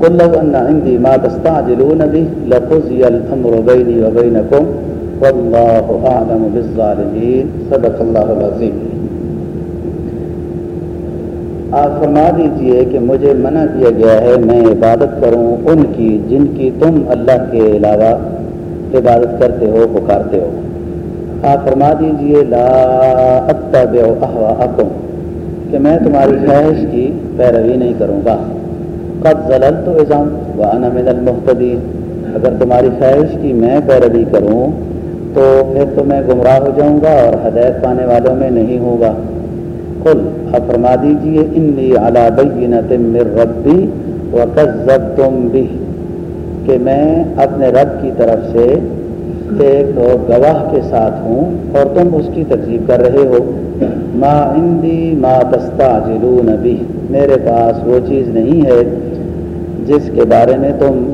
قل لو أن عندي ما تستعجلون به لقضي الأمر بيني وبينكم والله أعلم بالظالمين. صدق الله العظيم آپ فرما دیجیے کہ مجھے منع کیا گیا ہے، میں عبادت کروں ان کی جن کی تم اللہ کے علاوہ عبادت کرتے ہو، پکارتے ہو۔ آپ فرما دیجیے، لا اتبع احواءکم کہ میں تمہاری خواہش کی پیروی نہیں کروں گا۔ قد ضللت اذا وانا من المهتدین اگر تمہاری خواہش کی میں پیروی کروں، تو پھر تو میں گمراہ ہو جاؤں گا اور ہدایت پانے والوں میں نہیں ہوگا قل، اب فرما دیجیے، انی علی بینت من ربی وکذبتم به کہ میں اپنے رب کی طرف سے ایک گواہ کے ساتھ ہوں اور تم اس کی تکذیب کر رہے ہو۔ ما عندی ما تستعجلون به میرے پاس وہ چیز نہیں ہے جس کے بارے میں تم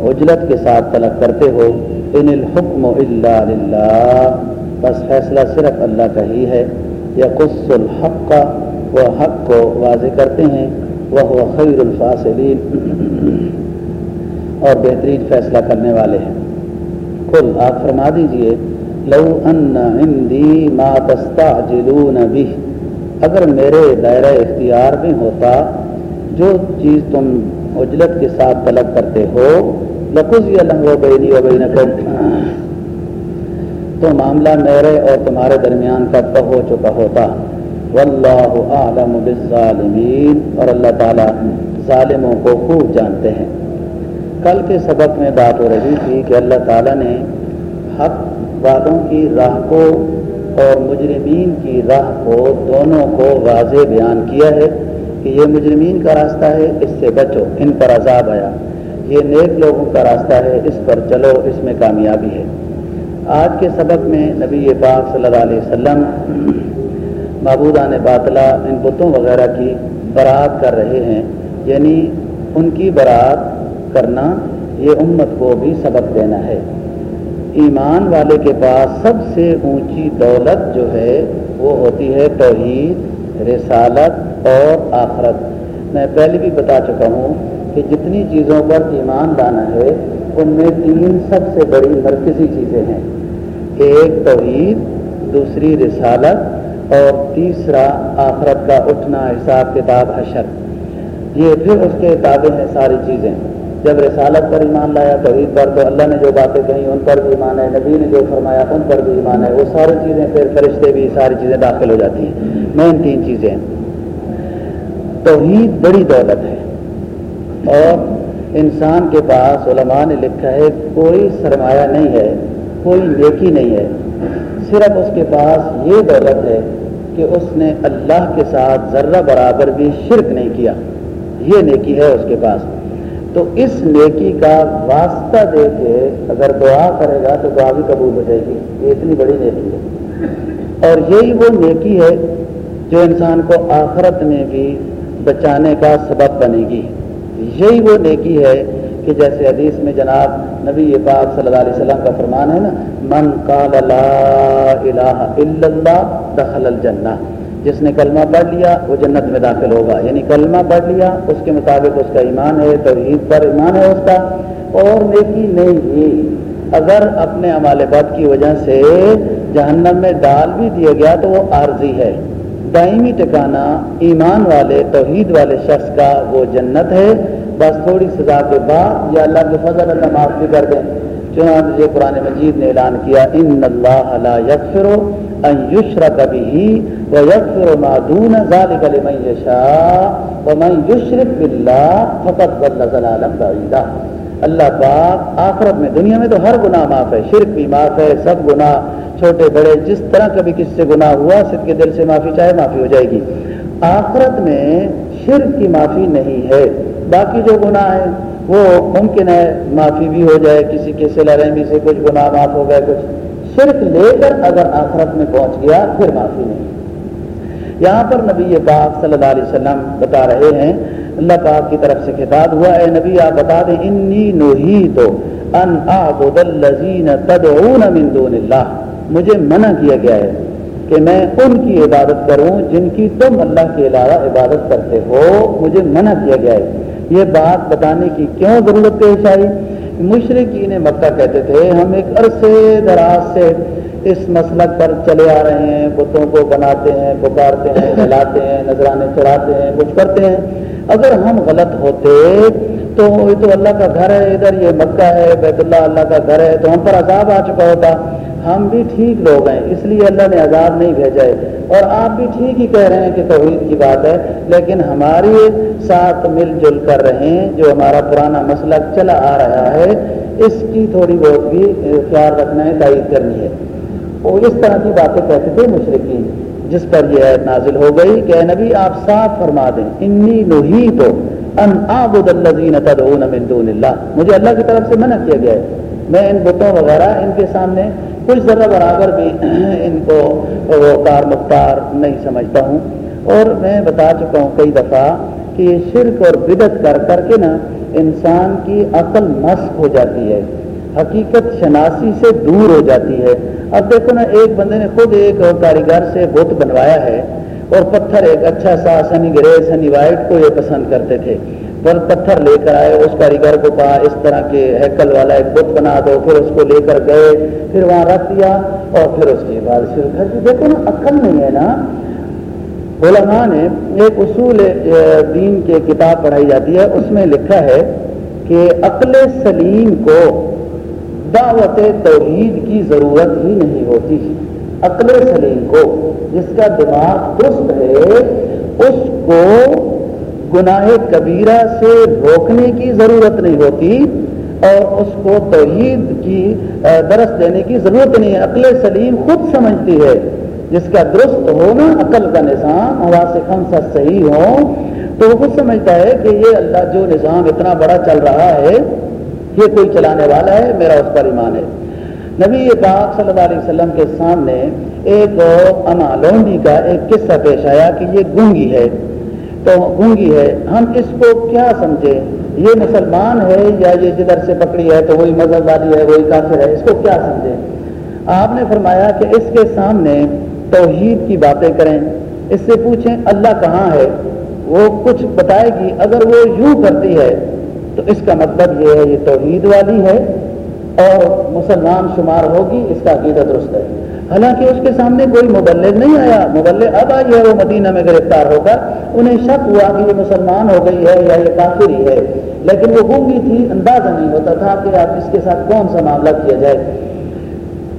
اجلت کے ساتھ طلب کرتے ہو، ان الحکم الا للہ۔ بس فیصلہ صرف اللہ کا ہی ہے۔ یا قص الحق کا وہ حق کو واضح کرتے ہیں۔ وہ خیر الفاصلین۔ اور بہترین فیصلہ کرنے والے ہیں۔ کل آپ فرما دیجیے، لو ان عندی ما تستعجلون به اگر میرے دائرہ اختیار میں ہوتا، جو چیز تم اجلت کے ساتھ طلب کرتے ہو، لقضی الامر بینی و بینکم تو معاملہ میرے اور تمہارے درمیان کا تو ہو چکا ہوتا۔ واللہ اعلم بالظالمین۔ اور اللہ تعالی ظالموں کو خوب جانتے ہیں۔ کل کے سبق میں بات ہو رہی تھی کہ اللہ تعالیٰ نے حق والوں کی راہ کو اور مجرمین کی راہ کو دونوں کو واضح بیان کیا ہے۔ کہ یہ مجرمین کا راستہ ہے، اس سے بچو، ان پر عذاب آیا۔ یہ نیک لوگوں کا راستہ ہے، اس پر چلو، اس میں کامیابی ہے۔ آج کے سبق میں نبی پاک صلی اللہ علیہ وسلم معبودان باطلا ان بتوں وغیرہ کی برات کر رہے ہیں۔ یعنی ان کی برات کرنا، یہ امت کو بھی سبق دینا ہے۔ ایمان والے کے پاس سب سے اونچی دولت جو ہے، وہ ہوتی ہے توحید، رسالت اور آخرت۔ میں پہلے بھی بتا چکا ہوں کہ جتنی چیزوں پر ایمان لانا ہے، ان میں تین سب سے بڑی مرکزی چیزیں ہیں۔ ایک توحید، دوسری رسالت، اور تیسرا آخرت کا اٹھنا، حساب کتاب، حشر۔ یہ پھر اس کے تابع ہیں ساری چیزیں۔ جب رسالت پر ایمان لایا، توحید پر، تو اللہ نے جو باتیں کہیں، ان پر بھی ایمان ہے۔ نبی نے جو فرمایا، ان پر بھی ایمان ہے۔ وہ ساری چیزیں پھر فرشتے بھی ساری چیزیں داخل ہو جاتی ہیں۔ مین تین چیزیں توحید بڑی دولت ہے۔ اور انسان کے پاس علماء نے لکھا ہے، کوئی سرمایہ نہیں ہے، کوئی نیکی نہیں ہے۔ صرف اس کے پاس یہ دولت ہے کہ اس نے اللہ کے ساتھ ذرہ برابر بھی شرک نہیں کیا۔ یہ نیکی ہے اس کے پاس۔ تو اس نیکی کا واسطہ دے کے اگر دعا کرے گا تو دعا بھی قبول ہو جائے گی۔ یہ اتنی بڑی نیکی ہے۔ اور یہی وہ نیکی ہے جو انسان کو آخرت میں بھی بچانے کا سبب بنے گی۔ یہی وہ نیکی ہے کہ جیسے حدیث میں جناب نبی پاک صلی اللہ علیہ وسلم کا فرمان ہے نا، من قال لا الہ الا اللہ دخل الجنہ جس نے کلمہ پڑھ لیا، وہ جنت میں داخل ہوگا۔ یعنی کلمہ پڑھ لیا، اس کے مطابق اس کا ایمان ہے، توحید پر ایمان ہے اس کا۔ اور نیکی نہیں۔ ہی اگر اپنے عمال بد کی وجہ سے جہنم میں ڈال بھی دیا گیا تو وہ عارضی ہے۔ دائمی ٹکانا ایمان والے، توحید والے شخص کا وہ جنت ہے۔ بس تھوڑی سزا کے بعد یا اللہ کے فضل اللہ معاف بھی کر دیں۔ چنانچہ یہ قرآن مجید نے اعلان کیا، ان اللہ لا یغفر ان یشرک به و یغفر ما دون ذلك لمن یشاء ومن یشرک بالله فقد ضل ضلالا بعیدا۔ اللہ پاک آخرت میں دنیا میں تو ہر گناہ معاف ہے، شرک بھی معاف ہے، سب گناہ، چھوٹے بڑے، جس طرح کبھی کسی سے گناہ ہوا، صرف کے دل سے معافی چاہے، معافی ہو جائے گی۔ آخرت میں شرک کی معافی نہیں ہے۔ باقی جو گناہ ہیں، وہ ممکن ہے معافی بھی ہو جائے، کسی کے سلا رحمی سے کچھ گناہ معاف ہو گئے، کچھ۔ صرف لے کر اگر آخرت میں پہنچ گیا، پھر معافی نہیں۔ یہاں پر نبی پاک صلی اللہ علیہ وسلم بتا رہے ہیں اللہ پاک کی طرف سے خطاب ہوا، اے نبی آپ بتا دیں، انی نوہی تو ان اعبد الذین تدعون من دون اللہ. مجھے منع کیا گیا ہے کہ میں ان کی عبادت کروں جن کی تم اللہ کے علاوہ عبادت کرتے ہو. مجھے منع کیا گیا ہے. یہ بات بتانے کی کیوں ضرورت پیش آئی مشرقین مکہ کہتے تھے، ہم ایک عرصے دراز سے اس مسلک پر چلے آ رہے ہیں، بتوں کو بناتے ہیں، پکارتے ہیں کھلاتے ہیں، نذرانے چڑھاتے ہیں، کچھ کرتے ہیں. اگر ہم غلط ہوتے تو یہ تو اللہ کا گھر ہے، ادھر یہ مکہ ہے، بیت اللہ اللہ کا گھر ہے، تو ہم پر عذاب آ چکا ہوتا۔ ہم بھی ٹھیک لوگ ہیں، اس لیے اللہ نے عذاب نہیں بھیجا ہے۔ اور آپ بھی ٹھیک ہی کہہ رہے ہیں کہ توحید کی بات ہے، لیکن ہمارے ساتھ مل جل کر رہے ہیں جو ہمارا پرانا مسئلہ چلا آ رہا ہے، اس کی تھوڑی بہت بھی خیال رکھنا ہے، تائید کرنی ہے۔ وہ اس طرح کی باتیں کہتے تھے مشرقین۔ جس پر یہ عید نازل ہو گئی کہ نبی آپ صاف فرما دیں، انی نوہی تو ان آبد الذین تدعون من دون اللہ. مجھے اللہ کی طرف سے منع کیا گیا ہے۔ میں ان بتوں وغیرہ ان کے سامنے کچھ ذرا برابر بھی ان کو وہ کار مختار نہیں سمجھتا ہوں۔ اور میں بتا چکا ہوں کئی دفعہ کہ یہ شرک اور بدت کر کر کے نا انسان کی عقل مسق ہو جاتی ہے۔ حقیقت شناسی سے دور ہو جاتی ہے۔ اب دیکھو نا، ایک بندے نے خود ایک کاریگر سے بت بنوایا ہے اور پتھر ایک اچھا سا سنی گرے، سنی وائٹ کو یہ پسند کرتے تھے۔ پر پتھر لے کر آئے، اس کاریگر کو کہا، اس طرح کے ہیکل والا ایک بت بنا دو۔ پھر اس کو لے کر گئے، پھر وہاں رکھ دیا اور پھر اس کے بعد شروع کر دی۔ دیکھو نا، عقل نہیں ہے نا۔ علماء نے ایک اصول دین کے کتاب پڑھائی جاتی ہے۔ اس میں لکھا ہے کہ عقل سلیم کو دعوت توحید کی ضرورت ہی نہیں ہوتی۔ عقل سلیم کو، جس کا دماغ درست ہے، اس کو گناہ کبیرہ سے روکنے کی ضرورت نہیں ہوتی اور اس کو توحید کی درس دینے کی ضرورت نہیں۔ ہے عقل سلیم خود سمجھتی ہے۔ جس کا درست ہونا عقل کا نظام ہوا سے کم سا صحیح ہو تو وہ خود سمجھتا ہے کہ یہ اللہ جو نظام اتنا بڑا چل رہا ہے یہ کوئی چلانے والا ہے، میرا اس پر ایمان ہے۔ نبی پاک صلی اللہ علیہ وسلم کے سامنے ایک اما لونڈی کا ایک قصہ پیش آیا کہ یہ گونگی ہے۔ تو گونگی ہے، ہم اس کو کیا سمجھے؟ یہ مسلمان ہے یا یہ جدھر سے پکڑی ہے تو وہی مذہب والی ہے، وہی کافر ہے؟ اس کو کیا سمجھے؟ آپ نے فرمایا کہ اس کے سامنے توحید کی باتیں کریں۔ اس سے پوچھیں، اللہ کہاں ہے؟ وہ کچھ بتائے گی، اگر وہ یوں کرتی ہے تو اس کا مطلب یہ ہے، یہ توحید والی ہے اور مسلمان شمار ہوگی، اس کا عقیدت درست ہے۔ حالانکہ اس کے سامنے کوئی مبلغ نہیں آیا۔ مبلغ اب آئی ہے، وہ مدینہ میں گرفتار ہو کر انہیں شک ہوا کہ یہ مسلمان ہو گئی ہے یا یہ کافر ہی ہے۔ لیکن وہ گونگی تھی، اندازہ نہیں ہوتا تھا کہ آپ اس کے ساتھ کون سا معاملہ کیا جائے۔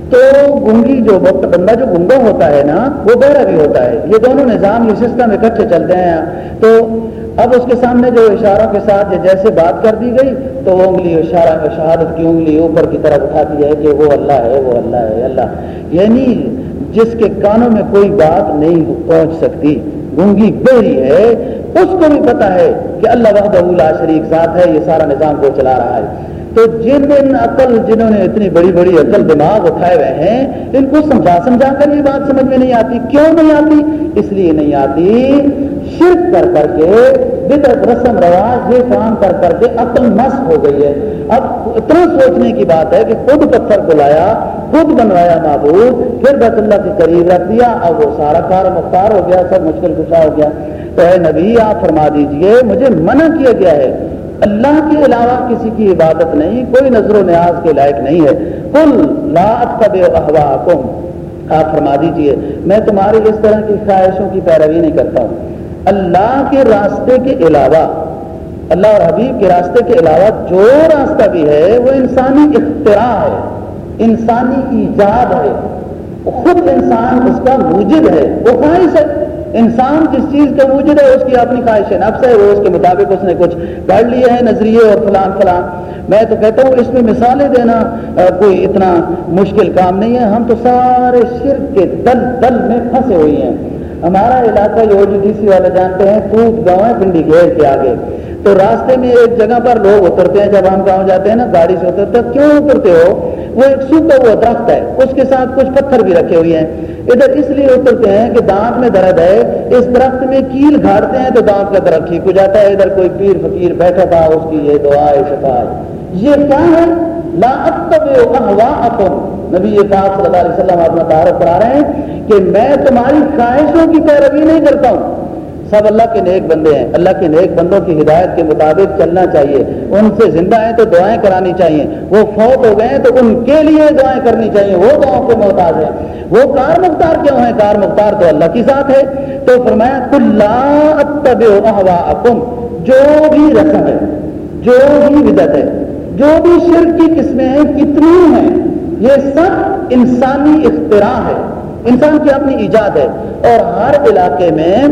تو گنگی جو وقت بندہ جو گنگا ہوتا ہے نا، وہ بہرا بھی ہوتا ہے۔ یہ دونوں نظام یہ سسٹم اکٹھے چلتے ہیں۔ تو اب اس کے سامنے جو اشاروں کے ساتھ جیسے بات کر دی گئی، تو وہ انگلی اشارہ، شہادت کی انگلی اوپر کی طرف اٹھاتی ہے کہ وہ اللہ ہے، وہ اللہ ہے، اللہ۔ یعنی جس کے کانوں میں کوئی بات نہیں پہنچ سکتی گونگی بہری ہے۔ اس کو بھی پتا ہے کہ اللہ وحدہ شریک ذات ہے، یہ سارا نظام کو چلا رہا ہے۔ تو جن دن عقل جنہوں نے اتنی بڑی بڑی عقل دماغ اٹھائے ہوئے ہیں، ان کو سمجھا سمجھا کر یہ بات سمجھ میں نہیں آتی۔ کیوں نہیں آتی؟ اس لیے نہیں آتی۔ شرک کر کر کے بدت رسم، رواج، یہ کام کر کر کے عقل مست ہو گئی ہے۔ اب اتنا سوچنے کی بات ہے کہ خود پتھر کو لایا، خود بنوایا معبود، پھر بیت اللہ کے قریب رکھ دیا، اب وہ سارا کار مختار ہو گیا، سب مشکل کشا ہو گیا۔ تو اے نبی، آپ فرما دیجیے، مجھے منع کیا گیا ہے۔ اللہ کے علاوہ کسی کی عبادت نہیں، کوئی نظر و نیاز کے لائق نہیں ہے۔ کل لات کا بے آپ فرما دیجیے، میں تمہاری اس طرح کی خواہشوں کی پیروی نہیں کرتا ہوں۔ اللہ کے راستے کے علاوہ، اللہ اور حبیب کے راستے کے علاوہ جو راستہ بھی ہے، وہ انسانی اختراع ہے، انسانی ایجاد ہے۔ خود انسان اس کا موجد ہے، وہ خواہش ہے۔ انسان جس چیز کا موجود ہے، اس کی اپنی خواہش ہے، نفس ہے، وہ اس کے مطابق اس نے کچھ پڑھ لیے ہیں نظریے اور فلان فلان۔ میں تو کہتا ہوں، اس میں مثالیں دینا کوئی اتنا مشکل کام نہیں ہے۔ ہم تو سارے شرک کے دل دل میں پھنسے ہوئی ہیں۔ ہمارا علاقہ یہ جو ڈی سی والے جانتے ہیں پوت گاؤں ہے، پنڈی گھیر کے آگے۔ تو راستے میں ایک جگہ پر لوگ اترتے ہیں، جب ہم گاؤں جاتے ہیں نا، گاڑی سے اترتے ہیں کیوں اترتے ہو؟ وہ ایک سوکھا ہوا درخت ہے۔ اس کے ساتھ کچھ پتھر بھی رکھے ہوئے ہیں۔ ادھر اس لیے اترتے ہیں کہ دانت میں درد ہے۔ اس درخت میں کیل گھاڑتے ہیں تو دانت کا درد ٹھیک ہو جاتا ہے۔ ادھر کوئی پیر فقیر بیٹھا تھا، اس کی یہ دعا شفا یہ کیا ہے؟ لا نبی یہ پاک صلی اللہ علیہ وسلم اپنا تعارف کرا رہے ہیں کہ میں تمہاری خواہشوں کی پیروی نہیں کرتا ہوں۔ سب اللہ کے نیک بندے ہیں، اللہ کے نیک بندوں کی ہدایت کے مطابق چلنا چاہیے۔ ان سے زندہ ہیں تو دعائیں کرانی چاہیے۔ وہ فوت ہو گئے ہیں تو ان کے لیے دعائیں کرنی چاہیے۔ وہ دعاؤں کے محتاج ہیں۔ وہ کار مختار کیوں ہیں؟ کار مختار تو اللہ کی ساتھ ہے۔ تو فرمایا جو بھی رسم ہے، جو بھی بدت ہے، جو بھی شرک کی قسمیں ہیں، کتنی ہیں، یہ سب انسانی اختراع ہے۔ انسان کی اپنی ایجاد ہے۔ اور ہر علاقے میں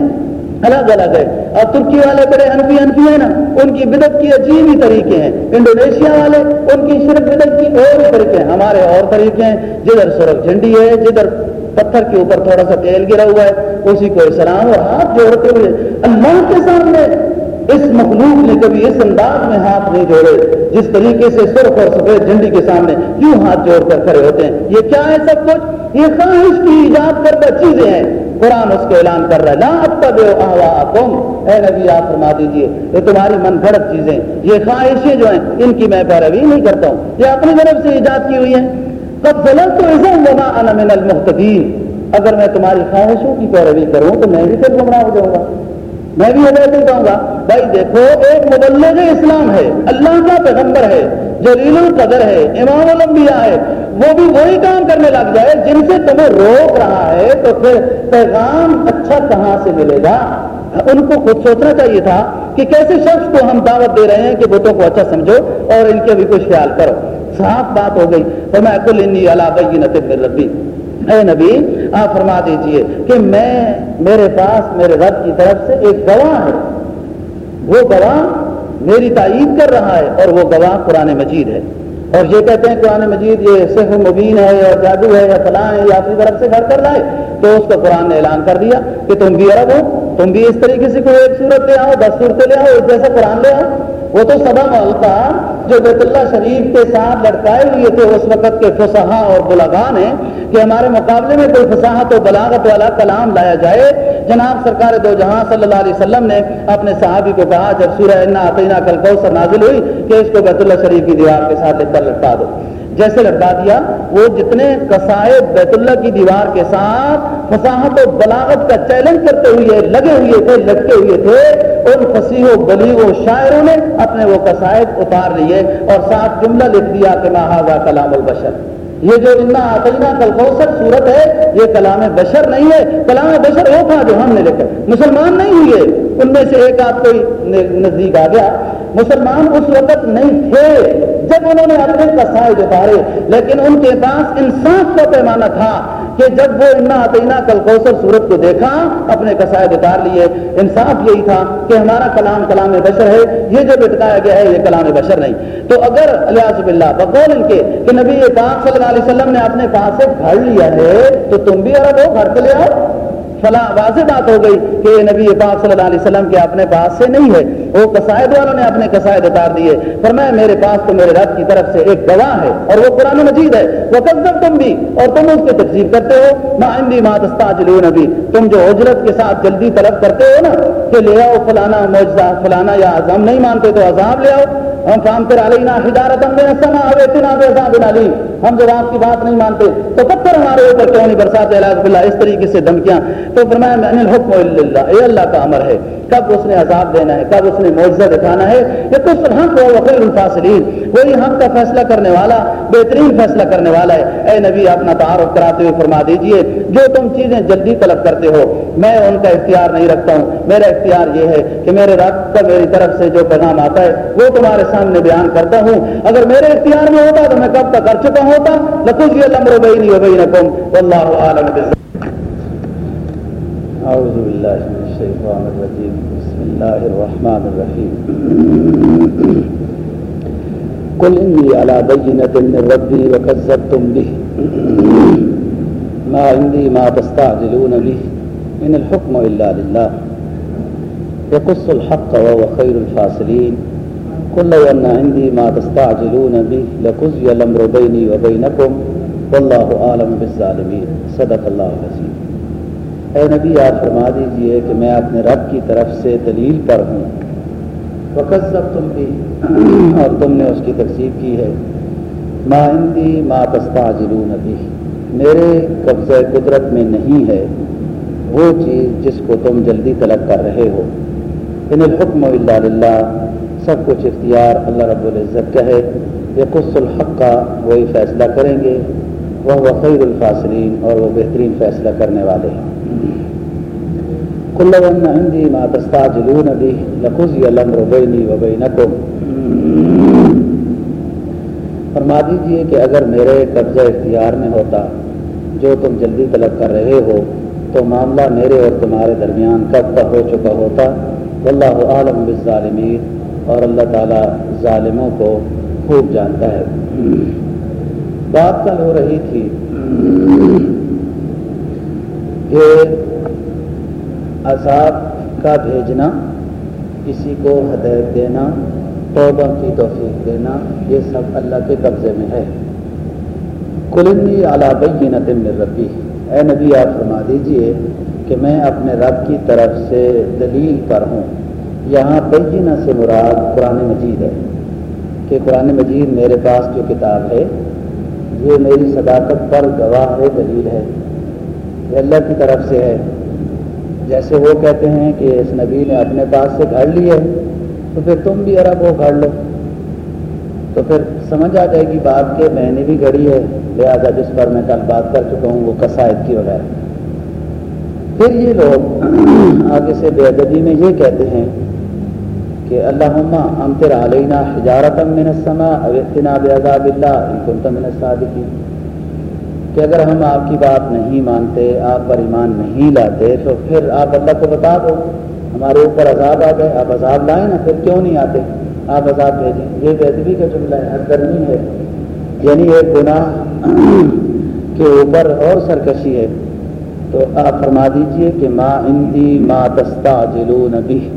الگ الگ ہے۔ اور ترکی والے بڑے انفی انفی ہیں نا، ان کی بدت کی عجیب ہی طریقے ہیں۔ انڈونیشیا والے، ان کی صرف بدت کی اور طریقے ہیں۔ ہمارے اور طریقے ہیں۔ جدھر سرخ جھنڈی ہے، جدھر پتھر کے اوپر تھوڑا سا تیل گرا ہوا ہے، اسی کو اسلام اور ہاتھ جوڑتے ہوئے اللہ کے سامنے اس مخلوق نے کبھی اس انداز میں ہاتھ نہیں جوڑے، جس طریقے سے سرخ اور سفید جھنڈی کے سامنے کیوں ہاتھ جوڑ کر کھڑے ہوتے ہیں۔ یہ کیا ہے سب کچھ؟ یہ خواہش کی ایجاد کردہ چیزیں ہیں۔ قرآن اس کو اعلان کر رہا ہے۔ لا تم اے نبی، آپ فرما دیجیے یہ تمہاری من گھڑت چیزیں، یہ خواہشیں جو ہیں، ان کی میں پیروی نہیں کرتا ہوں۔ یہ اپنی طرف سے ایجاد کی ہوئی ہیں۔ کب غلط تو اسے من المحتین اگر میں تمہاری خواہشوں کی پیروی کروں، تو میں بھی پھر گمراہ ہو جاؤں گا۔ میں بھی ہدایت نہیں کہوں گا۔ بھائی دیکھو، ایک مبلغ اسلام ہے، اللہ کا پیغمبر ہے، جلیل القدر ہے، امام الانبیاء ہے۔ وہ بھی وہی کام کرنے لگ جائے جن سے تمہیں روک رہا ہے تو پھر پیغام اچھا کہاں سے ملے گا؟ ان کو خود سوچنا چاہیے تھا کہ کیسے شخص کو ہم دعوت دے رہے ہیں کہ بتوں کو اچھا سمجھو اور ان کے بھی کچھ خیال کرو۔ صاف بات ہو گئی۔ تو میں کل انی اللہ نتب ربی اے نبی، آپ فرما دیجیے کہ میں میرے پاس میرے رب کی طرف سے ایک گواہ ہے۔ وہ گواہ میری تائید کر رہا ہے اور وہ گواہ قرآن مجید ہے۔ اور یہ کہتے ہیں قرآن مجید یہ صح مبین ہے یا جادو ہے یا فلاں ہے یا اپنی طرف سے گھر کر لائے، تو اس کو قرآن نے اعلان کر دیا کہ تم بھی عرب ہو، تم بھی اس طریقے سے کوئی ایک صورت لے آؤ، دس صورتیں لے آؤ، ایک جیسا قرآن لے آؤ۔ وہ تو سبا ملتا جو بیت اللہ شریف کے ساتھ لڑکائے ہوئے تھے اس وقت کے فسحا اور بلاغان ہیں کہ ہمارے مقابلے میں کوئی فصاحت و بلاغت والا کلام لایا جائے۔ جناب سرکار دو جہاں صلی اللہ علیہ وسلم نے اپنے صحابی کو کہا، جب سورہ عطینہ کل کو نازل ہوئی کہ اس کو بیت اللہ شریف کی دیوار کے ساتھ لکھ کر لٹکا دو۔ جیسے لٹا دیا، وہ جتنے قصائد بیت اللہ کی دیوار کے ساتھ فصاحت و بلاغت کا چیلنج کرتے ہوئے، لگے ہوئے تھے، لٹکے ہوئے تھے، ان فصیح و بلیغ و شاعروں نے اپنے وہ قصائد اتار لیے اور ساتھ جملہ لکھ دیا کہ محاذہ کلام البشر۔ یہ جو انا آتینا کلکوسر صورت ہے، یہ کلام بشر نہیں ہے۔ کلام بشر وہ تھا جو ہم نے لکھا۔ مسلمان نہیں ہوئے۔ ان میں سے ایک آدھ کوئی نزدیک آ گیا۔ مسلمان اس وقت نہیں تھے۔ جب انہوں نے اپنے قصائد اتارے، لیکن ان کے پاس انصاف کا پیمانہ تھا کہ جب وہ انا عطینہ کل کوثر صورت کو دیکھا، اپنے قصائد اتار لیے۔ انصاف یہی تھا کہ ہمارا کلام کلام بشر ہے، یہ جو لٹکایا گیا ہے، یہ کلام بشر نہیں۔ تو اگر الیاس بلّہ بقول ان کے کہ نبی پاک صلی اللہ علیہ وسلم نے اپنے پاس سے گھر لیا ہے، تو تم بھی عرب ہو گھر کو لے آؤ۔ فلاں واضح بات ہو گئی کہ یہ نبی پاک صلی اللہ علیہ وسلم کے اپنے پاس سے نہیں ہے۔ وہ قصائد والوں نے اپنے قصائد اتار دیے۔ پر میں میرے پاس تو میرے رب کی طرف سے ایک گواہ ہے اور وہ قرآن مجید ہے۔ وہ کب تم بھی اور تم اس کی تقسیم کرتے ہو۔ ماں اندی ماں دستاجل نبی تم جو اجرت کے ساتھ جلدی طلب کرتے ہو نا کہ لے آؤ فلانا معجزہ، فلانا یا عزم نہیں مانتے تو عذاب لے آؤ۔ ہم فام کر علینا ہدارت ہم جب آپ کی بات نہیں مانتے، تو پتھر ہمارے اوپر کیوں نہیں برساتے اللہ اس طریقے سے دھمکیاں۔ تو فرمایا میں الحکم اللہ، اے اللہ کا امر ہے۔ کب اس نے عذاب دینا ہے، کب اس نے معجزہ دکھانا ہے، یہ کچھ حق ہو وقیر الفاصلین۔ وہی حق کا فیصلہ کرنے والا، بہترین فیصلہ کرنے والا ہے۔ اے نبی، اپنا تعارف کراتے ہوئے فرما دیجیے، جو تم چیزیں جلدی طلب کرتے ہو، میں ان کا اختیار نہیں رکھتا ہوں۔ میرا اختیار یہ ہے کہ میرے رب کا میری طرف سے جو پیغام آتا ہے، وہ تمہارے سامنے بیان کرتا ہوں۔ اگر میرے اختیار میں ہوتا تو میں کب تک کر چکا ہوتا؟ لکھوزی اللہ بینی و بینکم واللہ عالم بزر أعوذ بالله من الشيطان الرجيم. بسم الله الرحمن الرحيم. قل إني على بينة من ربي وكذبتم به. ما عندي ما تستعجلون به. إن الحكم إلا لله. يقص الحق وهو خير الفاصلين. لو أن عندي ما تستعجلون به لقضي الأمر بيني وبينكم. والله أعلم بالظالمين. صدق الله العظيم. اے نبی آپ فرما دیجیے کہ میں اپنے رب کی طرف سے دلیل پر ہوں۔ وقت سب تم بھی اور تم نے اس کی تقسیب کی ہے۔ ما عندي ما تستعجلون به۔ میرے قبضہ قدرت میں نہیں ہے وہ چیز جس کو تم جلدی طلب کر رہے ہو۔ ان الحکم اللہ للہ۔ سب کچھ اختیار اللہ رب العزت کا ہے۔ یہ کس الحق کا وہی فیصلہ کریں گے۔ وہ وقیر الفاصرین اور وہ بہترین فیصلہ کرنے والے ہیں۔ کل عندي ما تستعجلون به، لقضي الامر بيني وبينكم. فرما دیجیے کہ اگر میرے قبضہ اختیار میں ہوتا، جو تم جلدی طلب کر رہے ہو، تو معاملہ میرے اور تمہارے درمیان کب کا ہو چکا ہوتا؟ واللہ عالم بالظالمین، اور اللہ تعالیٰ ظالموں کو خوب جانتا ہے۔ بات کل ہو رہی تھی کہ عذاب کا بھیجنا، کسی کو ہدایت دینا، توبہ کی توفیق دینا، یہ سب اللہ کے قبضے میں ہے۔ کلنی اعلیٰ بینت ربی۔ اے نبی، آپ فرما دیجیے کہ میں اپنے رب کی طرف سے دلیل پر ہوں۔ یہاں بینہ سے مراد قرآن مجید ہے کہ قرآن مجید میرے پاس جو کتاب ہے، یہ میری صداقت پر گواہ ہے دلیل ہے۔ یہ اللہ کی طرف سے ہے۔ جیسے وہ کہتے ہیں کہ اس نبی نے اپنے پاس سے گھڑ لی ہے، تو پھر تم بھی عرب وہ گھڑ لو۔ تو پھر سمجھ آ جائے گی بات کہ میں نے بھی گھڑی ہے، لہٰذا جس پر میں کل بات کر چکا ہوں، وہ قصائد کی وغیرہ پھر یہ لوگ آگے سے بے ادبی میں یہ کہتے ہیں کہ اللہ امتر علینا حجارت من السماء او اتنا بعذاب اللہ ان کنت من الصادقین۔ کہ اگر ہم آپ کی بات نہیں مانتے، آپ پر ایمان نہیں لاتے، تو پھر آپ اللہ کو بتا دو، ہمارے اوپر عذاب آ گئے، آپ عذاب لائیں نا، پھر کیوں نہیں آتے؟ آپ عذاب بھیجیں۔ یہ بےدبی کا جملہ ہے، ہر گرمی ہے۔ یعنی ایک گناہ کے اوپر اور سرکشی ہے۔ تو آپ فرما دیجیے کہ ماں اندی ماں دستہ جلو نبی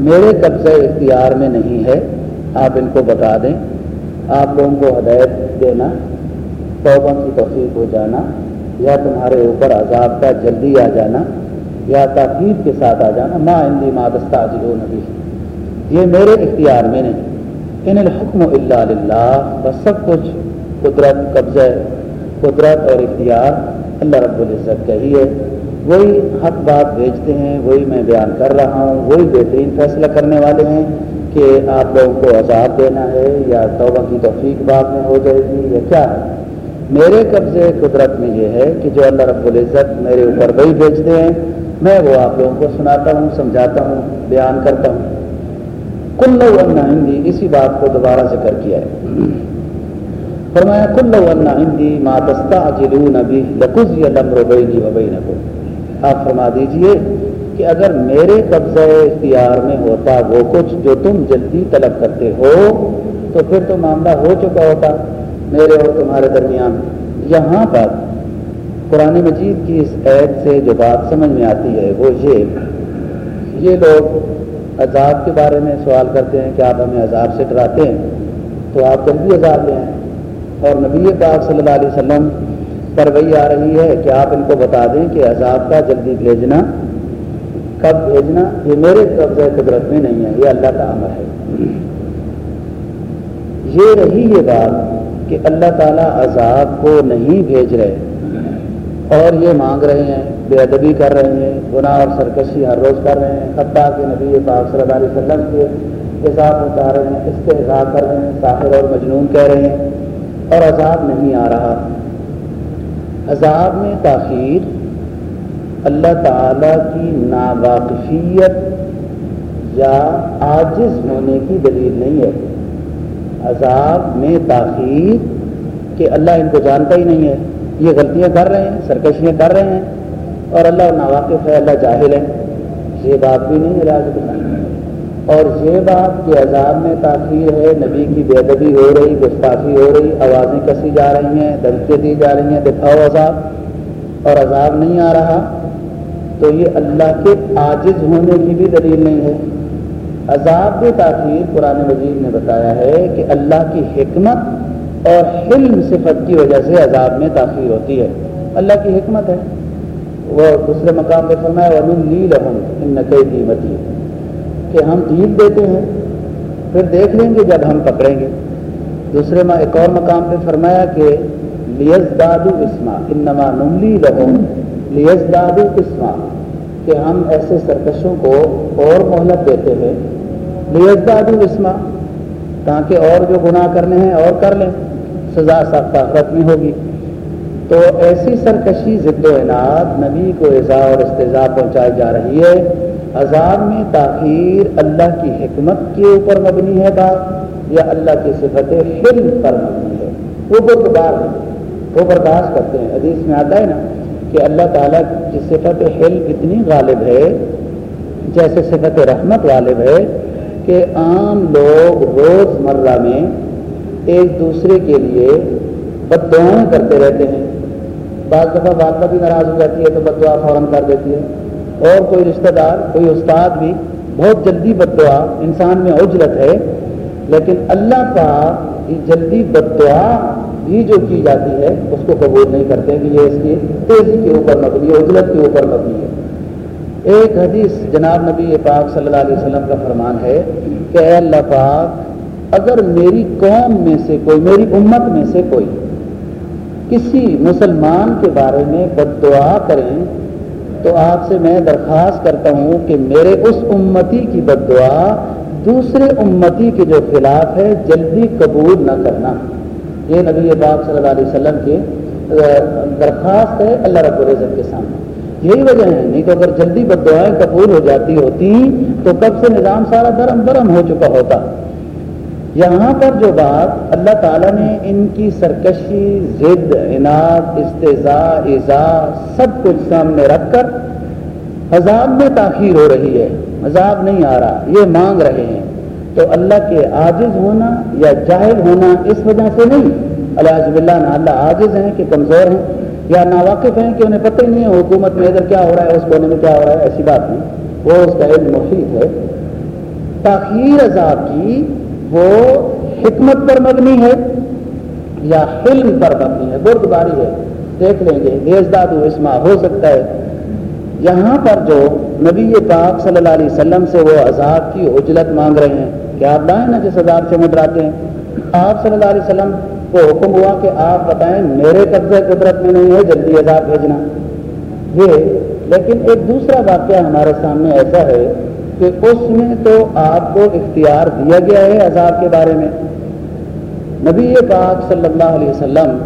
میرے قبضہ اختیار میں نہیں ہے، آپ ان کو بتا دیں۔ آپ لوگوں کو ہدایت دینا توبہ کی توفیق ہو جانا، یا تمہارے اوپر عذاب کا جلدی آ جانا، یا تاکید کے ساتھ آ جانا ماں اندی ماں دستہ جلو نبی یہ میرے اختیار میں نہیں۔ ان الحکم اللہ للہ، بس سب کچھ قدرت، قبضہ، قدرت اور اختیار اللہ رب العزت کا ہی ہے۔ وہی حق بات بھیجتے ہیں، وہی میں بیان کر رہا ہوں، وہی بہترین فیصلہ کرنے والے ہیں کہ آپ لوگوں کو عذاب دینا ہے یا توبہ کی توفیق بات میں ہو جائے گی یا کیا ہے۔ میرے قبضے قدرت میں یہ ہے کہ جو اللہ رب العزت میرے اوپر وہی بھیجتے ہیں، میں وہ آپ لوگوں کو سناتا ہوں، سمجھاتا ہوں، بیان کرتا ہوں۔ کل ہندی اسی بات کو دوبارہ ذکر کیا ہے۔ فرمایا کل ہندی ماتستہ جلون ابھی لکز یا لمر بینی و بین آپ فرما دیجیے کہ اگر میرے قبضہ اختیار میں ہوتا وہ کچھ جو تم جلدی طلب کرتے ہو، تو پھر تو معاملہ ہو چکا ہوتا۔ میرے اور تمہارے درمیان۔ یہاں پر قرآن مجید کی اس عید سے جو بات سمجھ میں آتی ہے، وہ یہ یہ لوگ عذاب کے بارے میں سوال کرتے ہیں کہ آپ ہمیں عذاب سے ڈراتے ہیں، تو آپ جلدی عذاب لیں اور نبی پاک صلی اللہ علیہ وسلم پر وہی آ رہی ہے کہ آپ ان کو بتا دیں کہ عذاب کا جلدی بھیجنا، کب بھیجنا، یہ میرے قبضہ قدرت میں نہیں ہے، یہ اللہ کا عمر ہے۔ یہ رہی یہ بات کہ اللہ تعالیٰ عذاب کو نہیں بھیج رہے اور یہ مانگ رہے ہیں، بے ادبی کر رہے ہیں، گناہ اور سرکشی ہر روز کر رہے ہیں۔ حتیٰ کہ نبی پاک صلی اللہ علیہ وسلم کے حساب اتار رہے ہیں استحصاب کر رہے ہیں ساحر اور مجنون کہہ رہے ہیں اور عذاب نہیں آ رہا۔ عذاب میں تاخیر اللہ تعالی کی ناواقفیت یا عاجز ہونے کی دلیل نہیں ہے۔ عذاب میں تاخیر کہ اللہ ان کو جانتا ہی نہیں ہے۔ یہ غلطیاں کر رہے ہیں، سرکشیاں کر رہے ہیں اور اللہ ناواقف ہے، اللہ جاہل ہے یہ بات بھی نہیں علاج اور یہ بات کہ عذاب میں تاخیر ہے، نبی کی بے ادبی ہو رہی، گستاخی ہو رہی، آوازیں کسی جا رہی ہیں، دھمکیاں دی جا رہی ہیں، دکھاؤ عذاب۔ اور عذاب نہیں آ رہا تو یہ اللہ کے عاجز ہونے کی بھی دلیل نہیں ہے۔ عذاب کے تاخیر قرآن مجید نے بتایا ہے کہ اللہ کی حکمت اور حلم صفت کی وجہ سے عذاب میں تاخیر ہوتی ہے۔ اللہ کی حکمت ہے۔ وہ دوسرے مقام پہ فرمایا وہ لی رحم ان نقی قیمتی کہ ہم ڈھیل دیتے ہیں، پھر دیکھ لیں گے جب ہم پکڑیں گے۔ دوسرے ایک اور مقام پہ فرمایا کہ لیز دادو اسما انما نملی رحم لیز دادو اسما کہ ہم ایسے سرکشوں کو اور مہلت دیتے ہیں لیز دادو اسما تاکہ اور جو گناہ کرنے ہیں اور کر لیں، سزا سخت آخرت میں ہوگی۔ تو ایسی سرکشی ضد و انعد نبی کو ایزا اور استضاء پہنچائی جا رہی ہے۔ عذاب میں تاخیر اللہ کی حکمت کے اوپر مبنی ہے بات، یا اللہ کی صفت حلم پر مبنی ہے۔ وہ بردبار ہے۔ وہ برداشت کرتے ہیں۔ حدیث میں آتا ہے نا کہ اللہ تعالیٰ کی صفت حلم اتنی غالب ہے، جیسے صفت رحمت غالب ہے کہ عام لوگ روز مرہ میں ایک دوسرے کے لیے بد دعائیں کرتے رہتے ہیں۔ بعض دفعہ والدہ بھی ناراض ہو جاتی ہے تو بد دعا فوراً کر دیتی ہے۔ اور کوئی رشتہ دار، کوئی استاد بھی بہت جلدی بد دعا انسان میں اجرت ہے، لیکن اللہ کا جلدی بد دعا بھی جو کی جاتی ہے، اس کو قبول نہیں کرتے کہ یہ اس کی تیزی کے اوپر مبنی ہے اجرت کے اوپر مبنی ہے۔ ایک حدیث جناب نبی پاک صلی اللہ علیہ وسلم کا فرمان ہے کہ، اے اللہ پاک، اگر میری قوم میں سے کوئی، میری امت میں سے کوئی کسی مسلمان کے بارے میں بد دعا کریں تو آپ سے میں درخواست کرتا ہوں کہ میرے اس امتی کی بد دعا دوسرے امتی کے جو خلاف ہے، جلدی قبول نہ کرنا۔ یہ نبی پاک صلی اللہ علیہ وسلم کی درخواست ہے اللہ رب العزت کے سامنے۔ یہی وجہ ہے، نہیں تو اگر جلدی بد دعائیں قبول ہو جاتی ہوتی، تو کب سے نظام سارا درم درم ہو چکا ہوتا۔ یہاں پر جو بات اللہ تعالیٰ نے ان کی سرکشی، ضد انعد استضاء ایزا سب کچھ سامنے رکھ کر، عذاب میں تاخیر ہو رہی ہے۔ عذاب نہیں آ رہا، یہ مانگ رہے ہیں۔ تو اللہ کے عاجز ہونا یا جاہل ہونا اس وجہ سے نہیں۔ اللہ اللہ نہ اللہ عاجز ہیں کہ کمزور ہیں یا ناواقف ہیں کہ انہیں پتہ ہی نہیں ہے حکومت میں ادھر کیا ہو رہا ہے، اس کونے میں کیا ہو رہا ہے، ایسی بات نہیں۔ وہ اس کا علم مفید ہے۔ تاخیر عذاب کی وہ حکمت پر مبنی ہے یا حلم پر مبنی ہے؟ برد باری ہے۔ دیکھ لیں گے دیز دادو اسما ہو سکتا ہے۔ یہاں پر جو نبی پاک صلی اللہ علیہ وسلم سے وہ عذاب کی اجلت مانگ رہے ہیں کہ آپ لائیں نا جس عذاب سے مڈراتے ہیں۔ آپ صلی اللہ علیہ وسلم کو حکم ہوا کہ آپ بتائیں میرے قبضے قدرت میں نہیں ہے، جلدی عذاب بھیجنا۔ یہ، لیکن ایک دوسرا واقعہ ہمارے سامنے ایسا ہے کہ اس میں تو آپ کو اختیار دیا گیا ہے عذاب کے بارے میں۔ نبی پاک صلی اللہ علیہ وسلم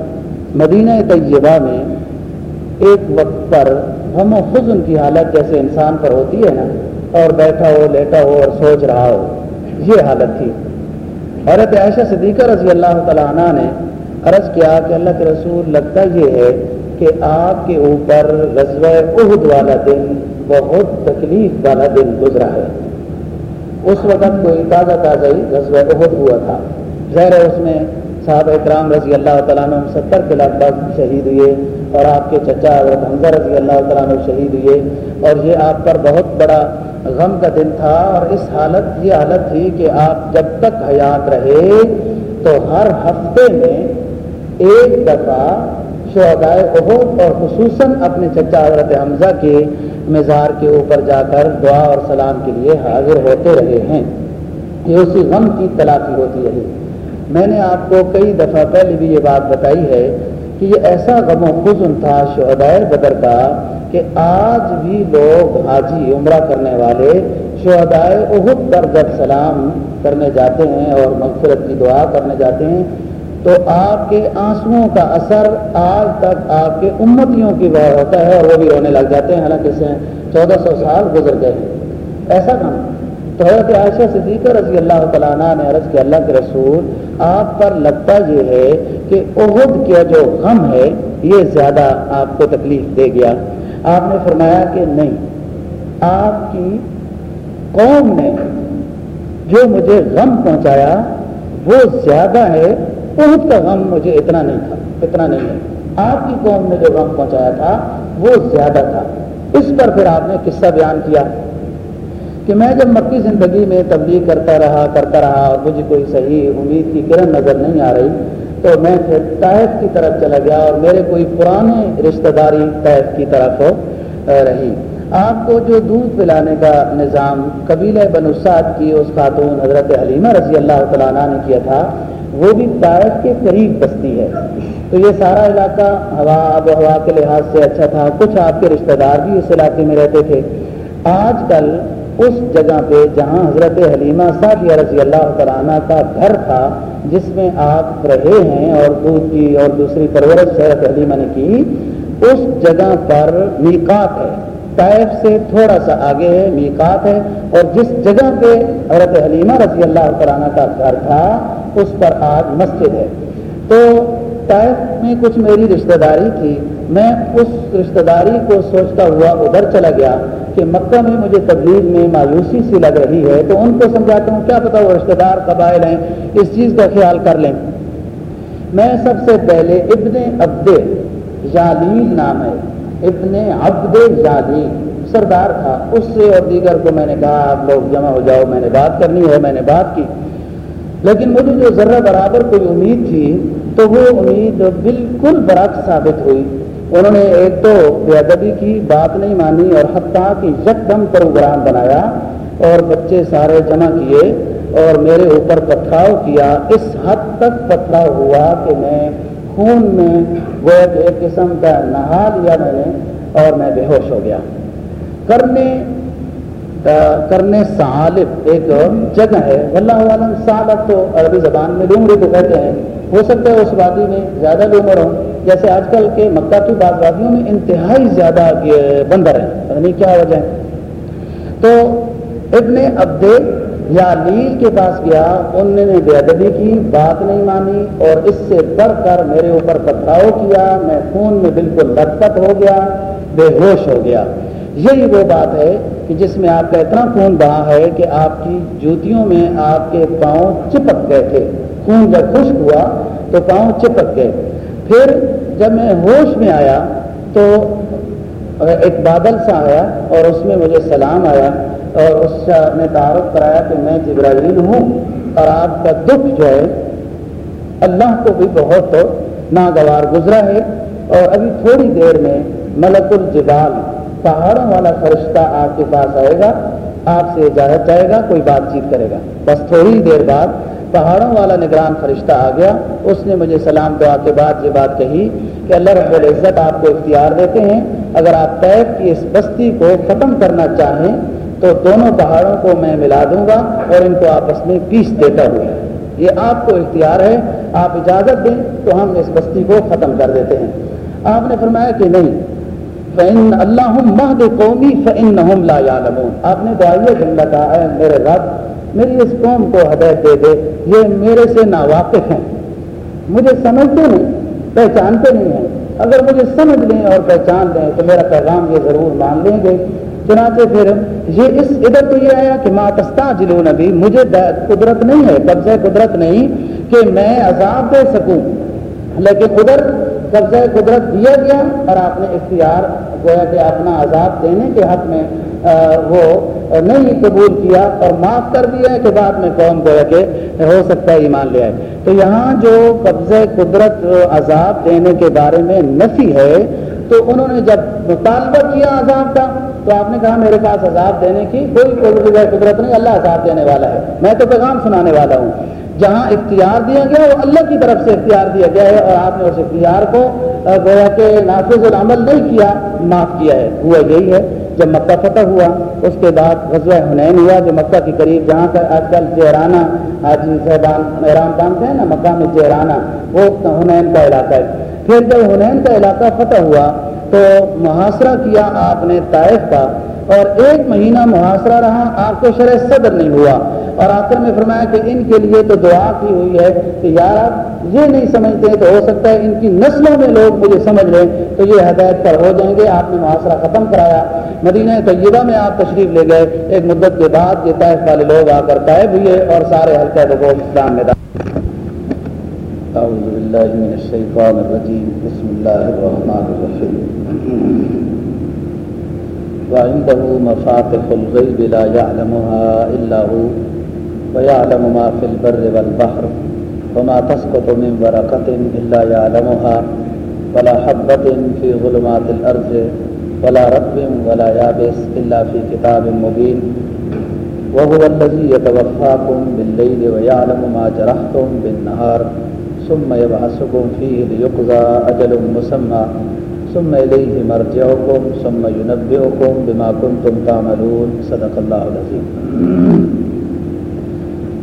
مدینہ طیبہ میں ایک وقت پر غم و حزن کی حالت جیسے انسان پر ہوتی ہے نا، اور بیٹھا ہو، لیٹا ہو اور سوچ رہا ہو۔ یہ حالت تھی۔ حضرت عائشہ صدیقہ رضی اللہ تعالیٰ عنہ نے عرض کیا کہ اللہ کے رسول لگتا یہ ہے کہ آپ کے اوپر غزوہ عہد والا دن بہت تکلیف والا دن گزرا ہے۔ اس وقت کوئی تازہ تازہ ہی غزوہ عہد ہوا تھا۔ ظاہر اس میں صاحب اکرام رضی اللہ تعالیٰ عنہ ستر کے لگ بھگ شہید ہوئے۔ اور آپ کے چچا حضرت حمزہ رضی اللہ تعالیٰ عنہ شہید ہوئے۔ اور یہ آپ پر بہت بڑا غم کا دن تھا۔ اور اس حالت یہ حالت تھی کہ آپ جب تک حیات رہے تو ہر ہفتے میں ایک دفعہ شہدائے عہد اور خصوصاً اپنے چچا حضرت حمزہ کے مزار کے اوپر جا کر دعا اور سلام کے لیے حاضر ہوتے رہے ہیں۔ یہ اسی غم کی تلافی ہوتی رہی۔ میں نے آپ کو کئی دفعہ پہلے بھی یہ بات بتائی ہے کہ یہ ایسا غم و خزن تھا شہدائے بدر کا کہ آج بھی لوگ حاجی عمرہ کرنے والے شہدائے عہد پر جب سلام کرنے جاتے ہیں اور مغفرت کی دعا کرنے جاتے ہیں، تو آپ کے آنسوؤں کا اثر آج تک آپ کے امتیوں کی بار ہوتا ہے اور وہ بھی رونے لگ جاتے ہیں، حالانکہ سے چودہ سو سال گزر گئے ہیں۔ ایسا کام تو حضرت عائشہ صدیقہ رضی اللہ تعالیٰ نے عرض کہ اللہ کے رسول آپ پر لگتا یہ ہے کہ عہد کا جو غم ہے، یہ زیادہ آپ کو تکلیف دے گیا۔ آپ نے فرمایا کہ نہیں، آپ کی قوم نے جو مجھے غم پہنچایا، وہ زیادہ ہے۔ بہت کا غم مجھے اتنا نہیں تھا، اتنا نہیں ہے۔ آپ کی قوم نے جو غم پہنچایا تھا، وہ زیادہ تھا۔ اس پر پھر آپ نے قصہ بیان کیا۔ کہ میں جب مکی زندگی میں تبلیغ کرتا رہا کرتا رہا اور مجھے کوئی صحیح امید کی کرن نظر نہیں آ رہی، تو میں پھر طائف کی طرف چلا گیا اور میرے کوئی پرانے رشتہ داری طائف کی طرف رہی۔ آپ کو جو دودھ پلانے کا نظام قبیلہ بنساد کی اس خاتون حضرت حلیمہ رضی اللہ تعالیٰ عنہ نے کیا تھا، وہ بھی طائف کے قریب بستی ہے۔ تو یہ سارا علاقہ ہوا، آب و ہوا کے لحاظ سے اچھا تھا، کچھ آپ کے رشتہ دار بھی اس علاقے میں رہتے تھے۔ آج کل اس جگہ پہ جہاں حضرت حلیمہ صاحب رضی اللہ تعالیٰ کا گھر تھا، جس میں آپ رہے ہیں اور دودھ کی اور دوسری پرورش حضرت حلیمہ نے کی، اس جگہ پر میکات ہے۔ طائف سے تھوڑا سا آگے ہے میکات ہے۔ اور جس جگہ پہ حضرت حلیمہ رضی اللہ تعالیٰ کا گھر تھا، اس پر آج مسجد ہے۔ تو طائف میں کچھ میری رشتہ داری تھی۔ میں اس رشتہ داری کو سوچتا ہوا ادھر چلا گیا۔ کہ مکہ میں مجھے تبلیغ میں مایوسی سی لگ رہی ہے تو ان کو سمجھاتا ہوں، کیا پتا وہ رشتہ دار قبائل ہیں، اس چیز کا خیال کر لیں۔ میں سب سے پہلے ابن عبد یالیل نام ہے۔ ابن عبد یالیل سردار تھا۔ اس سے اور دیگر کو میں نے کہا، آپ لوگ جمع ہو جاؤ، میں نے بات کرنی ہے، میں نے بات کی۔ لیکن مجھے جو ذرہ برابر کوئی امید تھی تو وہ امید بالکل برعکس ثابت ہوئی۔ انہوں نے ایک تو بے ادبی کی، بات نہیں مانی اور حتیٰ کہ یکدم پروگرام بنایا اور بچے سارے جمع کیے اور میرے اوپر پتھراؤ کیا۔ اس حد تک پتھراؤ ہوا کہ میں خون میں وہ ایک قسم کا نہا لیا میں نے اور میں بے ہوش ہو گیا۔ کرنے کرنے سالب ایک جگہ ہے۔ اللہ عالم سالب تو عربی زبان میں ڈونگری کو کہتے ہیں۔ ہو سکتا ہے اس وادی میں زیادہ لوگ ہوں۔ جیسے آج کل کے مکہ کی بعض وادیوں میں انتہائی زیادہ بندر ہیں۔ پتہ نہیں کیا وجہ ہے۔ تو ابن عبد یا لیل کے پاس گیا انہوں نے بے ادبی کی، بات نہیں مانی اور اس سے بڑھ کر میرے اوپر پتھراؤ کیا۔ میں خون میں بالکل لت پت ہو گیا، بے ہوش ہو گیا۔ یہی وہ بات ہے کہ جس میں آپ کا اتنا خون بہا ہے کہ آپ کی جوتیوں میں آپ کے پاؤں چپک گئے تھے۔ خون جب خشک ہوا تو پاؤں چپک گئے۔ پھر جب میں ہوش میں آیا تو ایک بادل سا آیا اور اس میں مجھے سلام آیا اور اس نے تعارف کرایا کہ میں جبرائیل ہوں اور آپ کا دکھ جو ہے، اللہ کو بھی بہت ناگوار گزرا ہے اور ابھی تھوڑی دیر میں ملک الجبال، پہاڑوں والا فرشتہ آپ کے پاس آئے گا، آپ سے اجازت چاہے گا، کوئی بات چیت کرے گا۔ بس تھوڑی دیر بعد پہاڑوں والا نگران فرشتہ آ گیا، اس نے مجھے سلام دعا کے بعد یہ بات کہی کہ اللہ رب العزت آپ کو اختیار دیتے ہیں۔ اگر آپ طیب کی اس بستی کو ختم کرنا چاہیں تو دونوں پہاڑوں کو میں ملا دوں گا اور ان کو آپس میں پیس دیتا ہوں۔ یہ آپ کو اختیار ہے، آپ اجازت دیں تو ہم اس بستی کو ختم کر دیتے ہیں۔ آپ نے فرمایا کہ نہیں۔ فن اللہ مہد قومی فن لا آپ نے دعائیہ جملہ کہا ہے میرے رب میری اس قوم کو ہدایت دے دے، یہ میرے سے ناواقف ہیں۔ مجھے سمجھتے نہیں، پہچانتے نہیں ہیں۔ اگر مجھے سمجھ لیں اور پہچان لیں تو میرا پیغام یہ ضرور مان لیں گے۔ چنانچہ پھر یہ اس ادھر تو یہ آیا کہ ماتستا جلون ابھی مجھے قدرت نہیں ہے، قبضہ قدرت نہیں کہ میں عذاب دے سکوں۔ لیکن ادھر قبضہ قدرت دیا گیا اور آپ نے اختیار گویا کہ اپنا عذاب دینے کے حق میں وہ نہیں قبول کیا اور معاف کر دیا کہ بعد میں قوم گویا کہ ہو سکتا ہے ایمان لے آئے۔ تو یہاں جو قبضہ قدرت عذاب دینے کے بارے میں نفی ہے، تو انہوں نے جب مطالبہ کیا عذاب کا، تو آپ نے کہا میرے پاس عذاب دینے کی کوئی قدرت نہیں، اللہ عذاب دینے والا ہے۔ میں تو پیغام سنانے والا ہوں۔ جہاں اختیار دیا گیا، وہ اللہ کی طرف سے اختیار دیا گیا ہے اور آپ نے اس اختیار کو، گویا کہ نافذ العمل نہیں کیا، معاف کیا ہے، ہوا یہی ہے۔ جب مکہ فتح ہوا، اس کے بعد غزوہ حنین ہوا جو مکہ کے قریب جہاں پر آج کل جہرانہ حاجی صاحبان احرام باندھتے ہیں نا، مکہ میں جہرانہ وہ حنین کا علاقہ ہے۔ پھر جب حنین کا علاقہ فتح ہوا تو محاصرہ کیا آپ نے طائف کا اور ایک مہینہ محاصرہ رہا، آپ کو شرح صدر نہیں ہوا۔ اور آخر میں فرمایا کہ ان کے لیے تو دعا کی ہوئی ہے کہ یار آپ یہ نہیں سمجھتے تو ہو سکتا ہے ان کی نسلوں میں لوگ مجھے سمجھ لیں تو یہ ہدایت پر ہو جائیں گے، آپ نے محاصرہ ختم کرایا۔ مدینہ طیبہ میں آپ تشریف لے گئے۔ ایک مدت کے بعد یہ طائف والے لوگ آ کر طائب ہوئے اور سارے حلقہ لوگوں اسلام میں أعوذ بالله من الشيطان الرجيم بسم الله الرحمن الرحيم وعنده مفاتح الغيب لا يعلمها إلا هو۔ ويعلم ما في البر والبحر وما تسقط من ورقة إلا يعلمها ولا حبة في ظلمات الأرض ولا رطب ولا يابس إلا في كتاب مبين وهو الذي يتوفاكم بالليل ويعلم ما جرحتم بالنهار ثم يبعثكم فيه ليقضى أجل مسمى ثم إليه مرجعكم ثم ينبئكم بما كنتم تعملون صدق الله العظيم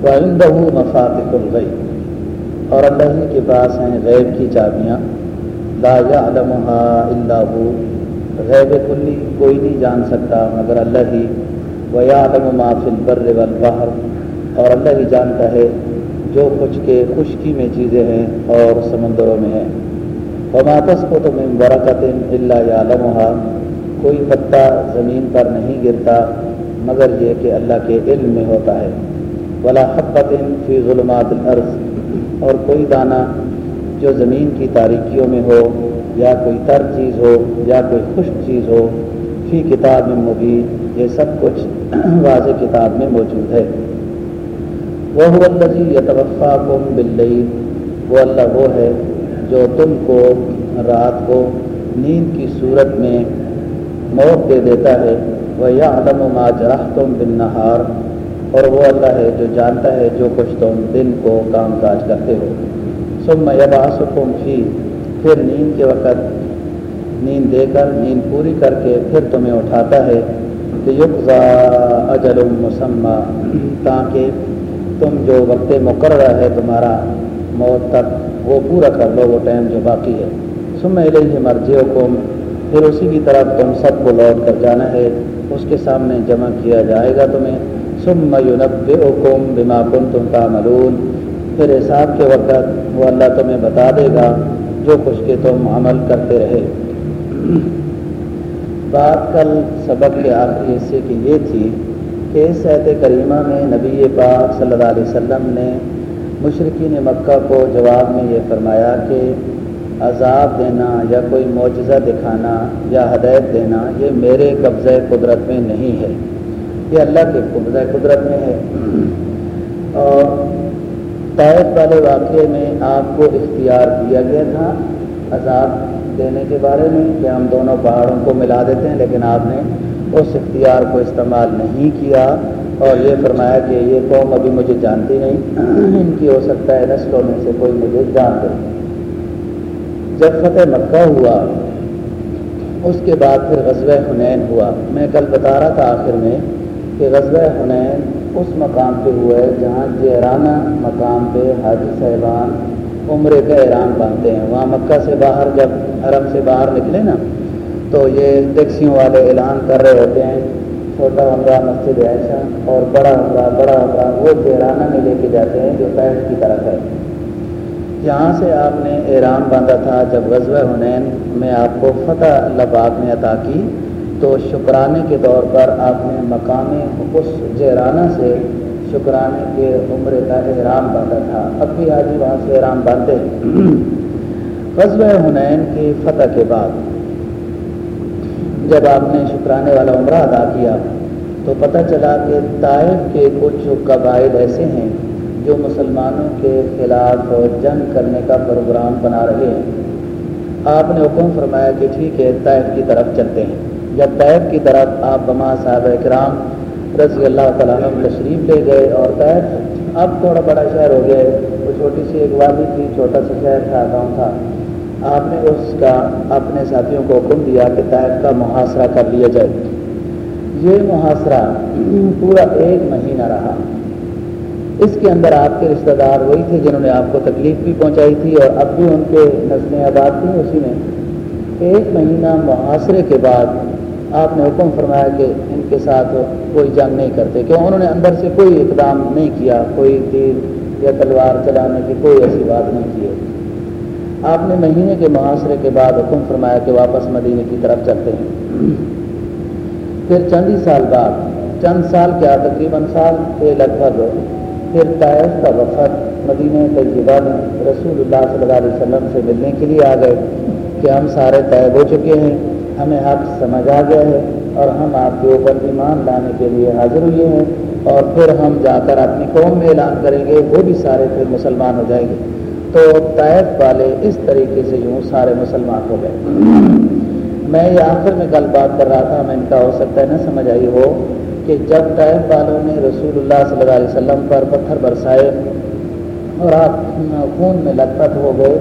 وعنده مفاتح الغيب۔ اور اللہ ہی کے پاس ہیں غیب کی چابیاں۔ لا يعلمها الا هو۔ غیب کلی کوئی نہیں جان سکتا، مگر اللہ ہی۔ وَيَعْلَمُ مَا فِي الْبَرِّ وَالْبَحْرِ۔ اور اللہ ہی جانتا ہے جو کچھ کے خشکی میں چیزیں ہیں اور سمندروں میں ہیں۔ وما تسقط من برکت الا يعلمها۔ کوئی پتا زمین پر نہیں گرتا، مگر یہ کہ اللہ کے علم میں ہوتا ہے۔ ولا حبت فی ظلمات الارض اور کوئی دانہ جو زمین کی تاریکیوں میں ہو، یا کوئی تر چیز ہو، یا کوئی خشک چیز ہو، فی کتاب میں مبین۔ یہ سب کچھ واضح کتاب میں موجود ہے۔ وہ الزی یتوفا کم بلئی وہ اللہ وہ ہے جو تم کو رات کو نیند کی صورت میں موت دے دیتا ہے۔ وہ یا عدم و ما جراح تم بن نہار اور وہ اللہ ہے جو جانتا ہے جو کچھ تم دن کو کام کاج کرتے ہو۔ سب میں یباسکم فی، پھر نیند کے وقت نیند دے کر، نیند پوری کر کے پھر تمہیں اٹھاتا ہے کہ یقضا اجل مسمہ تاکہ تم جو وقت مقررہ ہے تمہارا موت تک وہ پورا کر لو، وہ ٹائم جو باقی ہے۔ سم علیہ مرضی حکم پھر اسی کی طرف تم سب کو لوٹ کر جانا ہے، اس کے سامنے جمع کیا جائے گا تمہیں۔ سم یونب حکم بما کن تم تعملون۔ پھر حساب کے وقت وہ اللہ تمہیں بتا دے گا جو کچھ کے تم عمل کرتے رہے۔ بات کل سبق کے آخری حصے کی یہ تھی کہ اس صحت کریمہ میں نبی پاک صلی اللہ علیہ وسلم نے مشرقین مکہ کو جواب میں یہ فرمایا کہ عذاب دینا یا کوئی معجزہ دکھانا یا ہدایت دینا یہ میرے قبضۂ قدرت میں نہیں ہے۔ یہ اللہ کے قبضۂ قدرت میں ہے۔ اور طائف والے واقعے میں آپ کو اختیار دیا گیا تھا عذاب دینے کے بارے میں کہ ہم دونوں پہاڑوں کو ملا دیتے ہیں، لیکن آپ نے اس اختیار کو استعمال نہیں کیا۔ اور یہ فرمایا کہ یہ قوم ابھی مجھے جانتی نہیں۔ ان کی ہو سکتا ہے نسلوں میں سے کوئی مجھے جان دے۔ جب فتح مکہ ہوا، اس کے بعد پھر غزوہ حنین ہوا۔ میں کل بتا رہا تھا آخر میں کہ غزوہ حنین اس مقام پہ ہوا ہے جہاں جیرانہ مقام پہ حاجی صاحبان عمرے کا احرام باندھتے ہیں۔ وہاں مکہ سے باہر جب حرم سے باہر نکلے نا، تو یہ ٹیکسیوں والے اعلان کر رہے ہوتے ہیں۔ چھوٹا عمرہ مسجد ایسا اور بڑا عمرہ بڑا عمرہ، وہ جیرانہ میں لے کے جاتے ہیں جو پیٹ کی طرف ہے۔ یہاں سے آپ نے احرام باندھا تھا جب غزوہ حنین میں آپ کو فتح اللہ پاک نے عطا کی۔ تو شکرانے کے طور پر آپ نے مقامی اس جیرانہ سے شکرانے کے عمرے کا احرام باندھا تھا۔ اب بھی آج وہاں سے احرام باندھے قصب حنین کی فتح کے بعد جب آپ نے شکرانے والا عمرہ ادا کیا تو پتہ چلا کہ طائف کے کچھ قبائل ایسے ہیں جو مسلمانوں کے خلاف جنگ کرنے کا پروگرام بنا رہے ہیں۔ آپ نے حکم فرمایا کہ ٹھیک ہے، طائف کی طرف چلتے ہیں۔ جب طائف کی طرف آپ بما صاحب کرام رضی اللہ تعالیٰ عنہ تشریف لے گئے اور طائف اب تھوڑا بڑا شہر ہو گیا وہ چھوٹی سی ایک وادی تھی، چھوٹا سا شہر تھا، گاؤں تھا۔ آپ نے اس کا اپنے ساتھیوں کو حکم دیا کہ طائف کا محاصرہ کر لیا جائے۔ یہ محاصرہ پورا ایک مہینہ رہا۔ اس کے اندر آپ کے رشتہ دار وہی تھے جنہوں نے آپ کو تکلیف بھی پہنچائی تھی اور اب بھی ان کے نسلیں آباد تھیں اسی میں۔ ایک مہینہ محاصرے کے بعد آپ نے حکم فرمایا کہ ان کے ساتھ کوئی جنگ نہیں کرتے، کہ انہوں نے اندر سے کوئی اقدام نہیں کیا، کوئی تیر یا تلوار چلانے کی کوئی ایسی بات نہیں کی۔ آپ نے مہینے کے محاصرے کے بعد حکم فرمایا کہ واپس مدینے کی طرف چلتے ہیں۔ پھر چند ہی سال بعد، چند سال کیا، تقریباً سال کے لگ بھگ، پھر طائف کا وفد مدینہ طیبہ میں رسول اللہ صلی اللہ علیہ وسلم سے ملنے کے لیے آ گئے کہ ہم سارے طیب ہو چکے ہیں۔ ہمیں حق سمجھ آ گیا ہے اور ہم آپ کے اوپر ایمان لانے کے لیے حاضر ہوئے ہیں اور پھر ہم جا کر اپنی قوم میں اعلان کریں گے، وہ بھی سارے پھر مسلمان ہو جائیں گے۔ تو طیف والے اس طریقے سے یوں سارے مسلمان ہو گئے۔ میں یہ آخر میں کل بات کر رہا تھا، میں ان کا ہو سکتا ہے نہ سمجھ آئی ہو کہ جب طیف والوں نے رسول اللہ صلی اللہ علیہ وسلم پر پتھر برسائے اور آپ خون میں لت ہو گئے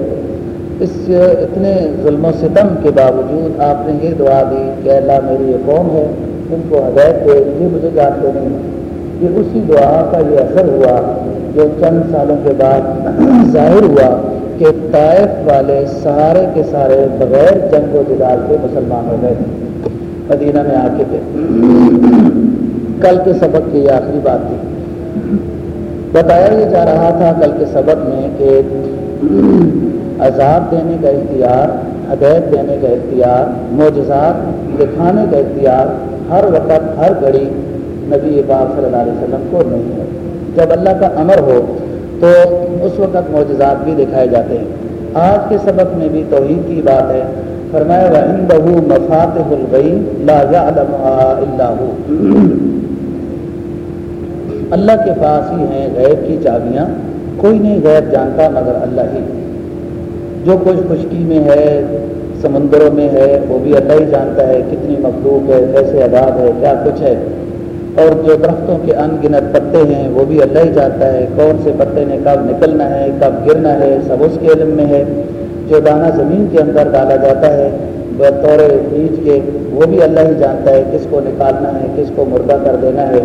اس اتنے ظلم و ستم کے باوجود آپ نے یہ دعا دی کہ اللہ میری یہ قوم ہے، ان کو ہدایت دے، یہ مجھے جانتے نہیں۔ یہ اسی دعا کا یہ اثر ہوا جو چند سالوں کے بعد ظاہر ہوا کہ طائف والے سارے کے سارے بغیر جنگ و جدال کے مسلمان ہو گئے۔ تھے مدینہ میں آ کے تھے۔ کل کے سبق کی یہ آخری بات تھی۔ بتایا یہ جا رہا تھا کل کے سبق میں کہ عذاب دینے کا اختیار ہدایت دینے کا اختیار، معجزات دکھانے کا اختیار ہر وقت ہر گھڑی نبی پاک صلی اللہ علیہ وسلم کو نہیں ہے۔ جب اللہ کا امر ہو تو اس وقت معجزات بھی دکھائے جاتے ہیں۔ آج کے سبق میں بھی توحید کی بات ہے۔ فرمایا بہو مفات اللہ کے پاس ہی ہیں غیب کی چابیاں۔ کوئی نہیں غیب جانتا مگر اللہ ہی۔ جو کچھ خشکی میں ہے، سمندروں میں ہے، وہ بھی اللہ ہی جانتا ہے کتنی مخلوق ہے، کیسے آباد ہے، کیا کچھ ہے۔ اور جو درختوں کے ان گنت پتے ہیں، وہ بھی اللہ ہی جانتا ہے کون سے پتے نے کب نکلنا ہے، کب گرنا ہے، سب اس کے علم میں ہے۔ جو دانہ زمین کے اندر ڈالا جاتا ہے، بطور بیج کے، وہ بھی اللہ ہی جانتا ہے کس کو نکالنا ہے، کس کو مردہ کر دینا ہے۔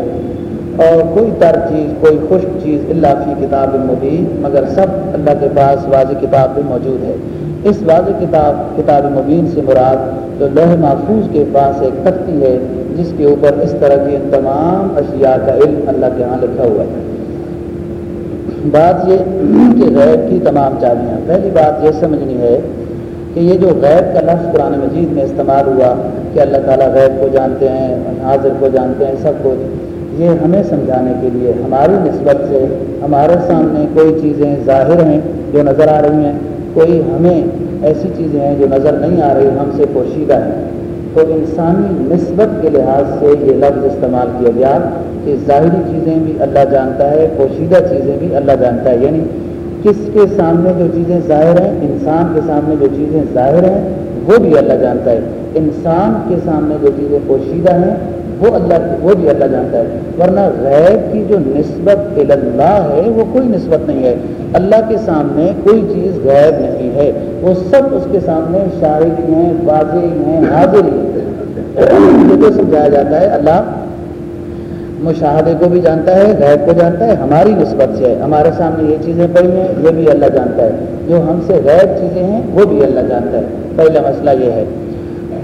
اور کوئی تر چیز، کوئی خشک چیز اللہ فی کتاب مبین، مگر سب اللہ کے پاس واضح کتاب بھی موجود ہے۔ اس واضح کتاب کتاب مبین سے مراد جو لوہ محفوظ کے پاس ایک تختی ہے، جس کے اوپر اس طرح کی تمام اشیاء کا علم اللہ کے ہاں لکھا ہوا ہے۔ بات یہ کہ غیب کی تمام چابیاں پہلی بات یہ سمجھنی ہے کہ یہ جو غیب کا لفظ قرآن مجید میں استعمال ہوا کہ اللہ تعالیٰ غیب کو جانتے ہیں، حاضر کو جانتے ہیں، سب کچھ یہ ہمیں سمجھانے کے لیے ہماری نسبت سے ہمارے سامنے کوئی چیزیں ظاہر ہیں جو نظر آ رہی ہیں، کوئی ہمیں ایسی چیزیں ہیں جو نظر نہیں آ رہی، ہم سے پوشیدہ ہیں۔ تو انسانی نسبت کے لحاظ سے یہ لفظ استعمال کیا گیا کہ ظاہری چیزیں بھی اللہ جانتا ہے، پوشیدہ چیزیں بھی اللہ جانتا ہے۔ یعنی کس کے سامنے جو چیزیں ظاہر ہیں، انسان کے سامنے جو چیزیں ظاہر ہیں، وہ بھی اللہ جانتا ہے۔ انسان کے سامنے جو چیزیں پوشیدہ ہیں وہ اللہ وہ بھی اللہ جانتا ہے۔ ورنہ غیب کی جو نسبت اللہ ہے، وہ کوئی نسبت نہیں ہے۔ اللہ کے سامنے کوئی چیز غیب نہیں ہے۔ وہ سب اس کے سامنے شاہد ہیں، واضح ہیں، حاضر ہیں۔ جو سمجھایا جاتا ہے، اللہ مشاہدے کو بھی جانتا ہے، غیب کو جانتا ہے، ہماری نسبت سے ہے۔ ہمارے سامنے یہ چیزیں پڑی ہیں، یہ بھی اللہ جانتا ہے۔ جو ہم سے غیب چیزیں ہیں، وہ بھی اللہ جانتا ہے۔ پہلا مسئلہ یہ ہے۔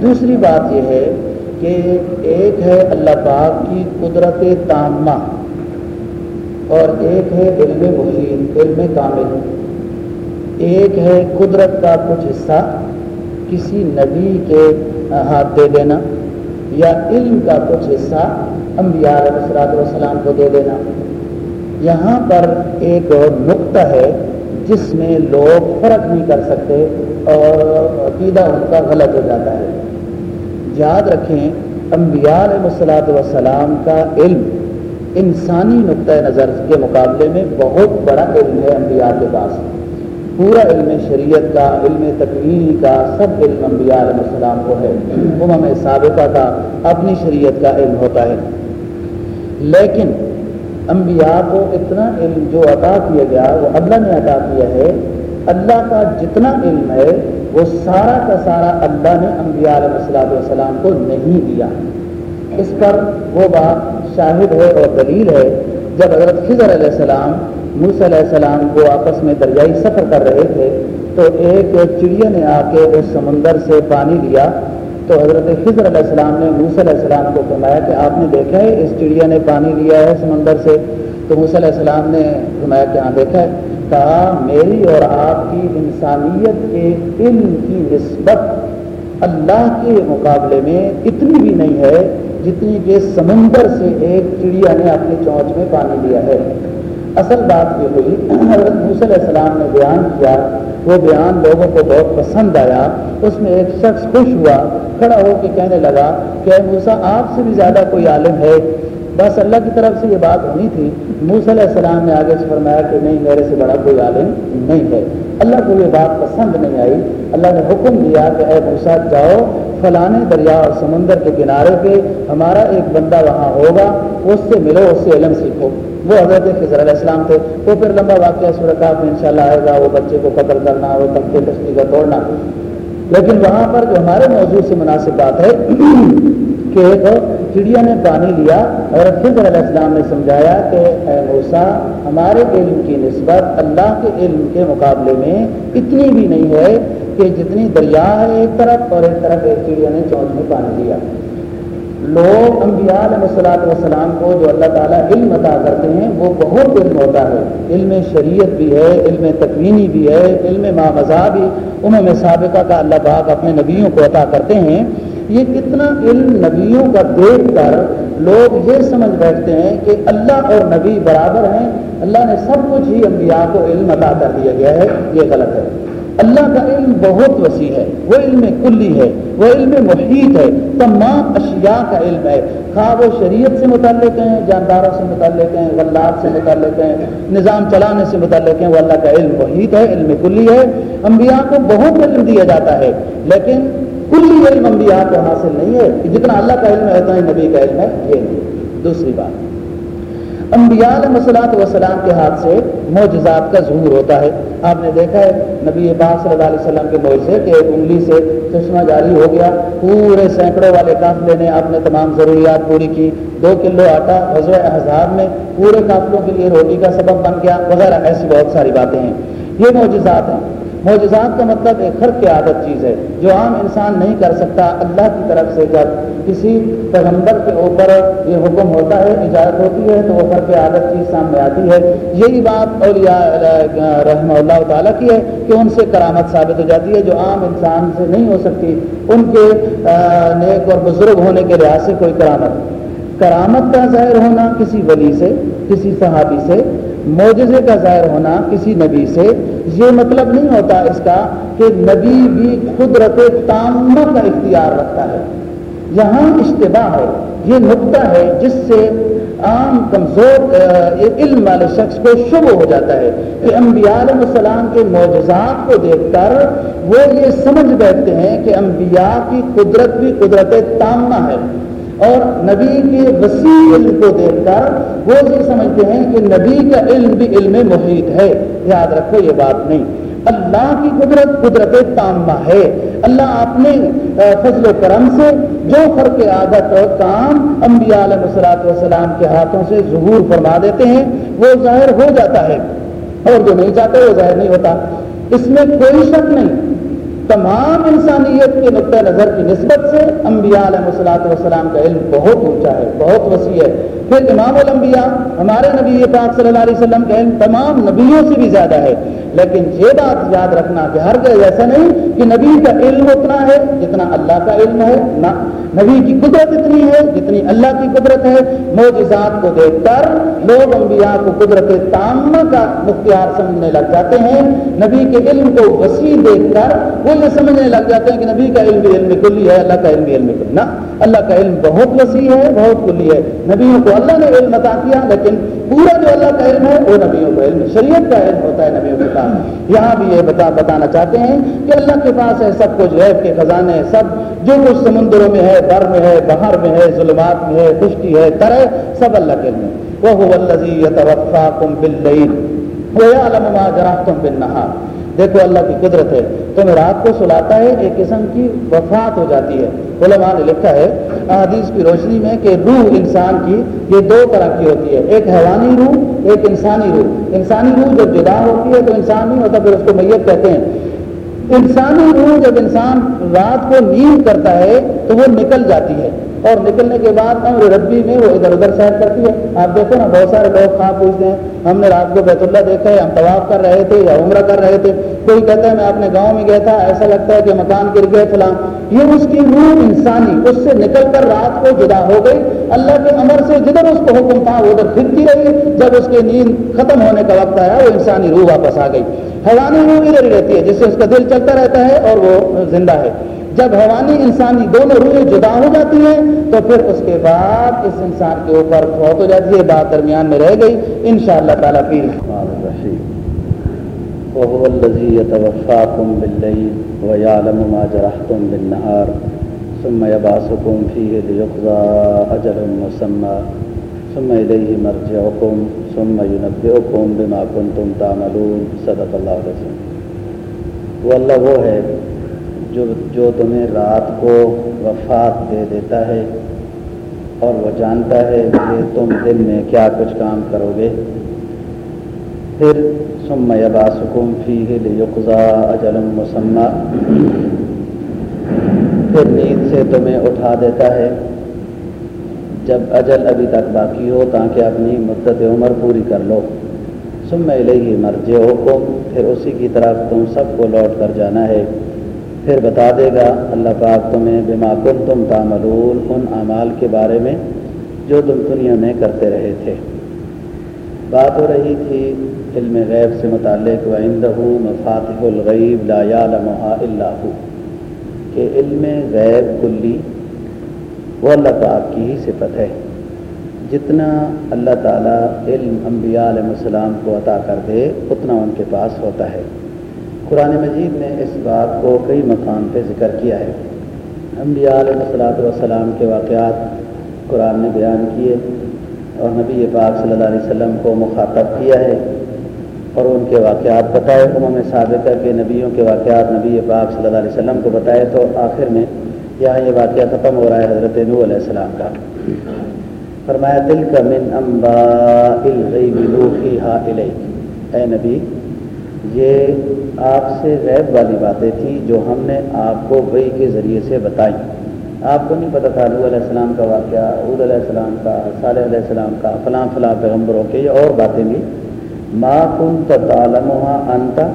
دوسری بات یہ ہے کہ ایک ہے اللہ پاک کی قدرت تامہ اور ایک ہے علم محیط علم کامل۔ ایک ہے قدرت کا کچھ حصہ کسی نبی کے ہاتھ دے دینا یا علم کا کچھ حصہ انبیاء علیہ السلاط والسلام کو دے دینا۔ یہاں پر ایک نقطہ ہے جس میں لوگ فرق نہیں کر سکتے اور عقیدہ ان کا غلط ہو جاتا ہے۔ یاد رکھیں، انبیاء علیہ السلاۃ وسلام کا علم انسانی نقطۂ نظر کے مقابلے میں بہت بڑا علم ہے انبیاء کے پاس۔ پورا علم شریعت کا، علم تقریر کا، سب علم انبیاء علیہ السلام کو ہے۔ امم سابقہ کا، اپنی شریعت کا علم ہوتا ہے۔ لیکن انبیاء کو اتنا علم جو عطا کیا گیا، وہ اللہ نے عطا کیا ہے، اللہ کا جتنا علم ہے وہ سارا کا سارا اللہ نے انبیاء علیہ السلام والسلام کو نہیں دیا۔ اس پر وہ بات شاہد ہے اور دلیل ہے۔ جب حضرت خضر علیہ السلام موس علیہ السلام کو آپس میں دریائی سفر کر رہے تھے، تو ایک چڑیا نے آ کے اس سمندر سے پانی لیا۔ تو حضرت خضر علیہ السلام نے موس علیہ السلام کو فرمایا کہ آپ نے دیکھا ہے، اس چڑیا نے پانی لیا ہے سمندر سے۔ تو موس علیہ السلام نے فرمایا کہ ہاں دیکھا ہے۔ کہا، میری اور آپ کی انسانیت کے علم کی نسبت اللہ کے مقابلے میں اتنی بھی نہیں ہے جتنی کہ سمندر سے ایک چڑیا نے اپنی چونچ میں پانی لیا ہے۔ اصل بات یہ ہوئی، حضرت علیہ السلام نے بیان کیا۔ وہ بیان لوگوں کو بہت پسند آیا۔ اس میں ایک شخص خوش ہوا، کھڑا ہو کے کہنے لگا کہ موسا آپ سے بھی زیادہ کوئی عالم ہے۔ بس اللہ کی طرف سے یہ بات ہونی تھی موس علیہ السلام نے آگے سے فرمایا کہ نہیں، میرے سے بڑا کوئی عالم نہیں ہے۔ اللہ کو یہ بات پسند نہیں آئی۔ اللہ نے حکم دیا کہ اے موسا جاؤ فلانے دریا اور سمندر کے کنارے پہ، ہمارا ایک بندہ وہاں ہوگا، اس سے ملو، اس سے علم سیکھو۔ وہ حضرت خضر علیہ السلام تھے۔ وہ پھر لمبا واقعہ صورت میں انشاءاللہ آئے گا، وہ بچے کو قتل کرنا، وہ تب کے کشتی کا توڑنا۔ لیکن وہاں پر جو ہمارے موضوع سے مناسب بات ہے کہ ایک چڑیا نے پانی لیا اور خضر علیہ السلام نے سمجھایا کہ اے موسا ہمارے علم کی نسبت اللہ کے علم کے مقابلے میں اتنی بھی نہیں ہے کہ جتنی دریا ہے ایک طرف اور ایک طرف ایک چڑیا نے چونچ میں پانی لیا۔ لوگ انبیاء علیہ السلام والسلام کو جو اللہ تعالیٰ علم عطا کرتے ہیں، وہ بہت علم ہوتا ہے۔ علم شریعت بھی ہے، علم تکوینی بھی ہے، علم مامزہ بھی۔ انہوں میں سابقہ کا اللہ پاک اپنے نبیوں کو عطا کرتے ہیں۔ یہ کتنا علم نبیوں کا دیکھ کر لوگ یہ سمجھ بیٹھتے ہیں کہ اللہ اور نبی برابر ہیں، اللہ نے سب کچھ ہی انبیاء کو علم عطا کر دیا گیا ہے، یہ غلط ہے۔ اللہ کا علم بہت وسیع ہے، وہ علم کلی ہے، وہ علم محیط ہے، تمام اشیاء کا علم ہے۔ خواہ وہ شریعت سے متعلق ہیں، جانداروں سے متعلق ہیں غلات سے متعلق ہیں، نظام چلانے سے متعلق ہیں، وہ اللہ کا علم محیط ہے، علم کلی ہے۔ انبیاء کو بہت علم دیا جاتا ہے، لیکن کلی علم انبیاء کو حاصل نہیں ہے کہ جتنا اللہ کا علم ہے، اتنا ہی نبی کا علم ہے، یہ نہیں۔ دوسری بات، انبیاء علیہ مسلاط وسلام کے ہاتھ سے معجزات کا ظہور ہوتا ہے۔ آپ نے دیکھا ہے، نبی پاک صلی اللہ علیہ وسلم کے معجزے کہ ایک انگلی سے چشمہ جاری ہو گیا۔ پورے سینکڑوں والے قافلے نے اپنے تمام ضروریات پوری کی۔ دو کلو آٹا حضر احزاب میں پورے قافلوں کے لیے روٹی کا سبب بن گیا۔ وغیرہ، ایسی بہت ساری باتیں ہیں۔ یہ معجزات ہیں۔ معجزات کا مطلب ایک خرق کی عادت چیز ہے، جو عام انسان نہیں کر سکتا، اللہ کی طرف سے جب کسی پیغمبر کے اوپر یہ حکم ہوتا ہے، اجازت ہوتی ہے، تو وہ خرق عادت چیز سامنے آتی ہے۔ یہی بات اولیاء، رحمہ اللہ تعالیٰ کی ہے کہ ان سے کرامت ثابت ہو جاتی ہے، جو عام انسان سے نہیں ہو سکتی۔ ان کے نیک اور بزرگ ہونے کے لحاظ سے کوئی کرامت۔ کرامت کا ظاہر ہونا کسی ولی سے، کسی صحابی سے، معجزے کا ظاہر ہونا کسی نبی سے یہ مطلب نہیں ہوتا اس کا کہ نبی بھی قدرت تامہ کا اختیار رکھتا ہے۔ یہاں اشتباہ ہے، یہ نقطہ ہے جس سے عام کمزور علم والے شخص کو شبہ ہو جاتا ہے کہ انبیاء علیہ السلام کے معجزات کو دیکھ کر وہ یہ سمجھ بیٹھتے ہیں کہ انبیاء کی قدرت بھی قدرت تامہ ہے۔ اور نبی کے وسیع علم کو دیکھ کر وہ یہ سمجھتے ہیں کہ نبی کا علم بھی علم محیط ہے۔ یاد رکھو یہ بات نہیں۔ اللہ کی قدرت قدرت تامہ ہے۔ اللہ اپنے فضل و کرم سے جو فرق عادت اور کام انبیاء علیہ مسلاط والسلام کے ہاتھوں سے ظہور فرما دیتے ہیں، وہ ظاہر ہو جاتا ہے۔ اور جو نہیں چاہتے وہ ظاہر نہیں ہوتا۔ اس میں کوئی شک نہیں۔ تمام انسانیت کے نقطۂ نظر کی نسبت سے انبیاء علیہ وسلاۃ والسلام کا علم بہت اونچا ہے، بہت وسیع ہے۔ پھر امام الانبیاء، ہمارے نبی پاک صلی اللہ علیہ وسلم کا علم تمام نبیوں سے بھی زیادہ ہے۔ لیکن یہ بات یاد رکھنا کہ ہر جگہ ایسا نہیں کہ نبی کا علم اتنا ہے جتنا اللہ کا علم ہے، نہ، نبی کی قدرت اتنی ہے جتنی اللہ کی قدرت ہے۔ معجزات کو دیکھ کر لوگ انبیاء کو قدرت تامہ کا مختار سمجھنے لگ جاتے ہیں۔ نبی کے علم کو وسیع دیکھ کر وہ یہ سمجھنے لگ جاتے ہیں کہ نبی کا علم علم کلی ہے، اللہ کا علم علم کلی۔ نہ، اللہ کا علم بہت وسیع ہے، بہت کلی ہے۔ نبیوں کو اللہ نے علم عطا کیا، لیکن پورا جو اللہ کا علم ہے، وہ نبیوں کا علم، شریعت کا علم ہوتا ہے نبیوں کے پاس یہاں بھی یہ بتا بتانا چاہتے ہیں کہ اللہ کے پاس ہے سب کچھ، غیب کے خزانے سب۔ جو کچھ سمندروں میں ہے، بر میں ہے بہر میں ہے، ظلمات میں ہے، خشکی ہے ترے سب اللہ کے علم وہ الذی یتوفاکم باللیل ویعلم ما جرحتم بالنہار دیکھو اللہ کی قدرت ہے۔ تمہیں رات کو سلاتا ہے ایک قسم کی وفات ہو جاتی ہے۔ علماء نے لکھا ہے حدیث کی روشنی میں کہ روح انسان کی یہ دو طرح کی ہوتی ہے۔ ایک حیوانی روح، ایک انسانی روح۔ انسانی روح جب جدا ہوتی ہے تو انسان نہیں ہوتا، پھر اس کو میت کہتے ہیں۔ انسانی روح جب انسان رات کو نیند کرتا ہے تو وہ نکل جاتی ہے۔ اور نکلنے کے بعد امر ربی میں وہ ادھر ادھر سیر کرتی ہے۔ آپ دیکھو نا، بہت سارے لوگ کہاں پوچھتے ہیں، ہم نے رات کو بیت اللہ دیکھا ہے، ہم طواف کر رہے تھے یا عمرہ کر رہے تھے۔ کوئی کہتا ہے، میں اپنے گاؤں میں گیا تھا، ایسا لگتا ہے کہ مکان گر گئے فلاں۔ یہ اس کی روح انسانی، اس سے نکل کر رات کو جدا ہو گئی۔ اللہ کے امر سے جدھر اس کو حکم تھا، وہ ادھر پھرتی رہی۔ جب اس کی نیند ختم ہونے کا وقت آیا، وہ انسانی روح واپس آ گئی۔ حیوانی روح ادھر ہی رہتی ہے، جس سے اس کا دل چلتا رہتا ہے اور وہ زندہ ہے۔ جب حیوانی انسانی دونوں روحیں جدا ہو جاتی ہیں، تو پھر اس کے بعد اس انسان کے اوپر فوت ہو جاتی ہے بات درمیان میں رہ گئی۔ ان شاء اللہ تعالیٰ پھر۔ وهو الذي يتوفاكم بالليل ويعلم ما جرحتم بالنهار، ثم يبعثكم فيه ليقضى أجل مسمى، ثم إليه مرجعكم، ثم ينبئكم بما كنتم تعملون۔ صدق الله العظيم وہ اللہ وہ ہے جو جو تمہیں رات کو وفات دے دیتا ہے اور وہ جانتا ہے کہ تم دن میں کیا کچھ کام کرو گے۔ پھر سم یبا سکم فی یقزا اجل مسمہ پھر نیند سے تمہیں اٹھا دیتا ہے جب اجل ابھی تک باقی ہو، تاکہ اپنی مدت عمر پوری کر لو۔ سم علیہ مرجے پھر اسی کی طرف تم سب کو لوٹ کر جانا ہے۔ پھر بتا دے گا اللہ پاک تمہیں بما کن تم تعملون ان اعمال کے بارے میں جو تم دنیا میں کرتے رہے تھے۔ بات ہو رہی تھی علم غیب سے متعلق و اندہ مفاتح الغیب لا یعلمها الا ہو کہ علم غیب کلی وہ اللہ پاک کی ہی صفت ہے۔ جتنا اللہ تعالیٰ علم انبیاء علیہ السلام کو عطا کر دے، اتنا ان کے پاس ہوتا ہے۔ قرآن مجید نے اس بات کو کئی مقام پہ ذکر کیا ہے۔ انبیاء علیہ السلاۃ والسلام کے واقعات قرآن نے بیان کیے اور نبی پاک صلی اللہ علیہ وسلم کو مخاطب کیا ہے اور ان کے واقعات بتائے۔ امم سابقہ کے نبیوں کے واقعات نبی پاک صلی اللہ علیہ وسلم کو بتائے تو آخر میں یہاں یہ واقعہ ختم ہو رہا ہے حضرت نو علیہ السلام کا۔ فرمایا دل کا من امبا اے نبی یہ آپ سے غیب والی باتیں تھیں جو ہم نے آپ کو وہی کے ذریعے سے بتائیں آپ کو نہیں پتہ تھا علیہ السلام کا واقعہ، عود علیہ السلام کا، صالح علیہ السلام کا، فلاں فلاں پیغمبروں کے یا اور باتیں بھی۔ ما کن تعلمہ انتا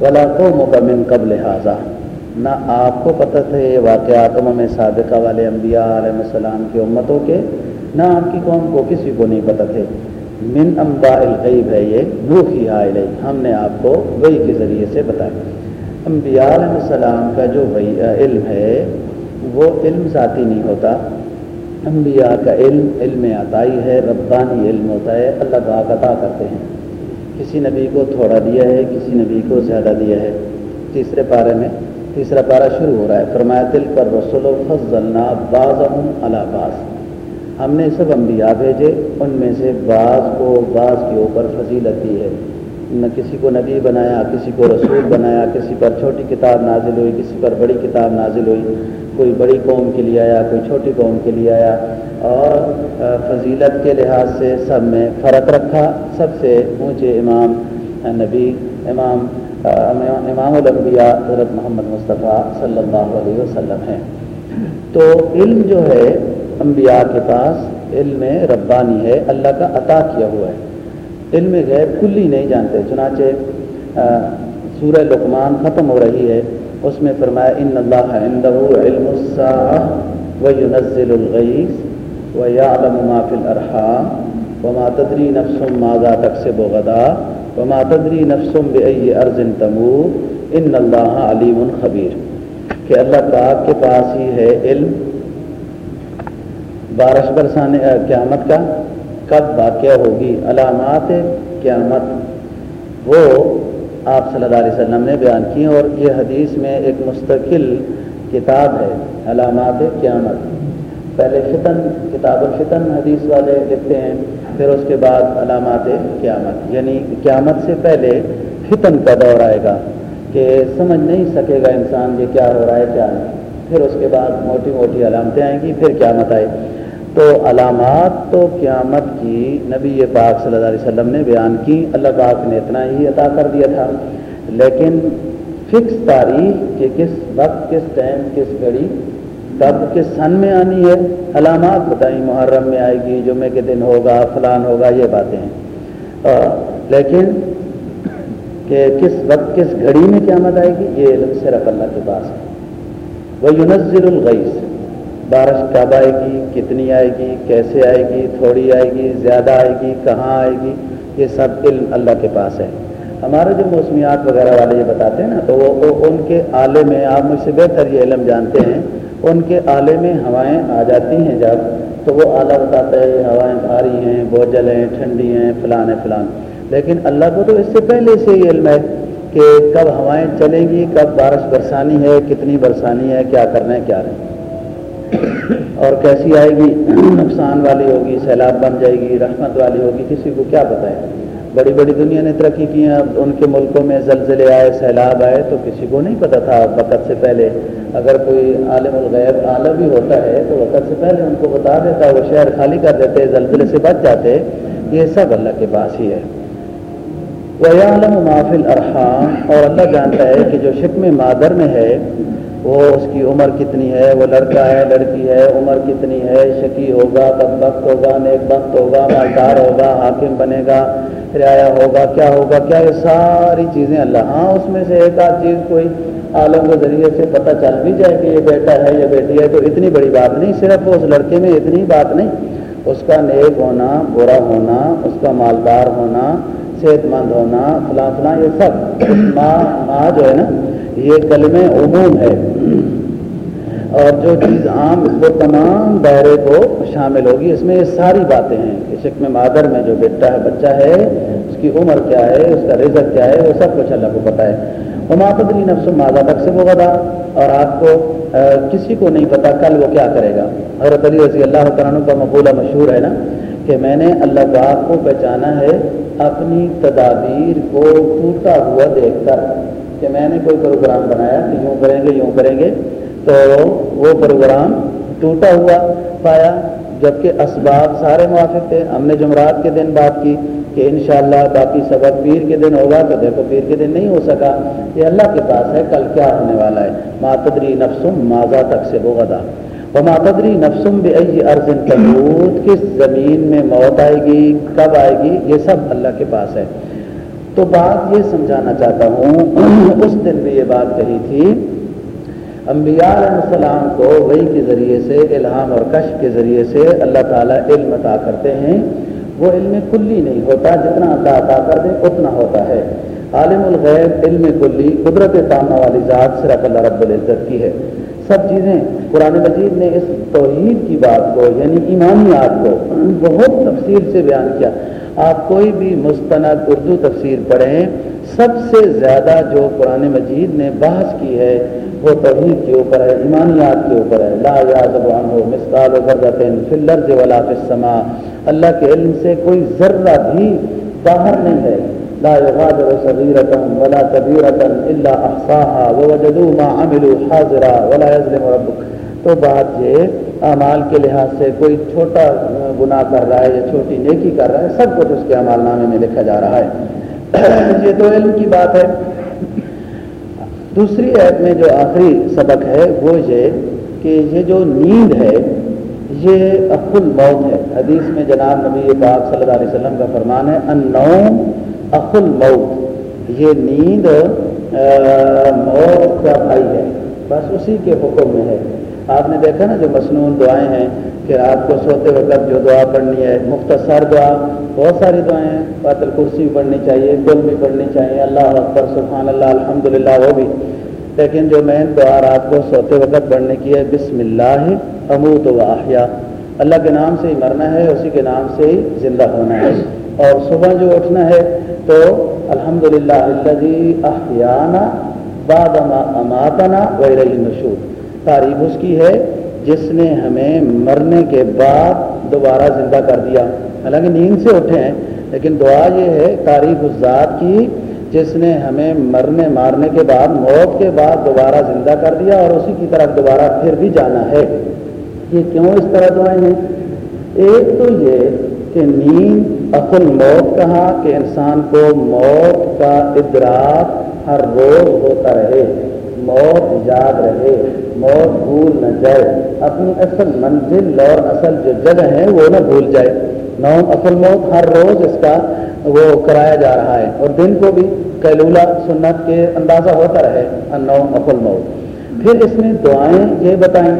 ولا کو مکمن قبل حاضہ نہ آپ کو پتہ تھے یہ واقعات میں سابقہ والے انبیاء علیہ السلام کی امتوں کے، نہ آپ کی قوم کو کسی کو نہیں پتہ تھے۔ من امبا الغیب ہے یہ روحی آئے ہم نے آپ کو وہی کے ذریعے سے بتایا۔ انبیاء علیہ السلام کا جو وہی علم ہے، وہ علم ذاتی نہیں ہوتا۔ انبیاء کا علم علم عطائی ہے، ربانی علم ہوتا ہے، اللہ پاک عطا کرتے ہیں۔ کسی نبی کو تھوڑا دیا ہے، کسی نبی کو زیادہ دیا ہے۔ تیسرے پارے میں، تیسرا پارہ شروع ہو رہا ہے۔ فرمایا دل پر رسول و فضلنا باز اللہ باز ہم نے سب انبیاء بھیجے، ان میں سے بعض کو بعض کے اوپر فضیلت دی ہے۔ نہ کسی کو نبی بنایا، کسی کو رسول بنایا، کسی پر چھوٹی کتاب نازل ہوئی، کسی پر بڑی کتاب نازل ہوئی۔ کوئی بڑی قوم کے لیے آیا، کوئی چھوٹی قوم کے لیے آیا۔ اور فضیلت کے لحاظ سے سب میں فرق رکھا۔ سب سے اونچے امام نبی، امام امام الانبیاء حضرت محمد مصطفیٰ صلی اللہ علیہ وسلم ہیں۔ تو علم جو ہے انبیاء کے پاس علم ربانی ہے، اللہ کا عطا کیا ہوا ہے۔ علم غیب کلی نہیں جانتے، چنانچہ سورہ لقمان ختم ہو رہی ہے۔ اس میں فرمایا، ان اللہ عندہ علم و ينزل الغیث و یعلم ما فی الارحام وما تدری نفس ماذا تکسب غدا وما تدری نفس بأي ارض تموت ان اللہ علیم خبیر۔ کہ اللہ پاک کے پاس ہی ہے علم بارش برسانے قیامت کا کب واقعہ ہوگی؟ علامات قیامت۔ وہ آپ صلی اللہ علیہ وسلم نے بیان کی اور یہ حدیث میں ایک مستقل کتاب ہے، علامات قیامت۔ پہلے فتن، کتاب الفتن حدیث والے لکھتے ہیں، پھر اس کے بعد علامات قیامت۔ یعنی قیامت سے پہلے فتن کا دور آئے گا کہ سمجھ نہیں سکے گا انسان یہ کیا ہو رہا ہے، کیا نہیں۔ پھر اس کے بعد موٹی موٹی علامتیں آئیں گی، پھر قیامت آئے تو علامات تو قیامت کی نبی پاک صلی اللہ علیہ وسلم نے بیان کی، اللہ پاک نے اتنا ہی عطا کر دیا تھا۔ لیکن فکس تاریخ کہ کس وقت، کس ٹائم، کس گھڑی، کب، کس سن میں آنی ہے، علامات بتائیں، محرم میں آئے گی، جمعے کے دن ہوگا، فلان ہوگا، یہ باتیں ہیں۔ لیکن کہ کس وقت، کس گھڑی میں قیامت آئے گی، یہ علم صرف اللہ کے پاس ہے۔ وہ یونزل الغیث بارش کب آئے گی؟ کتنی آئے گی؟ کیسے آئے گی؟ تھوڑی آئے گی؟ زیادہ آئے گی؟ کہاں آئے گی؟ یہ سب علم اللہ کے پاس ہے۔ ہمارے جو موسمیات وغیرہ والے یہ بتاتے ہیں نا، تو وہ ان کے آلے میں آپ مجھ سے بہتر یہ علم جانتے ہیں۔ ان کے آلے میں ہوائیں آ جاتی ہیں جب، تو وہ آلہ بتاتا ہے ہوائیں بھاری ہیں، بوجھل ہیں، ٹھنڈی ہیں، فلان ہے فلان۔ لیکن اللہ کو تو اس سے پہلے سے ہی علم ہے کہ کب ہوائیں چلیں گی، کب بارش برسانی ہے، کتنی برسانی ہے، کیا کرنا ہے، کیا نہیں۔ اور کیسی آئے گی؟ نقصان والی ہوگی، سیلاب بن جائے گی، رحمت والی ہوگی، کسی کو کیا پتہ ہے؟ بڑی بڑی دنیا نے ترقی کی ہیں، اب ان کے ملکوں میں زلزلے آئے، سیلاب آئے، تو کسی کو نہیں پتا تھا وقت سے پہلے۔ اگر کوئی عالم الغیب، عالم بھی ہوتا ہے، تو وقت سے پہلے ان کو بتا دیتا، وہ شہر خالی کر دیتے، زلزلے سے بچ جاتے۔ یہ سب اللہ کے پاس ہی ہے۔ وہ عالم محفل ارحام اور اللہ جانتا ہے کہ جو شکم مادر میں ہے وہ اس کی عمر کتنی ہے؟ وہ لڑکا ہے، لڑکی ہے، عمر کتنی ہے؟ شکی ہوگا بد بخت ہوگا، نیک بخت ہوگا، مالدار ہوگا، حاکم بنے گا، رعایا ہوگا، کیا ہوگا؟ کیا یہ ساری چیزیں اللہ ہاں اس میں سے ایک آدھ چیز کوئی عالم کے ذریعے سے پتہ چل بھی جائے کہ یہ بیٹا ہے یا بیٹی ہے، تو اتنی بڑی بات نہیں، صرف اس لڑکے میں اتنی بات نہیں۔ اس کا نیک ہونا، برا ہونا، اس کا مالدار ہونا، صحت مند ہونا، فلاں فلاں، یہ سب۔ ماں ماں جو ہے نا یہ کلم عموم ہے۔ اور جو چیز عام وہ تمام دائرے کو شامل ہوگی، اس میں یہ ساری باتیں ہیں کہ میں مادر میں جو بیٹا ہے، بچہ ہے، اس کی عمر کیا ہے، اس کا رزق کیا ہے، وہ سب کچھ اللہ کو پتہ ہے۔ وہ ماپدری نفس مادہ تک سے وہ بتا اور آپ کو کسی کو نہیں پتا کل وہ کیا کرے گا۔ حضرت علی رضی اللہ تعالیٰ کا مقولہ مشہور ہے نا کہ میں نے اللہ پاک کو پہچانا ہے، اپنی تدابیر کو ٹوٹا ہوا دیکھ کر کہ میں نے کوئی پروگرام بنایا کہ یوں کریں گے، یوں کریں گے، تو وہ پروگرام ٹوٹا ہوا پایا، جبکہ اسباب سارے موافق تھے۔ ہم نے جمعرات کے دن بات کی کہ انشاءاللہ باقی سبق پیر کے دن ہوگا تو دیکھو پیر کے دن نہیں ہو سکا۔ یہ اللہ کے پاس ہے، کل کیا ہونے والا ہے؟ ماتدری نفسم ماضا تک سے بوغدا وہ ماتدری نفسم بے ارزن تبود کس زمین میں موت آئے گی، کب آئے گی؟ یہ سب اللہ کے پاس ہے۔ تو بات یہ سمجھانا چاہتا ہوں، اس دن بھی یہ بات کہی تھی، انبیاء علیہ السلام کو وہی کے ذریعے سے، الہام اور کشف کے ذریعے سے اللہ تعالیٰ علم عطا کرتے ہیں۔ وہ علم کلی نہیں ہوتا، جتنا اللہ عطا کر دیں، اتنا ہوتا ہے۔ عالم الغیب، علم کلی، قدرت تامہ والی ذات صرف اللہ رب العزت کی ہے۔ سب چیزیں، قرآن مجید نے اس توحید کی بات کو یعنی ایمانیات کو، بہت تفصیل سے بیان کیا۔ آپ کوئی بھی مستند اردو تفسیر پڑھیں، سب سے زیادہ جو قرآن مجید نے بحث کی ہے، وہ توحید کے اوپر ہے، ایمانیات کے اوپر ہے۔ لا یازب عنہ مسقال غرضت فی الارض ولا فی اللہ کے علم سے کوئی ذرہ بھی باہر نہیں ہے۔ لا يغادر صغيرة ولا كبيرة إلا أحصاها ووجدوا ما عملوا حاضرا ولا يظلم ربك تو بات یہ اعمال کے لحاظ سے کوئی چھوٹا گناہ کر رہا ہے یا چھوٹی نیکی کر رہا ہے، سب کچھ اس کے عمال نامے میں لکھا جا رہا ہے۔ یہ تو علم کی بات ہے۔ دوسری ایپ میں جو آخری سبق ہے، وہ یہ کہ یہ جو نیند ہے، یہ اخل موت ہے۔ حدیث میں جناب نبی پاک صلی اللہ علیہ وسلم کا فرمان ہے ان نوم اخل موت یہ نیند موت کا بھائی ہے۔ بس اسی کے حکم میں ہے۔ آپ نے دیکھا نا جو مصنون دعائیں ہیں کہ رات کو سوتے وقت جو دعا پڑھنی ہے، مختصر دعا، بہت ساری دعائیں ہیں پاتل کرسی بھی پڑھنی چاہیے گل بھی پڑھنی چاہیے، اللہ اکبر، سبحان اللہ الحمد وہ بھی۔ لیکن جو مین دعا رات کو سوتے وقت پڑھنے کی ہے بسم اللہ اموت و احیا۔ اللہ کے نام سے ہی مرنا ہے، اسی کے نام سے ہی زندہ ہونا ہے۔ اور صبح جو اٹھنا ہے تو الحمد للہ اللہ احیانہ باد اماتنا وغیرہ نشور تعریف اس کی ہے جس نے ہمیں مرنے کے بعد دوبارہ زندہ کر دیا۔ حالانکہ نیند سے اٹھے ہیں، لیکن دعا یہ ہے تعریف اس ذات کی جس نے ہمیں مرنے مارنے کے بعد، موت کے بعد دوبارہ زندہ کر دیا اور اسی کی طرف دوبارہ پھر بھی جانا ہے۔ یہ کیوں اس طرح دعائیں ہیں؟ ایک تو یہ کہ نیند اصل موت کہا کہ انسان کو موت کا ادراک ہر روز ہوتا رہے۔ موت یاد رہے، موت بھول نہ جائے۔ اپنی اصل منزل اور اصل جو جگہ ہے، وہ نہ بھول جائے۔ نوم اصل موت ہر روز اس کا وہ کرایا جا رہا ہے۔ اور دن کو بھی کیلولہ سنت کے اندازہ ہوتا رہے نوم اصل موت۔ پھر اس میں دعائیں یہ بتائیں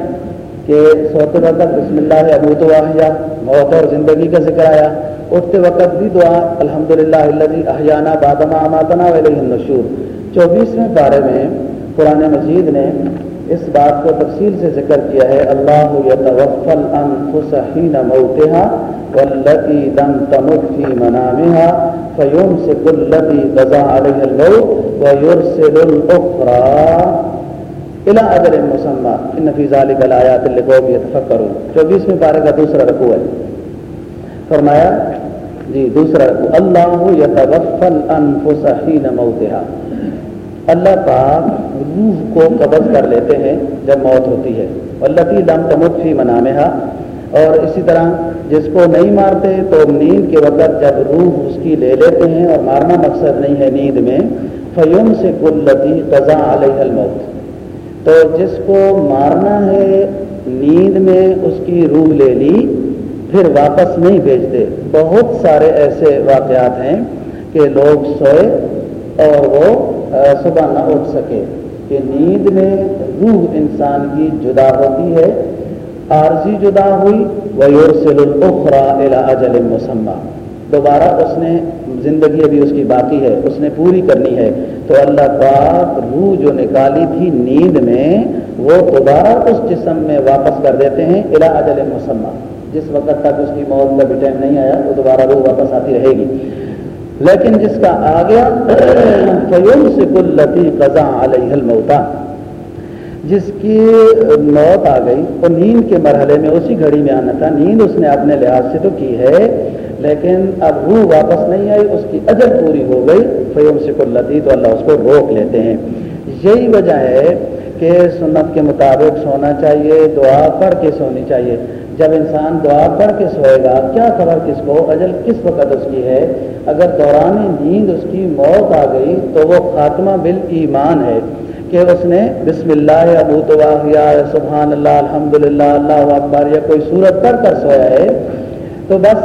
کہ سوتے وقت بسم اللہ ابو تو واحیہ، موت اور زندگی کا ذکر آیا۔ اٹھتے وقت بھی دعا الحمد للہ احیانہ بادما اماتنا ولیہ النشور۔ چوبیسویں بارے میں قرآن مجید نے اس بات کو تفصیل سے ذکر کیا ہے، اللہ یتوفل انفس حین موتها واللتی لم تمت فی منامها فیمسک اللتی قضا علیہ الموت ویرسل الاخرى الى اجل مسمى۔ ان فی ذلک الایات لقوم یتفکرون۔ چوبیسویں پارے کا دوسرا رکوع ہے۔ فرمایا جی دوسرا رکوع۔ اللہ یتوفى الانفس حين موتها اللہ پاک روح کو قبض کر لیتے ہیں جب موت ہوتی ہے۔ واللتی لم تمت فی منامها۔ اور اسی طرح جس کو نہیں مارتے تو نیند کے وقت جب روح اس کی لے لیتے ہیں اور مارنا مقصد نہیں ہے نیند میں فیوم سے کلتی قضا علیہ الموت۔ تو جس کو مارنا ہے نیند میں اس کی روح لے لی، پھر واپس نہیں بھیجتے۔ بہت سارے ایسے واقعات ہیں کہ لوگ سوئے اور وہ صبح نہ اٹھ سکے کہ نیند میں روح انسان کی جدا ہوتی ہے، عارضی جدا ہوئی وہ سے اجل مسمہ دوبارہ اس نے زندگی ابھی اس کی باقی ہے، اس نے پوری کرنی ہے۔ تو اللہ پاک روح جو نکالی تھی نیند میں، وہ دوبارہ اس جسم میں واپس کر دیتے ہیں الا اجل مسمہ جس وقت تک اس کی موت کا بھی ٹائم نہیں آیا، وہ دوبارہ روح واپس آتی رہے گی۔ لیکن جس کا آ گیا فیوم سے کل لطی قزا علیہ الموتا جس کی موت آ گئی، وہ نیند کے مرحلے میں اسی گھڑی میں آنا تھا۔ نیند اس نے اپنے لحاظ سے تو کی ہے، لیکن اب روح واپس نہیں آئی، اس کی اجل پوری ہو گئی۔ فیوم سے کل لطی تو اللہ اس کو روک لیتے ہیں۔ یہی وجہ ہے کہ سنت کے مطابق سونا چاہیے، دعا پڑھ کے سونی چاہیے۔ جب انسان دعا پڑھ کے سوئے گا، کیا خبر کس کو؟ اجل کس وقت اس کی ہے؟ اگر دوران نیند اس کی موت آ گئی تو وہ خاتمہ بال ایمان ہے کہ اس نے بسم اللہ ابو تو سبحان اللہ الحمد للہ اللہ اکبر، یا کوئی صورت پڑھ کر سویا ہے، تو بس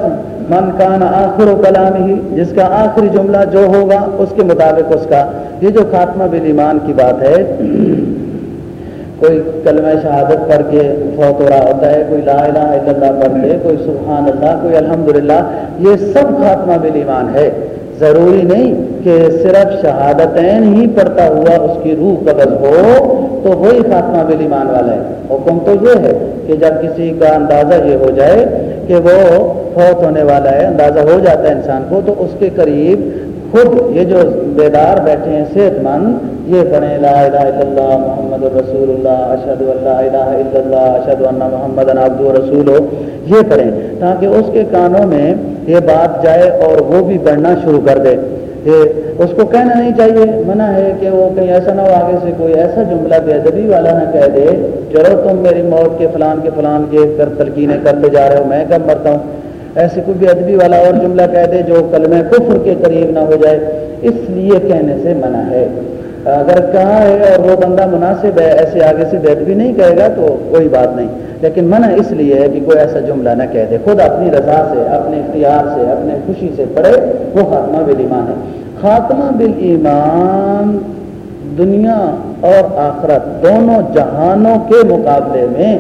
من کان آخر و کلام ہی جس کا آخری جملہ جو ہوگا، اس کے مطابق اس کا۔ یہ جو خاتمہ بل ایمان کی بات ہے کوئی کلمہ شہادت پڑھ کے فوت ہو رہا ہوتا ہے، کوئی لا الہ الا اللہ پڑھ کے کوئی سبحان اللہ، کوئی الحمدللہ، یہ سب خاتمہ بل ایمان ہے۔ ضروری نہیں کہ صرف شہادتین ہی پڑھتا ہوا اس کی روح قبض ہو تو وہی خاتمہ بل ایمان والا ہے۔ حکم تو یہ ہے کہ جب کسی کا اندازہ یہ ہو جائے کہ وہ فوت ہونے والا ہے، اندازہ ہو جاتا ہے انسان کو، تو اس کے قریب خود یہ جو بیدار بیٹھے ہیں صحت مند، یہ پڑھیں لا الہ الا اللہ محمد رسول اللہ اشد اللہ الہ الا اللہ اشد اللہ محمد عبد رسول ہو یہ پڑھیں تاکہ اس کے کانوں میں یہ بات جائے اور وہ بھی پڑھنا شروع کر دے۔ اس کو کہنا نہیں چاہیے، منع ہے کہ وہ کہیں ایسا نہ ہو، آگے سے کوئی ایسا جملہ بے ادبی والا نہ کہہ دے، چلو تم میری موت کے فلان کے فلان کے کر تلقینیں کرتے جا رہے ہو، میں کب مرتا ہوں۔ ایسے کوئی بھی ادبی والا اور جملہ کہہ دے جو کلمہ کفر کے قریب نہ ہو جائے، اس لیے کہنے سے منع ہے۔ اگر کہا ہے اور وہ بندہ مناسب ہے، ایسے آگے سے بیت بھی نہیں کہے گا تو کوئی بات نہیں۔ لیکن منع اس لیے ہے کہ کوئی ایسا جملہ نہ کہہ دے۔ خود اپنی رضا سے، اپنے اختیار سے، اپنے خوشی سے پڑھے، وہ خاتمہ بل ایمان ہے۔ خاتمہ بل ایمان دنیا اور آخرت دونوں جہانوں کے مقابلے میں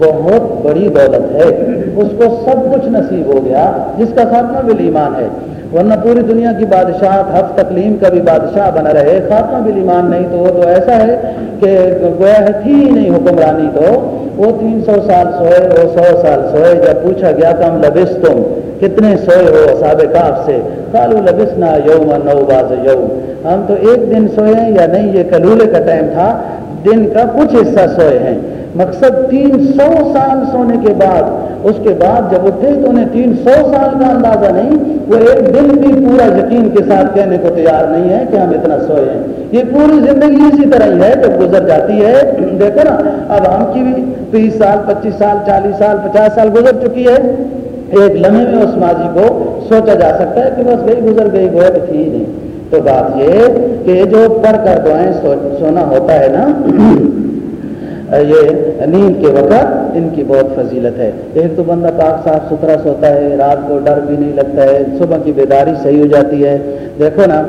بہت بڑی دولت ہے۔ اس کو سب کچھ نصیب ہو گیا، جس کا خاتمہ بل ایمان ہے۔ ورنہ پوری دنیا کی بادشاہ حف تکلیم کا بھی بادشاہ بنا رہے۔ خاتمہ بل ایمان نہیں تو وہ تو ایسا ہے کہ گویا ہے تھی نہیں حکمرانی تو۔ وہ تین سو سال سوئے، وہ سو سال سوئے۔ جب پوچھا گیا کہ ہم لبس تم؟ کتنے سوئے ہو سابقات سے؟ کالو لبس نہ یوم نو باز یوم۔ ہم تو ایک دن سوئے ہیں یا نہیں؟ یہ کلولے کا ٹائم تھا۔ دن کا کچھ حصہ سوئے ہیں۔ مقصد تین سو سال سونے کے بعد، اس کے بعد جب اٹھے تو انہیں تین سو سال کا اندازہ نہیں، وہ ایک دن بھی پورا یقین کے ساتھ کہنے کو تیار نہیں ہے کہ ہم اتنا سوئے ہیں۔ یہ پوری زندگی اسی طرح ہی ہے، جب گزر جاتی ہے، دیکھو نا، اب ہم کی بھی تیس سال، پچیس سال، چالیس سال، پچاس سال گزر چکی ہے۔ ایک لمحے میں اس ماضی کو سوچا جا سکتا ہے کہ بس گئی، گزر گئی گویا تھی ہی نہیں۔ تو بات یہ کہ جو پڑھ کر دعائیں سونا ہوتا ہے نا یہ نیند کے وقت ان کی بہت فضیلت ہے۔ ایک تو بندہ پاک صاف ستھرا سوتا ہے، رات کو ڈر بھی نہیں لگتا ہے، صبح کی بیداری صحیح ہو جاتی ہے۔ دیکھو نا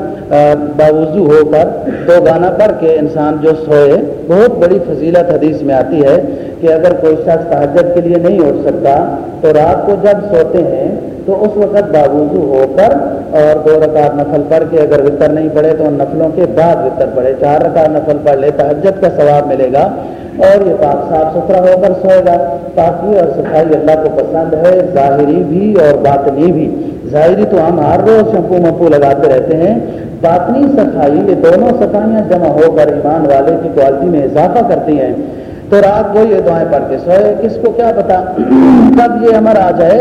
باوضو ہو کر دو گانا پڑھ کے انسان جو سوئے، بہت بڑی فضیلت حدیث میں آتی ہے کہ اگر کوئی شخص تحجت کے لیے نہیں اٹھ سکتا، تو رات کو جب سوتے ہیں تو اس وقت باوضو ہو کر اور دو رکعت نفل پڑھ کے اگر وطر نہیں پڑے تو ان نفلوں کے بعد وطر پڑے چار رکعت نفل پڑھ لے تحجت کا ثواب ملے گا اور یہ پاک صاف ستھرا ہو کر سوئے گا۔ پاکی اور صفائی اللہ کو پسند ہے، ظاہری بھی اور باطنی بھی۔ ظاہری تو ہم ہر روز شمپو ممپو لگاتے رہتے ہیں۔ باطنی صفائی یہ دونوں صفائیاں جمع ہو کر ایمان والے کی کوالٹی میں اضافہ کرتی ہیں۔ تو رات کو یہ دعائیں پڑھ کے سوئے۔ کس کو کیا پتا؟ کب یہ امر آ جائے؟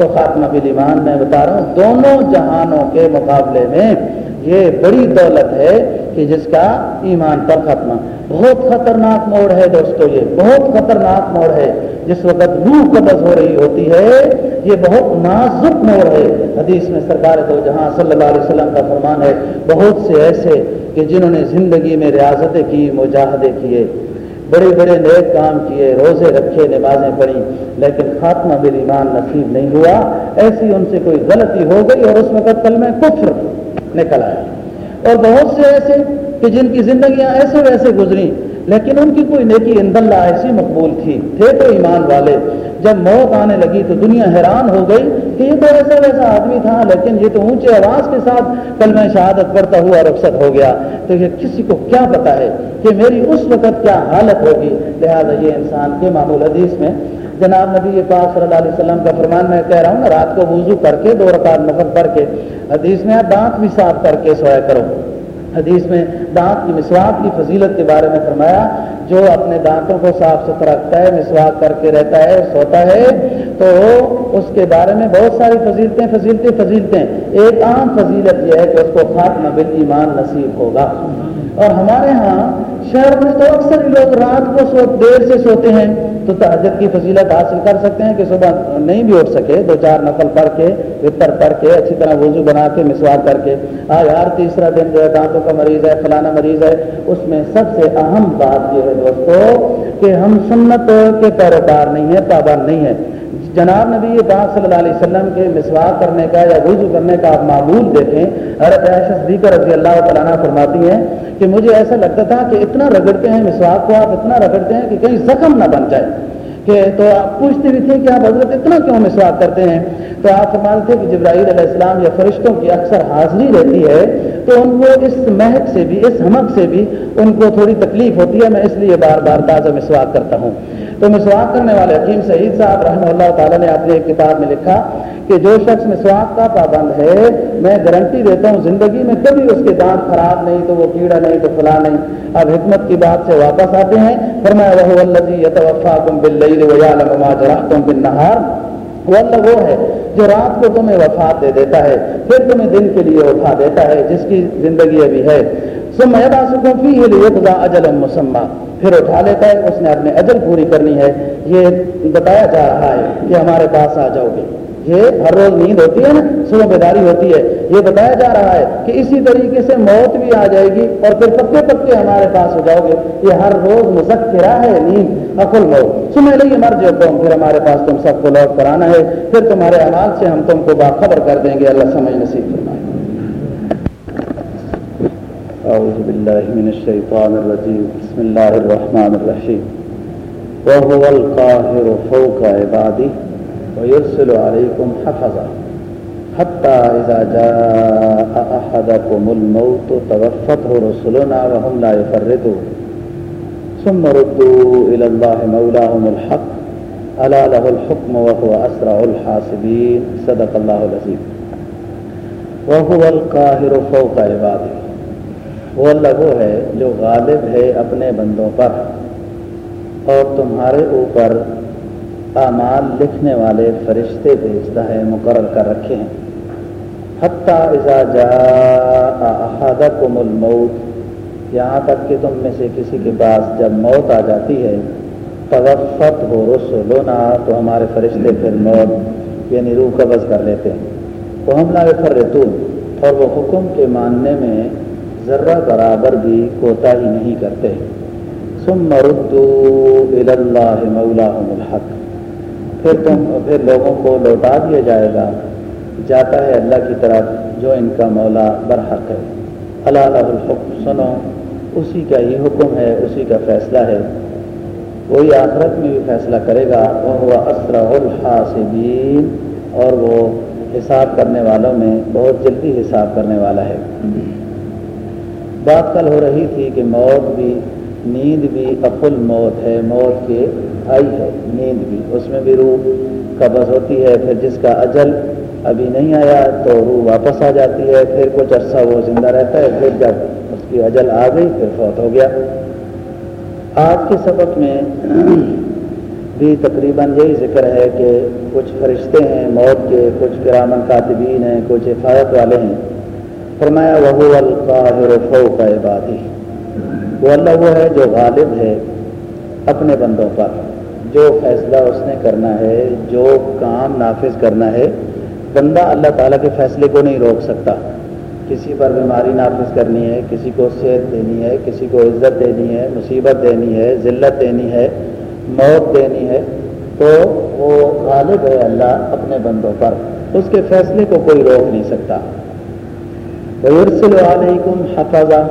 تو خاتمہ بل ایمان میں بتا رہا ہوں، دونوں جہانوں کے مقابلے میں یہ بڑی دولت ہے کہ جس کا ایمان پر ختمہ بہت خطرناک موڑ ہے دوستو یہ، بہت خطرناک موڑ ہے۔ جس وقت روح قبض ہو رہی ہوتی ہے، یہ بہت نازک موڑ ہے۔ حدیث میں سرکار دو جہاں صلی اللہ علیہ وسلم کا فرمان ہے، بہت سے ایسے کہ جنہوں نے زندگی میں ریاضتیں کی، مجاہدے کیے۔ بڑے بڑے نیک کام کیے، روزے رکھے، نمازیں پڑھی لیکن خاتمہ بل ایمان نصیب نہیں ہوا۔ ایسی ان سے کوئی غلطی ہو گئی اور اس وقت کل میں کفر نکل آیا۔ اور بہت سے ایسے کہ جن کی زندگیاں ایسے ویسے گزری لیکن ان کی کوئی نیکی اند اللہ ایسی مقبول تھی۔ تھے تو ایمان والے۔ جب موت آنے لگی تو دنیا حیران ہو گئی۔ کہ تو ایسا ویسا آدمی تھا، لیکن یہ تو اونچے آواز کے ساتھ کل میں شہادت پڑھتا ہوا رخصت ہو گیا۔ تو یہ کسی کو کیا پتا ہے کہ میری اس وقت کیا حالت ہوگی؟ لہذا یہ انسان کے معمول حدیث میں جناب نبی پاک صلی اللہ علیہ وسلم کا فرمان میں کہہ رہا ہوں رات کو وضو کر کے، دو رکعت نفر پڑھ کے، حدیث میں دانت بھی صاف کر کے سویا کرو۔ حدیث میں دانت کی مسواک کی فضیلت کے بارے میں فرمایا جو اپنے دانتوں کو صاف ستھرا رکھتا ہے، مسواک کر کے رہتا ہے، سوتا ہے، تو اس کے بارے میں بہت ساری فضیلتیں فضیلتیں فضیلتیں۔ ایک عام فضیلت یہ ہے کہ اس کو خاتمہ بال ایمان نصیب ہوگا۔ اور ہمارے ہاں شہر میں تو اکثر لوگ رات کو سو دیر سے سوتے ہیں۔ تو تہجد کی فضیلت حاصل کر سکتے ہیں کہ صبح نہیں بھی اٹھ سکے، دو چار نقل پڑھ کے، وطر پڑھ کے، اچھی طرح وضو بنا کے مسوار کر کے، آ یار تیسرا دن جو ہے دانتوں کا مریض ہے، فلانا مریض ہے، اس میں سب سے اہم بات یہ ہے دوستو کہ ہم سنت کے پیروکار نہیں ہیں، پابند نہیں ہیں۔ جناب نبی پاک صلی اللہ علیہ وسلم کے مسواک کرنے کا یا وضو کرنے کا آپ معمول دیکھیں، حضرت عائشہ صدیقہ رضی اللہ تعالیٰ فرماتی ہیں کہ مجھے ایسا لگتا تھا کہ اتنا رگڑتے ہیں مسواک کو، آپ اتنا رگڑتے ہیں کہ کہیں زخم نہ بن جائے۔ کہ تو آپ پوچھتے بھی تھے کہ آپ حضرت اتنا کیوں مسواک کرتے ہیں؟ تو آپ فرماتے کہ جبرائیل علیہ السلام یا فرشتوں کی اکثر حاضری رہتی ہے، تو ان کو اس مہک سے بھی، اس ہمک سے بھی ان کو تھوڑی تکلیف ہوتی ہے، میں اس لیے بار بار تازہ مسواک کرتا ہوں۔ تو مسواک کرنے والے حکیم سعید صاحب رحمہ اللہ تعالیٰ نے اپنی ایک کتاب میں لکھا کہ جو شخص مسواک کا پابند ہے، میں گارنٹی دیتا ہوں زندگی میں کبھی اس کے دانت خراب نہیں، تو وہ کیڑا نہیں، تو فلاں نہیں۔ اب حکمت کی بات سے واپس آتے ہیں۔ فرمایا وہ الزی یتوفا تم بل نہار وہ اللہ وہ ہے جو رات کو تمہیں وفات دے دیتا ہے، پھر تمہیں دن کے لیے اٹھا دیتا ہے، جس کی زندگی ابھی ہے۔ سب میں باسکوں لیے خدا اجل مسمہ پھر اٹھا لیتا ہے، اس نے اپنے اجل پوری کرنی ہے۔ یہ بتایا جا رہا ہے کہ ہمارے پاس آ جاؤ گے۔ یہ ہر روز نیند ہوتی ہے نا، صبح بیداری ہوتی ہے۔ یہ بتایا جا رہا ہے کہ اسی طریقے سے موت بھی آ جائے گی اور پھر پکے پکے ہمارے پاس ہو جاؤ گے۔ یہ ہر روز مذکرہ ہے نیند، عقل موت سمے لئیے، مر جو تم پھر ہمارے پاس تم سب کو لوٹ کرانا ہے۔ پھر تمہارے اعمال سے ہم تم کو باخبر کر دیں گے، اللہ سمجھ نصیب فرمائے۔ أعوذ بالله من الشيطان الرجيم. بسم الله الرحمن الرحيم. وهو القاهر فوق عباده ويرسل عليكم حفظا حتى إذا جاء أحدكم الموت توفته رسلنا وهم لا يفرطون. ثم ردوا إلى الله مولاهم الحق. ألا له الحكم وهو أسرع الحاسبين. صدق الله العظيم. وهو القاهر فوق عباده. وہ اللہ وہ ہے جو غالب ہے اپنے بندوں پر اور تمہارے اوپر اعمال لکھنے والے فرشتے بھیجتا ہے، مقرر کر رکھے ہیں۔ حتیٰ ازا جا احدکم الموت، یہاں تک کہ تم میں سے کسی کے پاس جب موت آ جاتی ہے توفت ہو رسولنا تو ہمارے فرشتے پھر موت یعنی روح قبض کر لیتے ہیں۔ وہ ہم لا فرتون اور وہ حکم کے ماننے میں ذرہ برابر بھی کوتا ہی نہیں کرتے۔ سم مردو اللہ مولا الحق۔ پھر تم، پھر لوگوں کو لوٹا دیا جائے گا۔ جاتا ہے اللہ کی طرف جو ان کا مولا برحق ہے۔ اللہ الحکم، سنو، اسی کا ہی حکم ہے، اسی کا فیصلہ ہے۔ وہی آخرت میں بھی فیصلہ کرے گا۔ وہ ہوا اسرع الحاسبین۔ اور وہ حساب کرنے والوں میں بہت جلدی حساب کرنے والا ہے۔ بات کل ہو رہی تھی کہ موت بھی، نیند بھی اقل موت ہے، موت کے آئی ہے، نیند بھی۔ اس میں بھی روح قبض ہوتی ہے، پھر جس کا اجل ابھی نہیں آیا تو روح واپس آ جاتی ہے، پھر کچھ عرصہ وہ زندہ رہتا ہے، پھر جب اس کی اجل آ گئی، پھر فوت ہو گیا۔ آج کے سبق میں بھی تقریباً یہی ذکر ہے کہ کچھ فرشتے ہیں موت کے، کچھ کرامن کاتبین ہیں، کچھ حفاظت والے ہیں۔ فرمایا وہ القاہر فوق عبادی وہ اللہ وہ ہے جو غالب ہے اپنے بندوں پر۔ جو فیصلہ اس نے کرنا ہے، جو کام نافذ کرنا ہے، بندہ اللہ تعالیٰ کے فیصلے کو نہیں روک سکتا۔ کسی پر بیماری نافذ کرنی ہے، کسی کو صحت دینی ہے، کسی کو عزت دینی ہے، مصیبت دینی ہے، ذلت دینی ہے، موت دینی ہے، تو وہ غالب ہے اللہ اپنے بندوں پر۔ اس کے فیصلے کو کوئی روک نہیں سکتا۔ علیکم حفظہ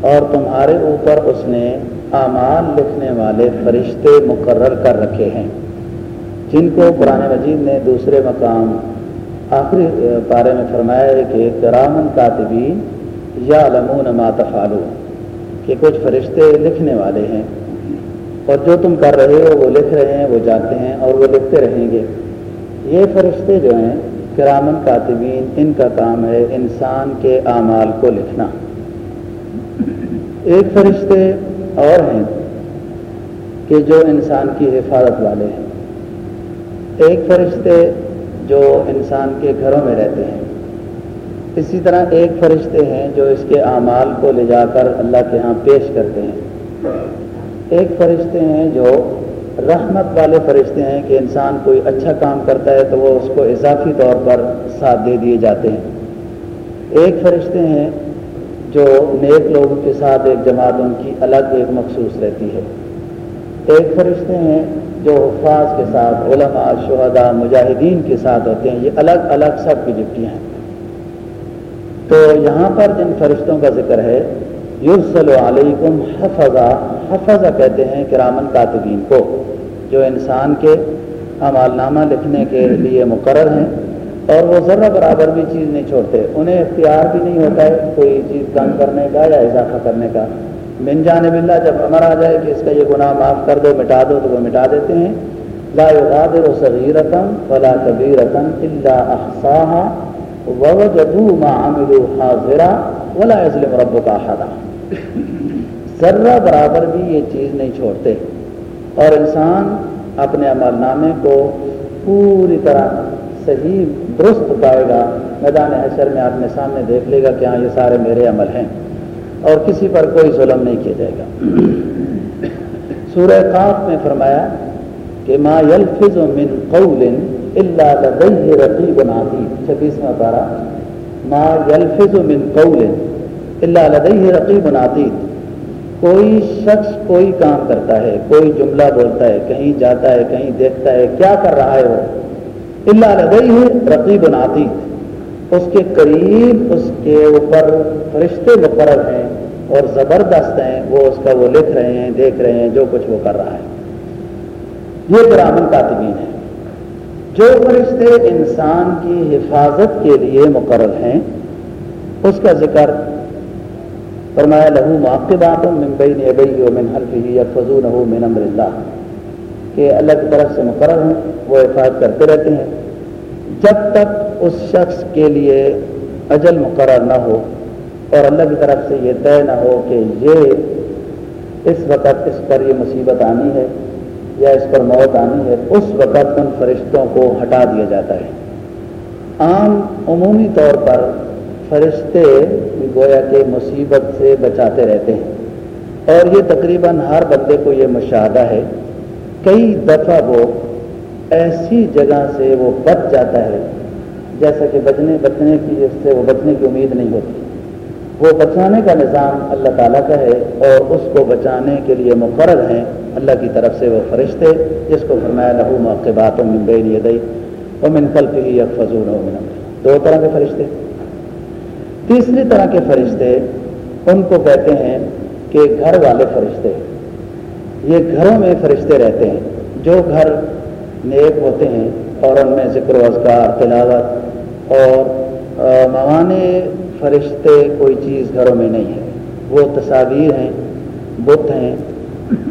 اور تمہارے اوپر اس نے اعمال لکھنے والے فرشتے مقرر کر رکھے ہیں۔ جن کو قرآن مجید نے دوسرے مقام، آخری پارے میں فرمایا ہے کہ کرامن کاتبین یا لمون ماتفالو کہ کچھ فرشتے لکھنے والے ہیں۔ اور جو تم کر رہے ہو وہ لکھ رہے ہیں، وہ جانتے ہیں اور وہ لکھتے رہیں گے۔ یہ فرشتے جو ہیں کرامن کاتبین، ان کا کام ہے انسان کے اعمال کو لکھنا۔ ایک فرشتے اور ہیں کہ جو انسان کی حفاظت والے ہیں۔ ایک فرشتے جو انسان کے گھروں میں رہتے ہیں۔ اسی طرح ایک فرشتے ہیں جو اس کے اعمال کو لے جا کر اللہ کے ہاں پیش کرتے ہیں۔ ایک فرشتے ہیں جو رحمت والے فرشتے ہیں کہ انسان کوئی اچھا کام کرتا ہے تو وہ اس کو اضافی طور پر ساتھ دے دیے جاتے ہیں۔ ایک فرشتے ہیں جو نیک لوگوں کے ساتھ ایک جماعت ان کی الگ ایک مخصوص رہتی ہے۔ ایک فرشتے ہیں جو حفاظ کے ساتھ، علماء، شہداء، مجاہدین کے ساتھ ہوتے ہیں۔ یہ الگ الگ سب کی ڈپٹیاں ہیں۔ تو یہاں پر جن فرشتوں کا ذکر ہے یوسل علیکم حفظہ حفظہ کہتے ہیں کرامن کاتبین کو، جو انسان کے عمال نامہ لکھنے کے لیے مقرر ہیں، اور وہ ذرہ برابر بھی چیز نہیں چھوڑتے۔ انہیں اختیار بھی نہیں ہوتا ہے کوئی چیز کم کرنے کا یا اضافہ کرنے کا۔ من جانب اللہ جب امر آ جائے کہ اس کا یہ گناہ معاف کر دو، مٹا دو، تو وہ مٹا دیتے ہیں۔ لا يغادر صغيرة ولا كبيرة إلا أحصاها ووجدوا ما عملوا حاضرا ولا يظلم ربك أحدا ذرہ برابر بھی یہ چیز نہیں چھوڑتے۔ اور انسان اپنے عمل نامے کو پوری طرح صحیح درست پائے گا۔ میدان حشر میں آپ نے سامنے دیکھ لے گا کہ ہاں یہ سارے میرے عمل ہیں۔ اور کسی پر کوئی ظلم نہیں کیا جائے گا۔ سورہ خاص میں فرمایا کہ ما یلفظ من قول الا لدیہ رقیب عتید چھبیسواں پارا ما یلفظ من قول الا لدیہ رقیب عتید کوئی شخص کوئی کام کرتا ہے، کوئی جملہ بولتا ہے، کہیں جاتا ہے، کہیں دیکھتا ہے، کیا کر رہا ہے وہ؟ اللہ لدیہ رقیب عتید اس کے قریب اس کے اوپر فرشتے مقرر ہیں اور زبردست ہیں، وہ اس کا وہ لکھ رہے ہیں، دیکھ رہے ہیں، جو کچھ وہ کر رہا ہے۔ یہ برامن کاتبین ہے جو فرشتے انسان کی حفاظت کے لیے مقرر ہیں، اس کا ذکر فرمایا لہو معقبات من بین ابئی و من حلفہ یفضون من امر اللہ، کہ اللہ کی طرف سے مقرر ہیں، وہ حفاظت کرتے رہتے ہیں۔ جب تک اس شخص کے لیے اجل مقرر نہ ہو اور اللہ کی طرف سے یہ طے نہ ہو کہ یہ اس وقت اس پر یہ مصیبت آنی ہے یا اس پر موت آنی ہے، اس وقت ان فرشتوں کو ہٹا دیا جاتا ہے۔ عام عمومی طور پر فرشتے گویا کے مصیبت سے بچاتے رہتے ہیں۔ اور یہ تقریباً ہر بندے کو یہ مشاہدہ ہے۔ کئی دفعہ وہ ایسی جگہ سے وہ بچ جاتا ہے، جیسا کہ بچنے بچنے کی اس سے وہ بچنے کی امید نہیں ہوتی۔ وہ بچانے کا نظام اللہ تعالیٰ کا ہے اور اس کو بچانے کے لیے مقرر ہیں۔ اللہ کی طرف سے وہ فرشتے، جس کو فرمایا لہو موقع بات من بین یدئی وہ من خلف ہی فضول ہو من دو طرح کے فرشتے۔ تیسری طرح کے فرشتے ان کو کہتے ہیں کہ گھر والے فرشتے، یہ گھروں میں فرشتے رہتے ہیں، جو گھر نیک ہوتے ہیں اور ان میں ذکر و اذکار، تلاوت اور موانے فرشتے کوئی چیز گھروں میں نہیں ہے۔ وہ تصاویر ہیں، بت ہیں،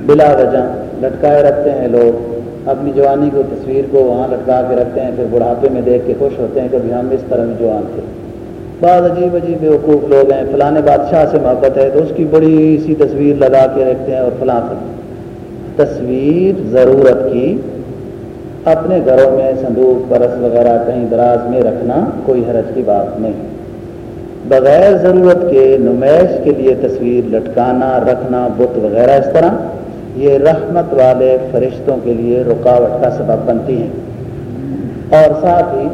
بلا وجہ لٹکائے رکھتے ہیں لوگ۔ اپنی جوانی کو تصویر کو وہاں لٹکا کے رکھتے ہیں، پھر بڑھاپے میں دیکھ کے خوش ہوتے ہیں کبھی ہم اس طرح میں جوان تھے۔ بعض عجیب عجیب بیوقوف لوگ ہیں فلاں بادشاہ سے محبت ہے، تو اس کی بڑی سی تصویر لگا کے رکھتے ہیں اور فلاں تصویر ضرورت کی، اپنے گھروں میں صندوق، برس وغیرہ کہیں دراز میں رکھنا کوئی حرج کی بات نہیں۔ بغیر ضرورت کے نمائش کے لیے تصویر لٹکانا، رکھنا، بت وغیرہ اس طرح، یہ رحمت والے فرشتوں کے لیے رکاوٹ کا سبب بنتی ہیں۔ اور ساتھ ہی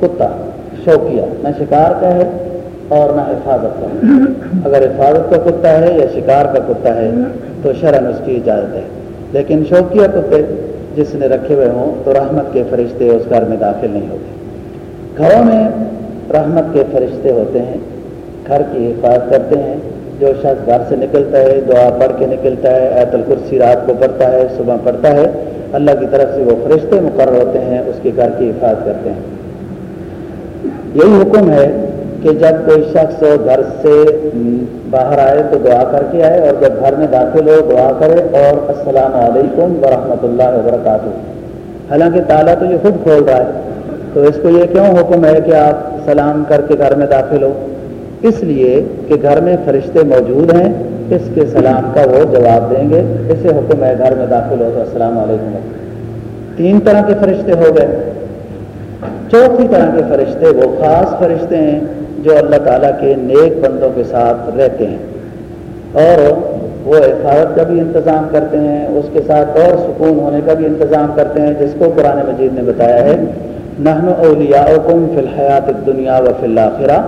کتا۔ شوقیہ، نہ شکار کا ہے اور نہ حفاظت کا ہے۔ اگر حفاظت کا کتا ہے یا شکار کا کتا ہے، تو شرن اس کی اجازت ہے۔ لیکن شوقیہ کتے جس نے رکھے ہوئے ہوں، تو رحمت کے فرشتے اس گھر میں داخل نہیں ہوتے۔ گھروں میں رحمت کے فرشتے ہوتے ہیں، گھر کی حفاظت کرتے ہیں۔ جو شخص گھر سے نکلتا ہے، دعا پڑھ کے نکلتا ہے ایت الکرسی رات کو پڑھتا ہے، صبح پڑھتا ہے، اللہ کی طرف سے وہ فرشتے مقرر ہوتے ہیں، اس کے گھر کی حفاظت کرتے ہیں۔ یہی حکم ہے کہ جب کوئی شخص گھر سے باہر آئے تو دعا کر کے آئے اور جب گھر میں داخل ہو دعا کرے اور السلام علیکم ورحمۃ اللہ وبرکاتہ۔ حالانکہ تالا تو یہ خود کھول رہا ہے۔ تو اس کو یہ کیوں حکم ہے کہ آپ سلام کر کے گھر میں داخل ہو؟ اس لیے کہ گھر میں فرشتے موجود ہیں، اس کے سلام کا وہ جواب دیں گے۔ اسے حکم ہے گھر میں داخل ہو تو السلام علیکم۔ تین طرح کے فرشتے ہو گئے۔ چوتھی طرح کے فرشتے وہ خاص فرشتے ہیں جو اللہ تعالیٰ کے نیک بندوں کے ساتھ رہتے ہیں۔ اور وہ حفاظت کا بھی انتظام کرتے ہیں، اس کے ساتھ اور سکون ہونے کا بھی انتظام کرتے ہیں، جس کو قرآن مجید نے بتایا ہے نہن اولیاؤکم فی الحیات دنیا و فی الآخرہ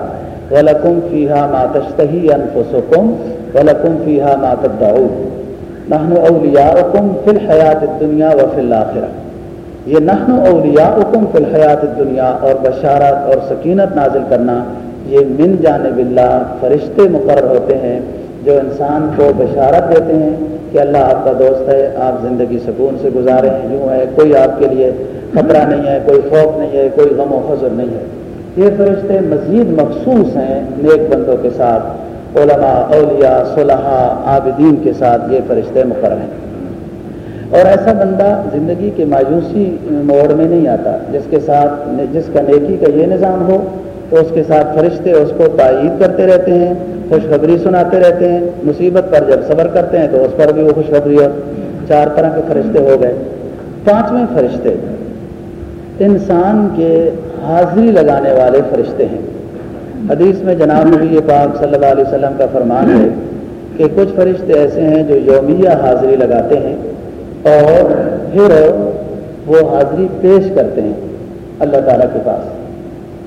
ولکم فیحا ماتشتہی انفسکم ولکم فیحا ماتدعون نہن اولیاؤکم فی الحیات دنیا و فی الآخرہ یہ نحن اولیاء حکم فی الحیات دنیا اور بشارت اور سکینت نازل کرنا، یہ من جانب اللہ فرشتے مقرر ہوتے ہیں، جو انسان کو بشارت دیتے ہیں کہ اللہ آپ کا دوست ہے، آپ زندگی سکون سے گزارے ہیں، یوں ہے، کوئی آپ کے لیے خطرہ نہیں ہے، کوئی خوف نہیں ہے، کوئی غم و حضر نہیں ہے۔ یہ فرشتے مزید مخصوص ہیں نیک بندوں کے ساتھ، علماء، اولیاء، صلحاء، عابدین کے ساتھ یہ فرشتے مقرر ہیں۔ اور ایسا بندہ زندگی کے مایوسی موڑ میں نہیں آتا، جس کے ساتھ جس کا نیکی کا یہ نظام ہو، تو اس کے ساتھ فرشتے اس کو تائید کرتے رہتے ہیں، خوشخبری سناتے رہتے ہیں، مصیبت پر جب صبر کرتے ہیں تو اس پر بھی وہ خوشخبری اور چار طرح کے فرشتے ہو گئے۔ پانچویں فرشتے، انسان کے حاضری لگانے والے فرشتے ہیں۔ حدیث میں جناب نبی پاک صلی اللہ علیہ وسلم کا فرمان ہے کہ کچھ فرشتے ایسے ہیں جو یومیہ حاضری لگاتے ہیں اور پھر وہ حاضری پیش کرتے ہیں اللہ تعالیٰ کے پاس۔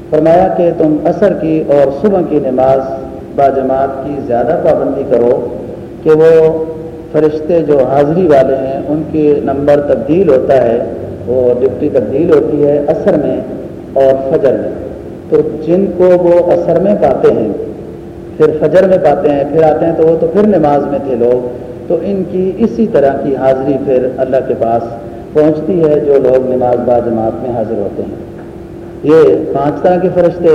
فرمایا کہ تم عصر کی اور صبح کی نماز با جماعت کی زیادہ پابندی کرو کہ وہ فرشتے جو حاضری والے ہیں، ان کے نمبر تبدیل ہوتا ہے۔ وہ ڈپٹی تبدیل ہوتی ہے عصر میں اور فجر میں۔ تو جن کو وہ عصر میں پاتے ہیں، پھر فجر میں پاتے ہیں، پھر آتے ہیں تو وہ تو پھر نماز میں تھے لوگ۔ تو ان کی اسی طرح کی حاضری پھر اللہ کے پاس پہنچتی ہے جو لوگ نماز با جماعت میں حاضر ہوتے ہیں۔ یہ پانچ طرح کے فرشتے،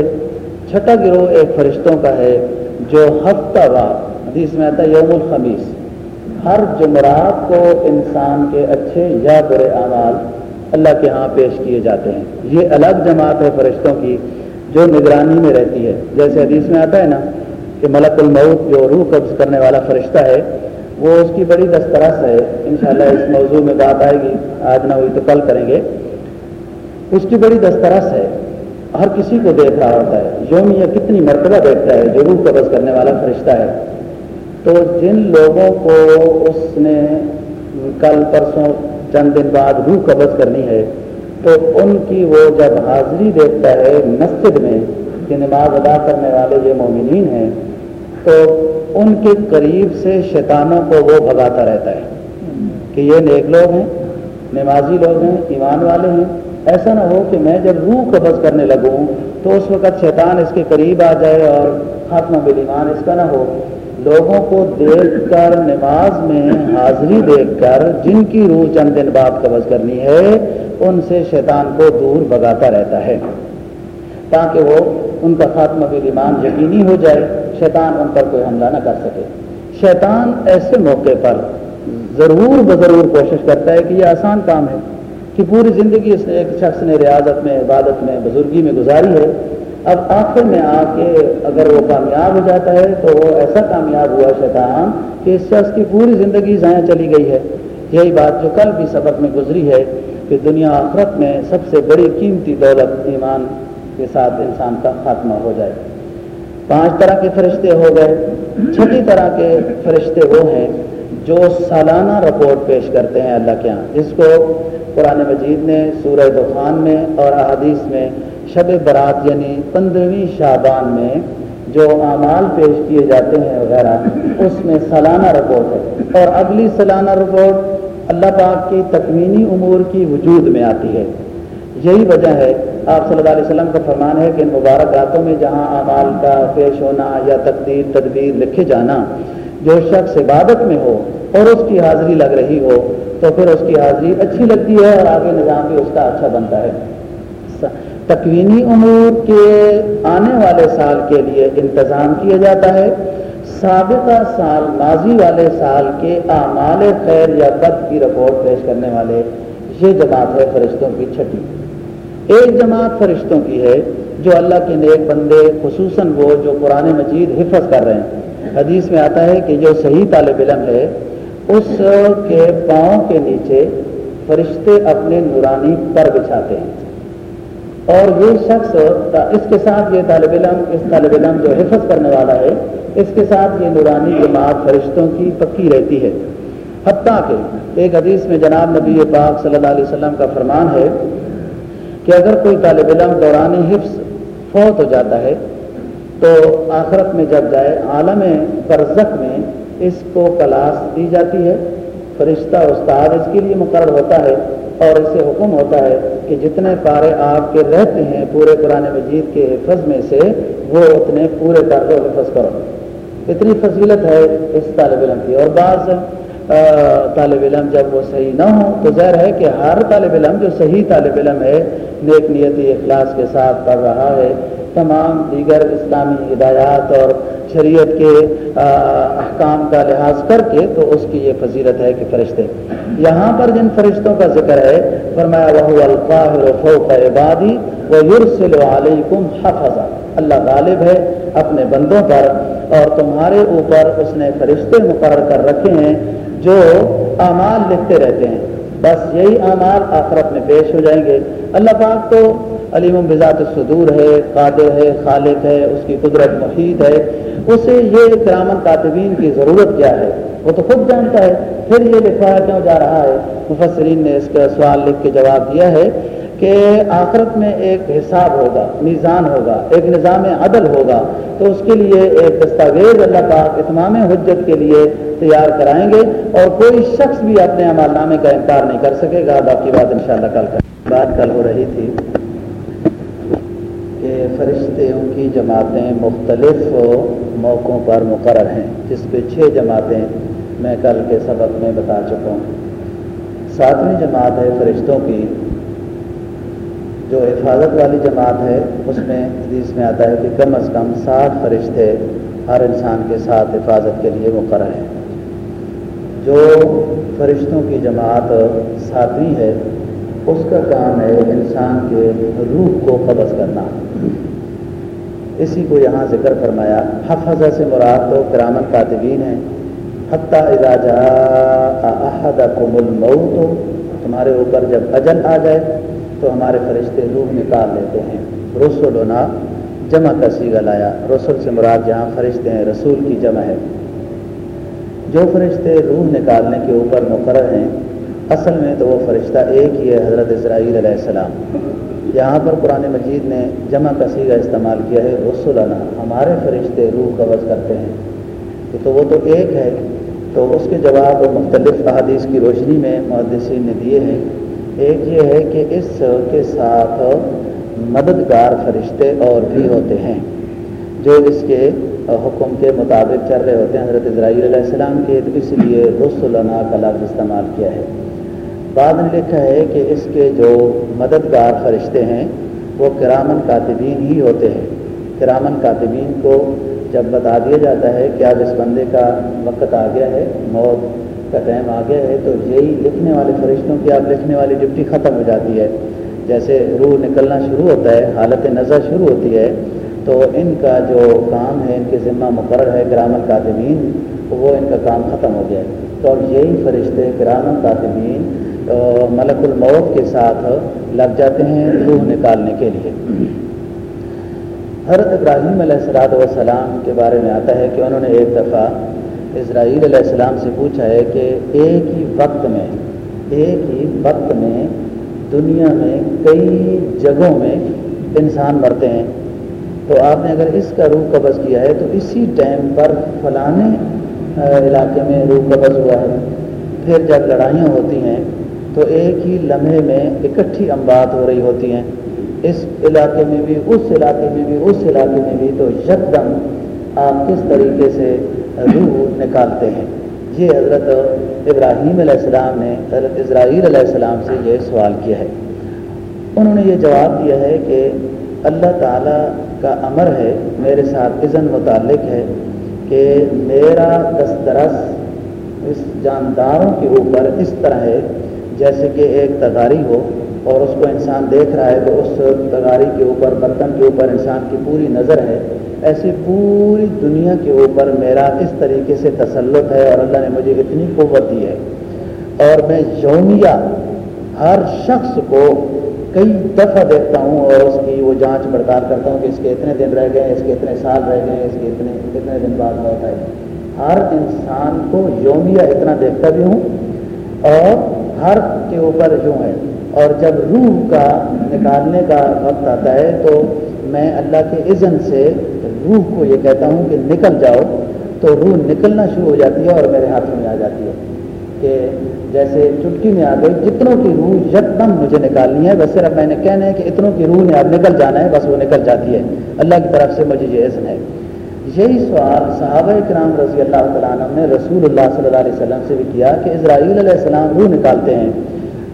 چھٹا گروہ ایک فرشتوں کا ہے جو ہفتہ وار حدیث میں آتا ہے یوم الخمیس۔ ہر جمعرات کو انسان کے اچھے یا برے اعمال اللہ کے ہاں پیش کیے جاتے ہیں۔ یہ الگ جماعت ہے فرشتوں کی جو نگرانی میں رہتی ہے۔ جیسے حدیث میں آتا ہے نا کہ ملک الموت جو روح قبض کرنے والا فرشتہ ہے وہ اس کی بڑی دسترس ہے۔ انشاءاللہ اس موضوع میں بات آئے گی۔ آج نہ ہوئی تو کل کریں گے۔ اس کی بڑی دسترس ہے۔ ہر کسی کو دیکھ رہا ہوتا ہے۔ یوم یہ کتنی مرتبہ دیکھتا ہے۔ جو روح قبض کرنے والا فرشتہ ہے۔ تو جن لوگوں کو اس نے کل پرسوں چند دن بعد روح قبض کرنی ہے، تو ان کی وہ جب حاضری دیکھتا ہے مسجد میں کہ نماز ادا کرنے والے یہ مومنین ہیں تو ان کے قریب سے شیطانوں کو وہ بھگاتا رہتا ہے کہ یہ نیک لوگ ہیں، نمازی لوگ ہیں، ایمان والے ہیں۔ ایسا نہ ہو کہ میں جب روح قبض کرنے لگوں تو اس وقت شیطان اس کے قریب آ جائے اور خاتمہ بل ایمان اس کا نہ ہو۔ لوگوں کو دیکھ کر، نماز میں حاضری دیکھ کر جن کی روح چند دن بعد قبض کرنی ہے، ان سے شیطان کو دور بگاتا رہتا ہے۔ تاکہ وہ ان کا خاتمہ بھی ایمان یقینی ہو جائے، شیطان ان پر کوئی حملہ نہ کر سکے۔ شیطان ایسے موقع پر ضرور بضرور کوشش کرتا ہے کہ یہ آسان کام ہے کہ پوری زندگی اس ایک شخص نے ریاضت میں، عبادت میں، بزرگی میں گزاری ہے۔ اب آخر میں آ کے اگر وہ کامیاب ہو جاتا ہے تو وہ ایسا کامیاب ہوا شیطان کہ اس شخص کی پوری زندگی ضائع چلی گئی ہے۔ یہی بات جو کل بھی سبق میں گزری ہے کہ دنیا آخرت میں سب سے بڑی قیمتی دولت ایمان کے ساتھ انسان کا خاتمہ ہو جائے۔ پانچ طرح کے فرشتے ہو گئے۔ چھٹی طرح کے فرشتے وہ ہیں جو سالانہ رپورٹ پیش کرتے ہیں اللہ کے یہاں جس کو قرآن مجید نے، سورہ دخان میں اور احادیث میں، شب برات یعنی پندرہویں شابان میں جو اعمال پیش کیے جاتے ہیں وغیرہ، اس میں سالانہ رپورٹ ہے۔ اور اگلی سالانہ رپورٹ اللہ پاک کی تکمینی امور کی وجود میں آتی ہے۔ یہی وجہ ہے آپ صلی اللہ علیہ وسلم کا فرمان ہے کہ مبارک راتوں میں جہاں اعمال کا پیش ہونا یا تقدیر تدبیر لکھے جانا جو شخص عبادت میں ہو اور اس کی حاضری لگ رہی ہو، تو پھر اس کی حاضری اچھی لگتی ہے اور آگے نظام بھی اس کا اچھا بنتا ہے۔ تکوینی امور کے آنے والے سال کے لیے انتظام کیا جاتا ہے۔ سابقہ سال ماضی والے سال کے اعمال خیر یا بد کی رپورٹ پیش کرنے والے یہ جماعت ہے فرشتوں کی چھٹی۔ ایک جماعت فرشتوں کی ہے جو اللہ کے نیک بندے، خصوصاً وہ جو قرآن مجید حفظ کر رہے ہیں۔ حدیث میں آتا ہے کہ جو صحیح طالب علم ہے، اس کے پاؤں کے نیچے فرشتے اپنے نورانی پر بچھاتے ہیں۔ اور یہ شخص اس کے ساتھ یہ طالب علم، اس طالب علم جو حفظ کرنے والا ہے، اس کے ساتھ یہ نورانی جماعت فرشتوں کی پکی رہتی ہے۔ حتیٰ کہ ایک حدیث میں جناب نبی پاک صلی اللہ علیہ وسلم کا فرمان ہے کہ اگر کوئی طالب علم دوران حفظ فوت ہو جاتا ہے، تو آخرت میں جب جائے، عالم برزخ میں اس کو کلاس دی جاتی ہے۔ فرشتہ استاد اس کے لیے مقرر ہوتا ہے اور اسے حکم ہوتا ہے کہ جتنے پارے آپ کے رہتے ہیں پورے قرآن مجید کے حفظ میں سے، وہ اتنے پورے کر دو حفظ کرو۔ اتنی فضیلت ہے اس طالب علم کی۔ اور بعض طالب علم جب وہ صحیح نہ ہو تو ظاہر ہے کہ ہر طالب علم جو صحیح طالب علم ہے، نیک نیتی، اخلاص کے ساتھ پڑھ رہا ہے۔ تمام دیگر اسلامی ہدایات اور شریعت کے احکام کا لحاظ کر کے تو اس کی یہ فضیلت ہے کہ فرشتے۔ یہاں پر جن فرشتوں کا ذکر ہے، فرمایا وہ القاہر فوق عبادی وہ یورسل علیکم حفظ اللہ غالب ہے اپنے بندوں پر اور تمہارے اوپر اس نے فرشتے مقرر کر رکھے ہیں۔ جو اعمال لکھتے رہتے ہیں۔ بس یہی اعمال آخرت میں پیش ہو جائیں گے۔ اللہ پاک تو علیم بذات صدور ہے، قادر ہے، خالق ہے، اس کی قدرت محیط ہے۔ اسے یہ کرامن کاتبین کی ضرورت کیا ہے؟ وہ تو خود جانتا ہے۔ پھر یہ لکھوایا کیوں جا رہا ہے؟ مفسرین نے اس کا سوال لکھ کے جواب دیا ہے۔ کہ آخرت میں ایک حساب ہوگا، میزان ہوگا، ایک نظام عدل ہوگا۔ تو اس کے لیے ایک دستاویز اللہ پاک اتمام حجت کے لیے تیار کرائیں گے اور کوئی شخص بھی اپنے عمال نامے کا انکار نہیں کر سکے گا۔ باقی بات انشاءاللہ کل کر بات کل ہو رہی تھی کہ فرشتوں کی جماعتیں مختلف موقعوں پر مقرر ہیں، جس پہ چھ جماعتیں میں کل کے سبق میں بتا چکا ہوں۔ ساتویں جماعت ہے فرشتوں کی۔ جو حفاظت والی جماعت ہے، اس میں حدیث میں آتا ہے کہ کم از کم سات فرشتے ہر انسان کے ساتھ حفاظت کے لیے مقرر ہیں۔ جو فرشتوں کی جماعت ساتویں ہے، اس کا کام ہے انسان کے روح کو قبض کرنا۔ اسی کو یہاں ذکر فرمایا، حفظ سے مراد تو کرامن کاتبین ہیں۔ حتیٰ اجاجا احد کو الموت، تمہارے اوپر جب اجل آ جائے تو ہمارے فرشتے روح نکال لیتے ہیں۔ رسول ہونا جمع کا سیگا لایا۔ رسول سے مراد جہاں فرشتے ہیں، رسول کی جمع ہے۔ جو فرشتے روح نکالنے کے اوپر مقرر ہیں، اصل میں تو وہ فرشتہ ایک ہی ہے، حضرت اسرائیل علیہ السلام۔ یہاں پر قرآن مجید نے جمع کا سیگا استعمال کیا ہے۔ رسولنا ہمارے فرشتے روح قبض کرتے ہیں۔ تو وہ تو ایک ہے۔ تو اس کے جواب مختلف احادیث کی روشنی میں محدثین نے دیے ہیں۔ ایک یہ ہے کہ اس کے ساتھ مددگار فرشتے اور بھی ہوتے ہیں جو اس کے حکم کے مطابق چل رہے ہوتے ہیں۔ حضرت اسرائیل علیہ السلام کے تو اس لیے رسولنا کا لفظ استعمال کیا ہے۔ بعد نے لکھا ہے کہ اس کے جو مددگار فرشتے ہیں، وہ کرامن کاتبین ہی ہوتے ہیں۔ کرامن کاتبین کو جب بتا دیا جاتا ہے کہ اب اس بندے کا وقت آ گیا ہے، موت کا ٹائم آ گیا ہے تو یہی لکھنے والے فرشتوں کی اب لکھنے والی ڈپٹی ختم ہو جاتی ہے۔ جیسے روح نکلنا شروع ہوتا ہے، حالت نظر شروع ہوتی ہے، تو ان کا جو کام ہے، ان کے ذمہ مقرر ہے گرامن کاتمین وہ ان کا کام ختم ہو گیا ہے۔ تو اب یہی فرشتے گرامن کاتمین ملک الموت کے ساتھ لگ جاتے ہیں روح نکالنے کے لیے۔ حضرت ابراہیم علیہ السلام والسلام کے بارے میں آتا ہے کہ انہوں نے ایک دفعہ اسرائیل علیہ السلام سے پوچھا ہے کہ ایک ہی وقت میں، ایک ہی وقت میں دنیا میں کئی جگہوں میں انسان مرتے ہیں۔ تو آپ نے اگر اس کا روح قبض کیا ہے تو اسی ٹائم پر فلانے علاقے میں روح قبض ہوا ہے۔ پھر جب لڑائیاں ہوتی ہیں تو ایک ہی لمحے میں اکٹھی امبات ہو رہی ہوتی ہیں۔ اس علاقے میں بھی، اس علاقے میں بھی، اس علاقے میں بھی۔ تو یکدم آپ کس طریقے سے روح نکالتے ہیں۔ یہ حضرت ابراہیم علیہ السلام نے، حضرت اسرائیل علیہ السلام سے یہ سوال کیا ہے۔ انہوں نے یہ جواب دیا ہے کہ اللہ تعالیٰ کا امر ہے، میرے ساتھ اذن متعلق ہے کہ میرا دسترس اس جانداروں کے اوپر اس طرح ہے جیسے کہ ایک تغاری ہو اور اس کو انسان دیکھ رہا ہے تو اس تغاری کے اوپر، برتن کے اوپر انسان کی پوری نظر ہے۔ ایسی پوری دنیا کے اوپر میرا اس طریقے سے تسلط ہے اور اللہ نے مجھے اتنی قوت دی ہے۔ اور میں یومیہ ہر شخص کو کئی دفعہ دیکھتا ہوں اور اس کی وہ جانچ پڑتال کرتا ہوں کہ اس کے اتنے دن رہ گئے، اس کے اتنے سال رہ گئے، اس کے اتنے کتنے دن بعد ہوتا ہے ہر انسان کو یومیہ اتنا دیکھتا بھی ہوں اور ہر کے اوپر جو ہے۔ اور جب روح کا نکالنے کا وقت آتا ہے تو میں اللہ کے اذن سے روح کو یہ کہتا ہوں کہ نکل جاؤ تو روح نکلنا شروع ہو جاتی ہے اور میرے ہاتھ میں آ جاتی ہے کہ جیسے چٹکی میں آ گئی، جتنوں کی روح یکدم مجھے نکالنی ہے، بس صرف میں نے کہنا ہے کہ اتنوں کی روح نے اب نکل جانا ہے، بس وہ نکل جاتی ہے۔ اللہ کی طرف سے مجھے یہ عزن ہے۔ یہی سوال صحابہ کرام رضی اللہ تعالیٰ عنہ نے رسول اللہ صلی اللہ علیہ وسلم سے بھی کیا کہ اسرائیل علیہ السلام روح نکالتے ہیں۔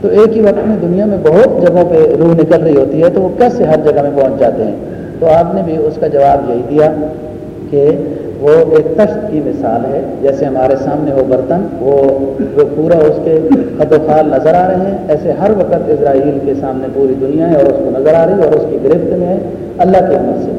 تو ایک ہی وقت میں دنیا میں بہت جگہوں پہ روح نکل رہی ہوتی ہے، تو وہ کیسے ہر جگہ میں پہنچ جاتے ہیں؟ تو آپ نے بھی اس کا جواب یہی دیا کہ وہ ایک تشت کی مثال ہے۔ جیسے ہمارے سامنے وہ برتن، وہ جو پورا اس کے خد و خال نظر آ رہے ہیں، ایسے ہر وقت اسرائیل کے سامنے پوری دنیا ہے اور اس کو نظر آ رہی ہے اور اس کی گرفت میں ہے۔ اللہ کے عمر سے۔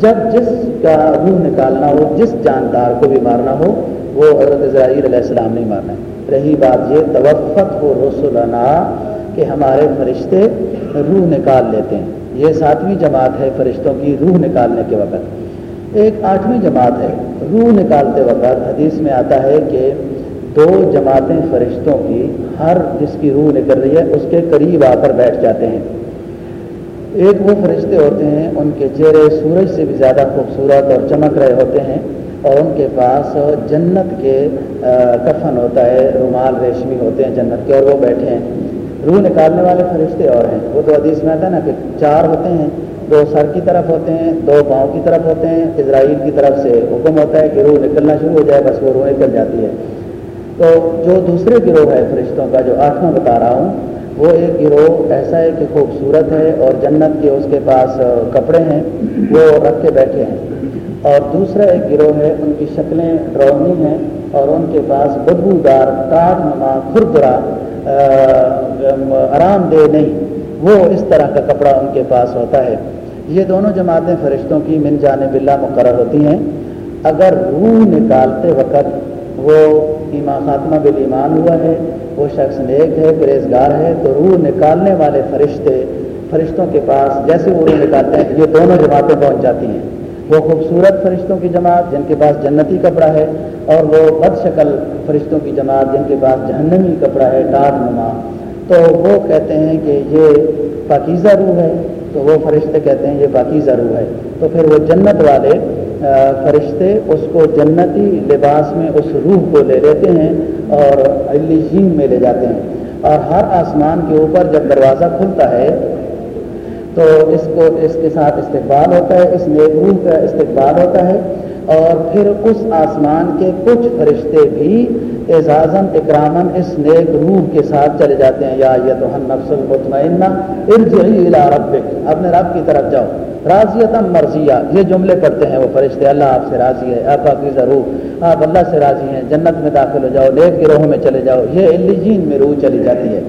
جب جس کا روح نکالنا ہو، جس جاندار کو بھی مارنا ہو، وہ حضرت اسرائیل علیہ السلام نہیں مارنا ہے۔ رہی بات یہ توفت ہو رسولنا، کہ ہمارے فرشتے روح نکال لیتے ہیں۔ یہ ساتویں جماعت ہے فرشتوں کی روح نکالنے کے وقت۔ ایک آٹھویں جماعت ہے، روح نکالتے وقت حدیث میں آتا ہے کہ دو جماعتیں فرشتوں کی، ہر جس کی روح نکل رہی ہے، اس کے قریب آ کر بیٹھ جاتے ہیں۔ ایک وہ فرشتے ہوتے ہیں، ان کے چہرے سورج سے بھی زیادہ خوبصورت اور چمک رہے ہوتے ہیں اور ان کے پاس جنت کے کفن ہوتا ہے، رومال ریشمی ہوتے ہیں جنت کے اور وہ بیٹھے ہیں۔ روح نکالنے والے فرشتے اور ہیں۔ وہ تو حدیث میں آتا ہے نا کہ چار ہوتے ہیں، دو سر کی طرف ہوتے ہیں، دو پاؤں کی طرف ہوتے ہیں۔ اسرائیل کی طرف سے حکم ہوتا ہے کہ روح نکلنا شروع ہو جائے، بس وہ روح نکل جاتی ہے تو جو دوسرے گروہ ہے فرشتوں کا، جو آٹھواں بتا رہا ہوں، وہ ایک گروہ ایسا ہے کہ خوبصورت ہے اور جنت کے اس کے پاس کپڑے ہیں، وہ رکھ کے بیٹھے ہیں۔ اور دوسرا ایک گروہ ہے، ان کی شکلیں ڈرونی ہیں اور ان کے پاس بدبودار کاٹ نما کھربرا آرام دہ نہیں، وہ اس طرح کا کپڑا ان کے پاس ہوتا ہے۔ یہ دونوں جماعتیں فرشتوں کی من جانے بلا مقرر ہوتی ہیں۔ اگر روح نکالتے وقت وہ ایمان خاتمہ بل ایمان ہوا ہے، وہ شخص نیک ہے، پرہیزگار ہے، تو روح نکالنے والے فرشتے فرشتوں کے پاس جیسے وہ روح نکالتے ہیں، یہ دونوں جماعتیں پہنچ جاتی ہیں۔ وہ خوبصورت فرشتوں کی جماعت جن کے پاس جنتی کپڑا ہے اور وہ بد شکل فرشتوں کی جماعت جن کے پاس جہنمی کپڑا ہے ٹاٹ نما۔ تو وہ کہتے ہیں کہ یہ پاکیزہ روح ہے۔ تو وہ فرشتے کہتے ہیں یہ پاکیزہ روح ہے۔ تو پھر وہ جنت والے فرشتے اس کو جنتی لباس میں اس روح کو لے لیتے ہیں اور علی میں لے جاتے ہیں۔ اور ہر آسمان کے اوپر جب دروازہ کھلتا ہے تو اس کو اس کے ساتھ استقبال ہوتا ہے، اس نیک روح کا استقبال ہوتا ہے اور پھر اس آسمان کے کچھ فرشتے بھی اعزازن اکرامن اس نیک روح کے ساتھ چلے جاتے ہیں۔ یا یہ تو نفس المطمئنہ، ارجعی الى ربک۔ اپنے رب کی طرف جاؤ۔ راضیت مرضیہ۔ یہ جملے پڑھتے ہیں وہ فرشتے۔ اللہ آپ سے راضی ہے۔ آپ کی ضرور۔ آپ اللہ سے راضی ہیں۔ جنت میں داخل ہو جاؤ، نیک گروہ میں چلے جاؤ۔ یہ الجین میں روح چلی جاتی ہے۔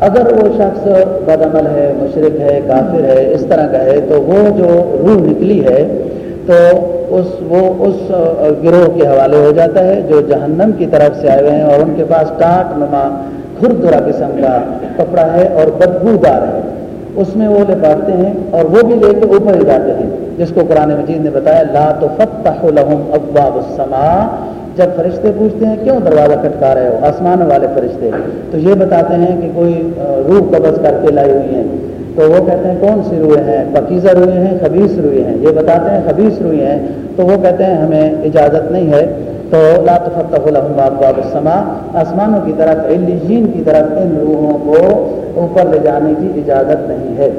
اگر وہ شخص بدعمل ہے مشرق ہے، کافر ہے، اس طرح کا ہے، تو وہ جو روح نکلی ہے، تو اس، وہ اس گروہ کے حوالے ہو جاتا ہے جو جہنم کی طرف سے آئے ہوئے ہیں اور ان کے پاس کاٹ نما کھردرا قسم کا کپڑا ہے اور بدبو دار ہے۔ اس میں وہ لپاٹتے ہیں اور وہ بھی لے کے اوپر ہی جاتے ہیں۔ جس کو قرآن مجید نے بتایا، لا تو فتح لهم ابواب السماء جب فرشتے پوچھتے ہیں، کیوں دروازہ کٹکا رہے ہو؟ آسمان والے فرشتے. تو یہ بتاتے ہیں کہ کوئی روح قبض کر کے لائی ہوئی ہیں۔ تو وہ کہتے ہیں، کون سی روئے ہیں؟ پکیزہ روئے ہیں خبیص روئے ہیں? یہ بتاتے ہیں خبیص روئے ہیں. تو وہ کہتے ہیں، ہمیں اجازت نہیں ہے. تو لا تفتح لهم ابواب السماء، آسمانوں کی طرف الجین کی طرف ان روحوں کو اوپر لے جانے کی اجازت نہیں ہے۔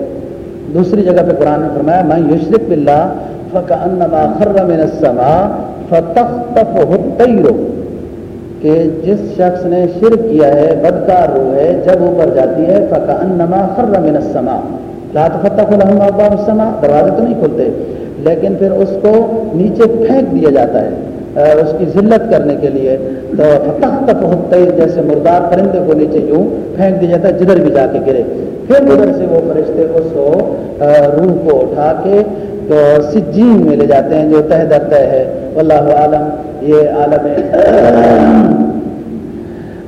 دوسری جگہ پہ قرآن نے فرمایا میں یشرک باللہ فکانما خر من السماء فتخطفه الطير، کہ جس شخص نے شرک کیا ہے، بدکار روح ہے، جب اوپر جاتی ہے فکانما خر من السماء۔ لا تفتح لهم ابواب السماء، دروازے تو نہیں کھلتے، لیکن پھر اس کو نیچے پھینک دیا جاتا ہے اس کی ذلت کرنے کے لیے۔ تو فتح تک جیسے مردار پرندے کو نیچے یوں پھینک دیا جاتا ہے، جدھر بھی جا کے گرے۔ پھر ادھر سے وہ فرشتے اس کو روح کو اٹھا کے تو سجین میں لے جاتے ہیں جو تہ در تہ ہے۔ اللہ عالم، یہ عالم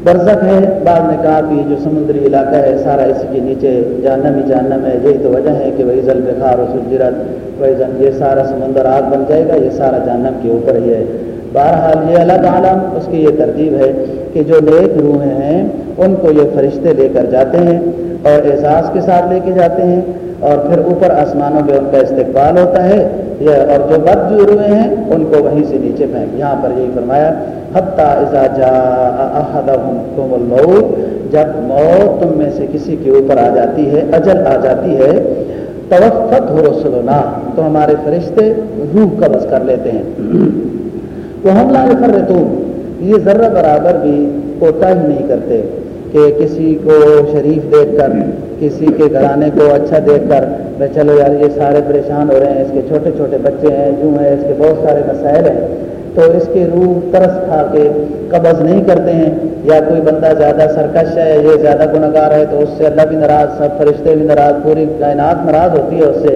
برزخ ہے۔ بعد نے کہا کہ جو سمندری علاقہ ہے، سارا اس کے نیچے جہنم ہی جہنم ہے۔ یہی تو وجہ ہے کہ وہی ضلع بخار و سجرت وہی یہ سارا سمندر آگ بن جائے گا، یہ سارا جہنم کے اوپر ہی ہے۔ بہرحال یہ الگ عالم، اس کی یہ ترتیب ہے کہ جو نیک روحیں ہیں، ان کو یہ فرشتے لے کر جاتے ہیں۔ اور اعزاز کے ساتھ لے کے جاتے ہیں اور پھر اوپر آسمانوں میں ان کا استقبال ہوتا ہے یہ اور جو بد جو روئے ہیں، ان کو وہیں سے نیچے پھینک یہاں پر یہی فرمایا، حتیٰ الموت، جب موت تم میں سے کسی کے اوپر آ جاتی ہے، اجل آ جاتی ہے، توفت ہو رسولنا، تو ہمارے فرشتے روح قبض کر لیتے ہیں۔ وہ ہم لا کر یہ ذرہ برابر بھی کوتا ہی نہیں کرتے۔ کہ کسی کو شریف دیکھ کر، کسی کے گھرانے کو اچھا دیکھ کر، میں چلو یار، یہ سارے پریشان ہو رہے ہیں، اس کے چھوٹے چھوٹے بچے ہیں جو ہیں، اس کے بہت سارے مسائل ہیں۔ تو اس کے روح ترس کھا کے قبض نہیں کرتے ہیں، یا کوئی بندہ زیادہ سرکش ہے یہ زیادہ گناگار ہے، تو اس سے اللہ بھی ناراض، سب فرشتے بھی ناراض، پوری کائنات ناراض ہوتی ہے اس سے۔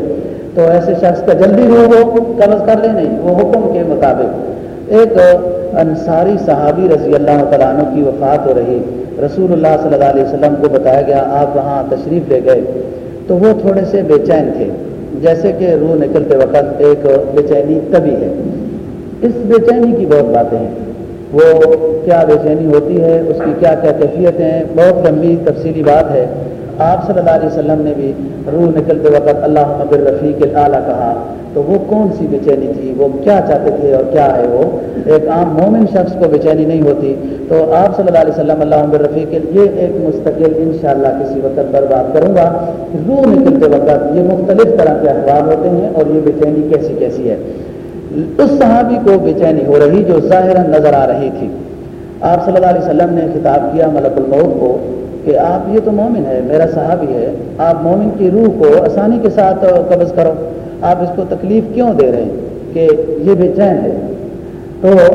تو ایسے شخص کا جلدی روح وہ قبض کر لے، نہیں، وہ حکم کے مطابق۔ ایک انصاری صحابی رضی اللہ تعالیٰ عنہ کی وفات ہو رہی۔ رسول اللہ صلی اللہ علیہ وسلم کو بتایا گیا، آپ وہاں تشریف لے گئے۔ تو وہ تھوڑے سے بے چین تھے۔ جیسے کہ روح نکلتے وقت ایک بے چینی طبی ہے۔ اس بے چینی کی بہت باتیں ہیں۔ وہ کیا بے چینی ہوتی ہے؟ اس کی کیا کیا کیفیتیں ہیں؟ بہت لمبی تفصیلی بات ہے۔ آپ صلی اللہ علیہ وسلم نے بھی روح نکلتے وقت اللہ مبر رفیق اعلیٰ کہا تو وہ کون سی بے چینی تھی؟ وہ کیا چاہتے تھے اور کیا ہے وہ؟ ایک عام مومن شخص کو بے چینی نہیں ہوتی۔ تو آپ صلی اللہ علیہ وسلم اللہ عمر رفیق یہ ایک مستقل انشاءاللہ کسی وقت پر بات کروں گا۔ روح نکلتے وقت یہ مختلف طرح کے اخبار ہوتے ہیں اور یہ بے چینی کیسی کیسی ہے؟ اس صحابی کو بے چینی ہو رہی جو ظاہر نظر آ رہی تھی۔ آپ صلی اللہ علیہ وسلم نے خطاب کیا ملک الموت کو کہ آپ یہ تو مومن ہے میرا صحابی ہے، آپ مومن کی روح کو آسانی کے ساتھ قبض کرو۔ آپ اس کو تکلیف کیوں دے رہے ہیں کہ یہ بے چین ہے؟ تو